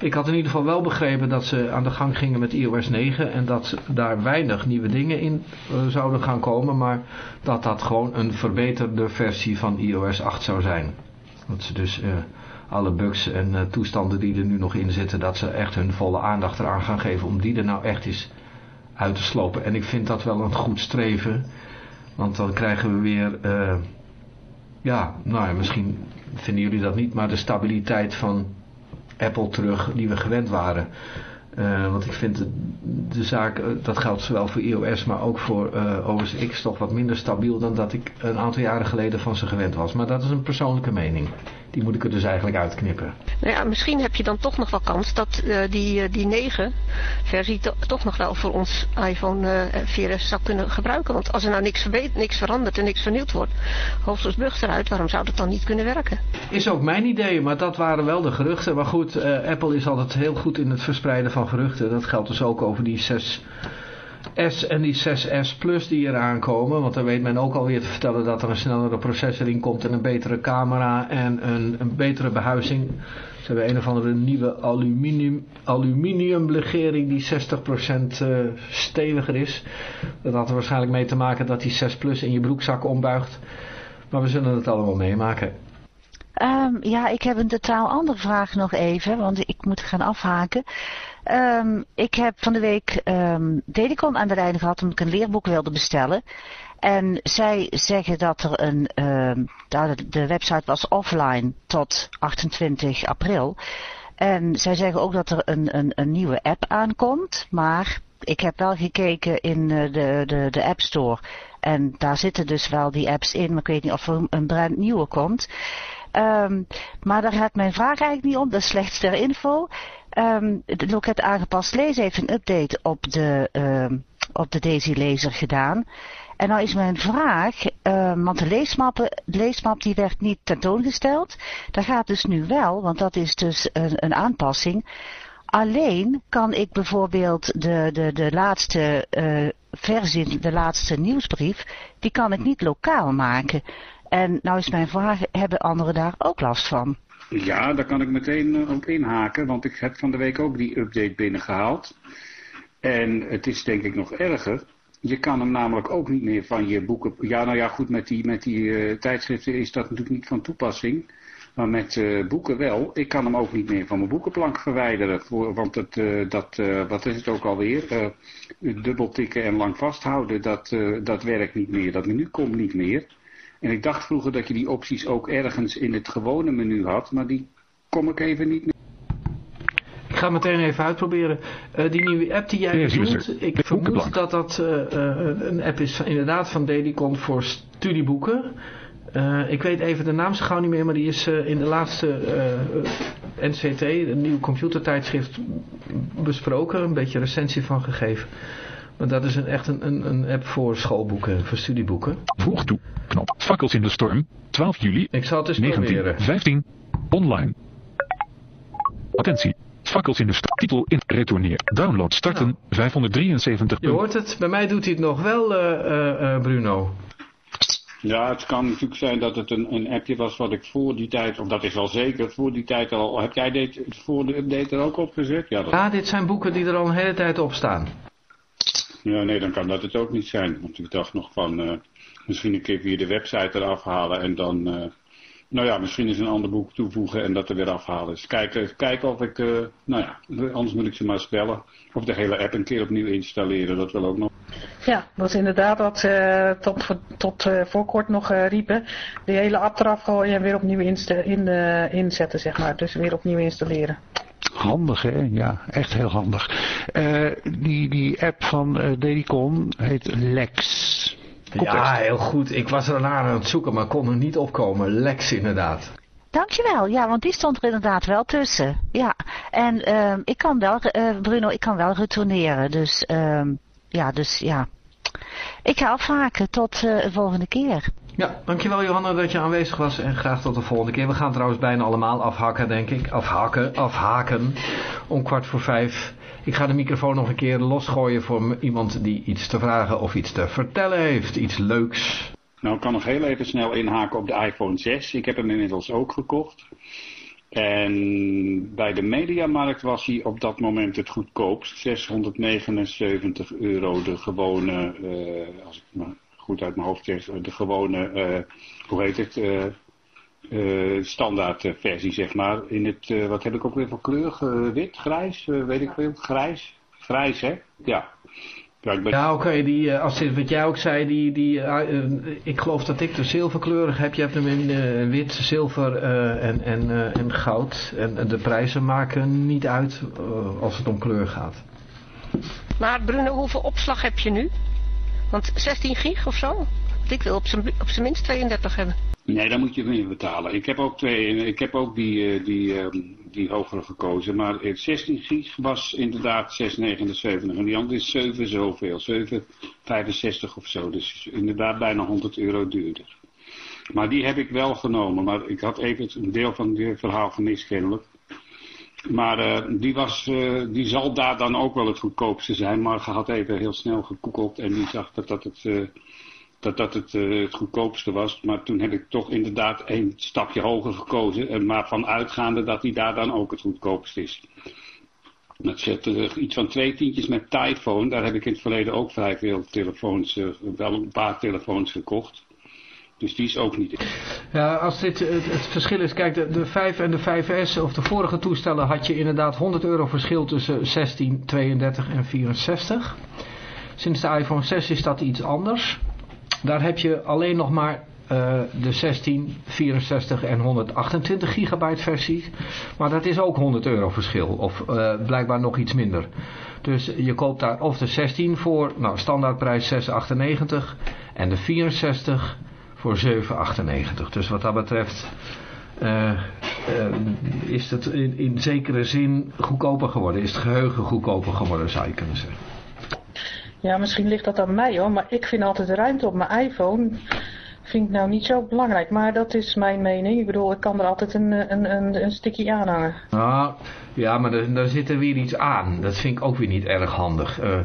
Ik had in ieder geval wel begrepen dat ze aan de gang gingen met iOS 9 en dat daar weinig nieuwe dingen in zouden gaan komen, maar dat dat gewoon een verbeterde versie van iOS 8 zou zijn. Dat ze dus... Uh, alle bugs en uh, toestanden die er nu nog in zitten, dat ze echt hun volle aandacht eraan gaan geven om die er nou echt eens uit te slopen. En ik vind dat wel een goed streven, want dan krijgen we weer, uh, ja, nou ja, misschien vinden jullie dat niet, maar de stabiliteit van Apple terug die we gewend waren. Uh, want ik vind de, zaak, dat geldt zowel voor iOS, maar ook voor uh, OS X toch wat minder stabiel dan dat ik een aantal jaren geleden van ze gewend was. Maar dat is een persoonlijke mening die moet ik er dus eigenlijk uitknippen. Nou ja, misschien heb je dan toch nog wel kans dat uh, die, uh, die 9 versie to toch nog wel voor ons iPhone uh, 4S zou kunnen gebruiken. Want als er nou niks, niks verandert en niks vernieuwd wordt, hoofdelijk bug eruit, waarom zou dat dan niet kunnen werken? Is ook mijn idee, maar dat waren wel de geruchten. Maar goed, uh, Apple is altijd heel goed in het verspreiden van geruchten. Dat geldt dus ook over die 6... S en die 6S Plus die eraan komen. Want dan weet men ook alweer te vertellen dat er een snellere processor in komt en een betere camera en een, een betere behuizing. Ze hebben een of andere nieuwe aluminium, aluminiumlegering die 60% uh, steviger is. Dat had er waarschijnlijk mee te maken dat die 6 Plus in je broekzak ombuigt. Maar we zullen het allemaal meemaken. Um, ja, ik heb een totaal andere vraag nog even, want ik moet gaan afhaken. Um, ik heb van de week um, Dedicon aan de lijn gehad omdat ik een leerboek wilde bestellen. En zij zeggen dat er een, uh, de website was offline tot 28 april. En zij zeggen ook dat er een, een, een nieuwe app aankomt, maar ik heb wel gekeken in de, de, de App Store. En daar zitten dus wel die apps in, maar ik weet niet of er een brand nieuwe komt. Maar daar gaat mijn vraag eigenlijk niet om, dat is slechts ter info. Um, de loket aangepast lezen heeft een update op de, um, op de Daisy Laser gedaan. En nou is mijn vraag, um, want de leesmap, de leesmap die werd niet tentoongesteld. Dat gaat dus nu wel, want dat is dus een, een aanpassing. Alleen kan ik bijvoorbeeld de, de, de laatste uh, versie, de laatste nieuwsbrief, die kan ik niet lokaal maken. En nou is mijn vraag, hebben anderen daar ook last van? Ja, daar kan ik meteen op inhaken, want ik heb van de week ook die update binnengehaald. En het is denk ik nog erger. Je kan hem namelijk ook niet meer van je boeken... Ja, nou ja, goed, met die, met die uh, tijdschriften is dat natuurlijk niet van toepassing. Maar met uh, boeken wel. Ik kan hem ook niet meer van mijn boekenplank verwijderen. Voor, want het, dat, wat is het ook alweer? dubbel tikken en lang vasthouden, dat, dat werkt niet meer. Dat menu komt niet meer. En ik dacht vroeger dat je die opties ook ergens in het gewone menu had, maar die kom ik even niet meer. Ik ga meteen even uitproberen. Uh, die nieuwe app die jij ja, bedoelt, ik vermoed dat dat uh, uh, een app is van, inderdaad van Dedicon voor studieboeken. ik weet even de naam zo gauw niet meer, maar die is in de laatste NCT, een nieuw computertijdschrift, besproken. Een beetje recensie van gegeven. Maar dat is een, echt een, een, een app voor schoolboeken, voor studieboeken. Voeg toe. Knop. Fakkels in de storm. 12 juli. Ik zal het eens 19, proberen. 15. Online. Attentie. Fakkels in de storm. Titel in. Retourneer. Download starten. Nou. 573. Je hoort het. Bij mij doet hij het nog wel, uh, uh, Bruno. Ja, het kan natuurlijk zijn dat het een, een appje was wat ik voor die tijd, of dat is wel zeker, voor die tijd al... Heb jij dit voor de update er ook op gezet? Ja, dat... ja, dit zijn boeken die er al een hele tijd op staan. Ja, nee, dan kan dat het ook niet zijn. Want ik dacht nog van, uh, misschien een keer via de website eraf halen en dan, uh, nou ja, misschien eens een ander boek toevoegen en dat er weer afhalen. Dus kijken, kijken of ik, nou ja, anders moet ik ze maar spellen. Of de hele app een keer opnieuw installeren, dat wil ook nog. Ja, dat is inderdaad wat uh, tot, tot voor kort nog riepen. Die hele app eraf gooien en weer opnieuw in, inzetten, zeg maar. Dus weer opnieuw installeren. Handig hè, ja, echt heel handig. die, die app van uh, Dedicon heet Lex. Ja, heel goed. Ik was er naar aan het zoeken, maar kon er niet opkomen. Lex inderdaad. Dankjewel. Ja, want die stond er inderdaad wel tussen. Ja, en uh, ik kan wel, uh, Bruno, ik kan wel retourneren. Dus uh, ja, dus ja. Ik ga afhaken tot uh, de volgende keer. Ja, dankjewel Johanna dat je aanwezig was en graag tot de volgende keer. We gaan trouwens bijna allemaal afhakken, denk ik. Afhakken, afhaken. Om kwart voor vijf. Ik ga de microfoon nog een keer losgooien voor iemand die iets te vragen of iets te vertellen heeft. Iets leuks. Nou, ik kan nog heel even snel inhaken op de iPhone 6. Ik heb hem inmiddels ook gekocht. En bij de Mediamarkt was hij op dat moment het goedkoopst. 679 euro de gewone, uh, als ik goed uit mijn hoofd zeg, de gewone, uh, hoe heet het, uh, uh, standaard versie, zeg maar. In het, uh, wat heb ik ook weer voor kleur? Uh, wit, grijs, weet ik veel. Grijs. Grijs, hè? Ja. Ja, ben... ja oké, okay, die, als dit wat jij ook zei, die, die, ik geloof dat ik de zilverkleurig heb. Je hebt hem in wit, zilver en, en, en goud. En, de prijzen maken niet uit als het om kleur gaat. Maar Bruno, hoeveel opslag heb je nu? Want 16 gig of zo? Ik wil op zijn minst 32 hebben. Nee, daar moet je meer betalen. Ik heb ook, twee, ik heb ook die, uh, die, uh, die hogere gekozen. Maar het 16 gig was inderdaad 6,79. En die andere is 7 zoveel. 7,65 of zo. Dus inderdaad bijna 100 euro duurder. Maar die heb ik wel genomen. Maar ik had even een deel van het verhaal gemist kennelijk. Maar uh, die, was, uh, die zal daar dan ook wel het goedkoopste zijn. Maar had even heel snel gekoekeld en die zag dat dat het... Uh, dat dat het, het goedkoopste was. Maar toen heb ik toch inderdaad een stapje hoger gekozen. En maar vanuitgaande dat hij daar dan ook het goedkoopste is. Dat er iets van twee tientjes met Typhone. Daar heb ik in het verleden ook vrij veel telefoons, wel een paar telefoons gekocht. Dus die is ook niet. Ja, als dit het, verschil is, kijk, de, de 5 en de 5S of de vorige toestellen had je inderdaad 100 euro verschil tussen 16, 32 en 64. Sinds de iPhone 6 is dat iets anders. Daar heb je alleen nog maar uh, de 16, 64 en 128 gigabyte versies. Maar dat is ook 100 euro verschil. Of uh, blijkbaar nog iets minder. Dus je koopt daar of de 16 voor, nou standaardprijs 6,98. En de 64 voor 7,98. Dus wat dat betreft... Uh, is het in, in zekere zin goedkoper geworden. Is het geheugen goedkoper geworden, zou je kunnen zeggen. Ja, misschien ligt dat aan mij hoor, maar ik vind altijd ruimte op mijn iPhone vind ik nou niet zo belangrijk. Maar dat is mijn mening. Ik bedoel, ik kan er altijd een, een, een, een stickje aan hangen. Ah, ja, maar daar zit er weer iets aan. Dat vind ik ook weer niet erg handig. Uh,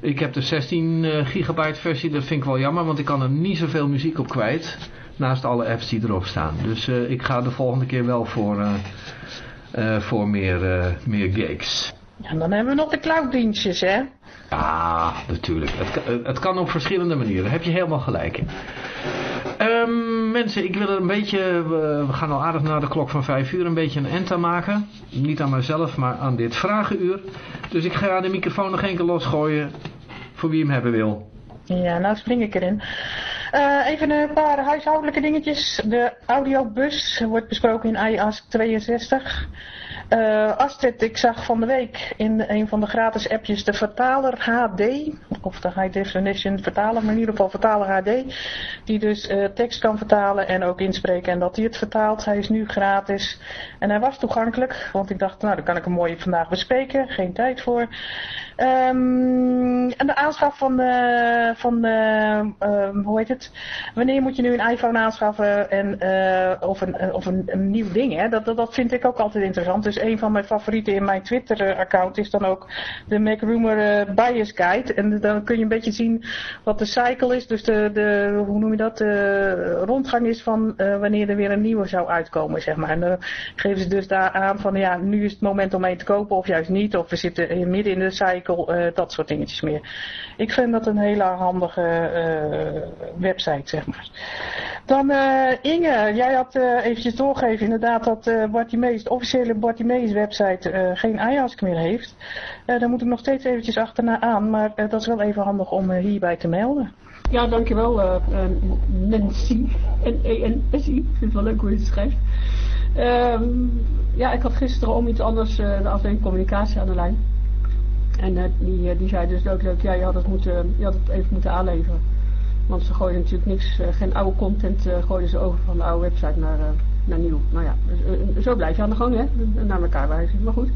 ik heb de 16 uh, gigabyte versie, dat vind ik wel jammer, want ik kan er niet zoveel muziek op kwijt. Naast alle apps die erop staan. Dus uh, ik ga de volgende keer wel voor, voor meer, meer gigs. Ja, dan hebben we nog de clouddienstjes, hè? Ja, natuurlijk. Het, het kan op verschillende manieren. Daar heb je helemaal gelijk in. Um, mensen, ik wil er een beetje... We, gaan al aardig naar de klok van vijf uur een beetje een end aan maken. Niet aan mezelf, maar aan dit vragenuur. Dus ik ga de microfoon nog één keer losgooien. Voor wie hem hebben wil. Ja, nou spring ik erin. Uh, even een paar huishoudelijke dingetjes. De audiobus wordt besproken in iAS 62. Uh, Astrid, ik zag van de week in een van de gratis appjes de vertaler HD, of de High Definition vertaler, maar in ieder geval vertaler HD, die dus uh, tekst kan vertalen en ook inspreken en dat hij het vertaalt. Hij is nu gratis en hij was toegankelijk, want ik dacht, nou dan kan ik hem mooi vandaag bespreken, geen tijd voor. Um, en de aanschaf van, de, van de, uh, hoe heet het, wanneer moet je nu een iPhone aanschaffen en, uh, of, een, of een, nieuw ding, hè? Dat, dat, vind ik ook altijd interessant. Dus een van mijn favorieten in mijn Twitter-account is dan ook de MacRumor uh, Bias Guide. En dan kun je een beetje zien wat de cycle is, dus de, de hoe noem je dat, de rondgang is van wanneer er weer een nieuwe zou uitkomen, zeg maar. En dan geven ze dus daar aan van, ja, nu is het moment om een te kopen of juist niet, of we zitten midden in de cycle uh, dat soort dingetjes meer. Ik vind dat een hele handige uh, website, zeg maar. Dan Inge, jij had eventjes doorgegeven inderdaad dat uh, de officiële Bartimeus website geen IASC meer heeft. daar moet ik nog steeds eventjes achterna aan, maar dat is wel even handig om hierbij te melden. Ja, dankjewel uh, Nancy. N-E-N-S-I. Ik vind het wel leuk hoe je het schrijft. Um, ja, ik had gisteren om iets anders uh, de afdeling communicatie aan de lijn. En uh, die, die zei dus ook leuk, ja, je had het, moeten, je had het even moeten aanleveren. Want ze gooien natuurlijk niks, geen oude content gooien ze over van de oude website naar, naar nieuw. Nou ja, dus, zo blijf je aan de gang, hè. Naar elkaar wijzen. Maar goed.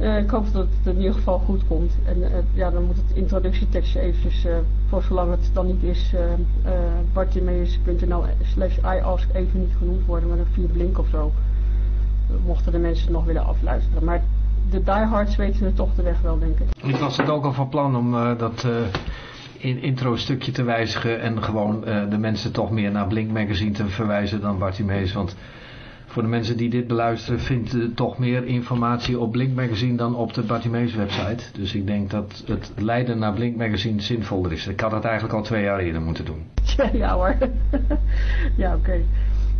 Uh, ik hoop dat het in ieder geval goed komt. En uh, ja, dan moet het introductietekstje eventjes, uh, voor zolang het dan niet is, bartimeus.nl slash iask even niet genoemd worden met een vier blink of zo. Mochten de mensen nog willen afluisteren. Maar de diehards weten toch de weg wel, denk ik. Ik was het ook al van plan om dat in intro stukje te wijzigen en gewoon de mensen toch meer naar Blink Magazine te verwijzen dan Bartimeus. Want voor de mensen die dit beluisteren, vindt toch meer informatie op Blink Magazine dan op de Bartimeus website. Dus ik denk dat het leiden naar Blink Magazine zinvoller is. Ik had het eigenlijk al twee jaar eerder moeten doen. [laughs] Ja, hoor. [laughs] ja, oké.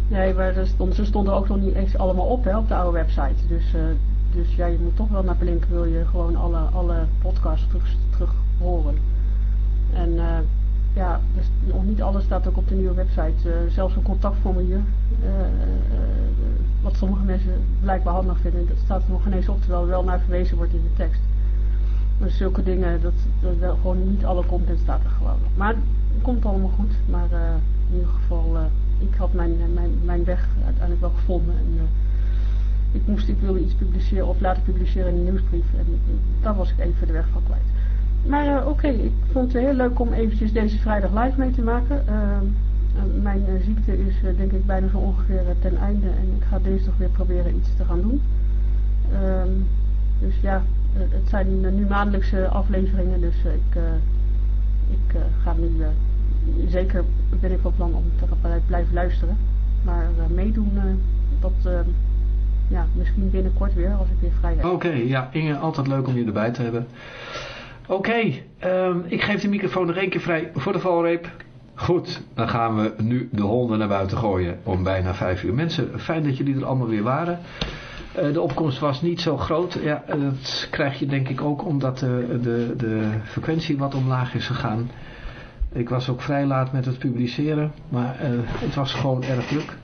Nee, maar ze stonden, ook nog niet eens allemaal op hè, op de oude website. Dus, uh, dus ja, je moet toch wel naar Blink, wil je gewoon alle, alle podcasts terug, terug horen. En... Uh, ja, dus nog niet alles staat ook op de nieuwe website. Uh, zelfs een contactformulier, uh, wat sommige mensen blijkbaar handig vinden, dat staat er nog ineens op, terwijl er wel naar verwezen wordt in de tekst. Dus zulke dingen, dat, dat gewoon niet alle content staat er gewoon. Maar het komt allemaal goed, maar in ieder geval, ik had mijn, mijn, mijn weg uiteindelijk wel gevonden. En, ik moest, ik wilde iets publiceren of laten publiceren in een nieuwsbrief en daar was ik even de weg van kwijt. Maar uh, oké, ik vond het heel leuk om eventjes deze vrijdag live mee te maken. Uh, mijn ziekte is denk ik bijna zo ongeveer ten einde en ik ga dinsdag weer proberen iets te gaan doen. Ehm, dus ja, het zijn nu maandelijkse afleveringen, dus ik, ik ga nu, zeker ben ik van plan om te blijven luisteren. Maar meedoen, dat ja, misschien binnenkort weer als ik weer vrij heb. Oké, ja Inge, altijd leuk om je erbij te hebben. Oké, um, ik geef de microfoon nog één keer vrij voor de valreep. Goed, dan gaan we nu de honden naar buiten gooien om bijna vijf uur. Mensen, fijn dat jullie er allemaal weer waren. Uh, de opkomst was niet zo groot. Ja, dat krijg je denk ik ook omdat de, de, de frequentie wat omlaag is gegaan. Ik was ook vrij laat met het publiceren, maar het was gewoon erg druk.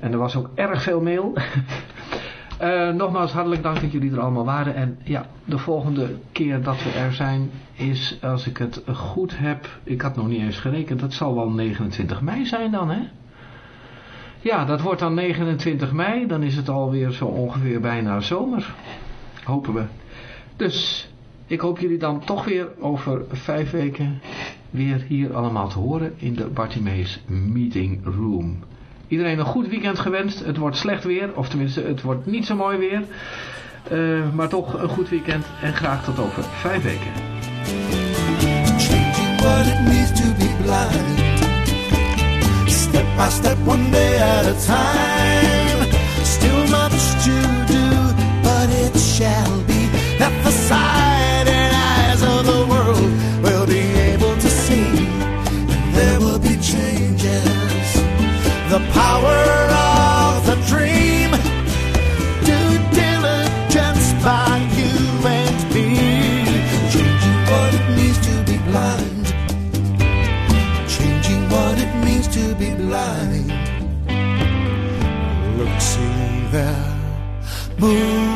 En er was ook erg veel mail. Uh, [laughs] nogmaals hartelijk dank dat jullie er allemaal waren. En ja, de volgende keer dat we er zijn is, als ik het goed heb, ik had nog niet eens gerekend, dat zal wel 29 mei zijn dan, hè? Ja, dat wordt dan 29 mei, dan is het alweer zo ongeveer bijna zomer. Hopen we. Dus, ik hoop jullie dan toch weer over vijf weken weer hier allemaal te horen in de Bartimeus Meeting Room. Iedereen een goed weekend gewenst. Het wordt slecht weer, of tenminste het wordt niet zo mooi weer. Uh, maar toch een goed weekend en graag tot over vijf weken. Time. Still much to do, but it shall be Boom.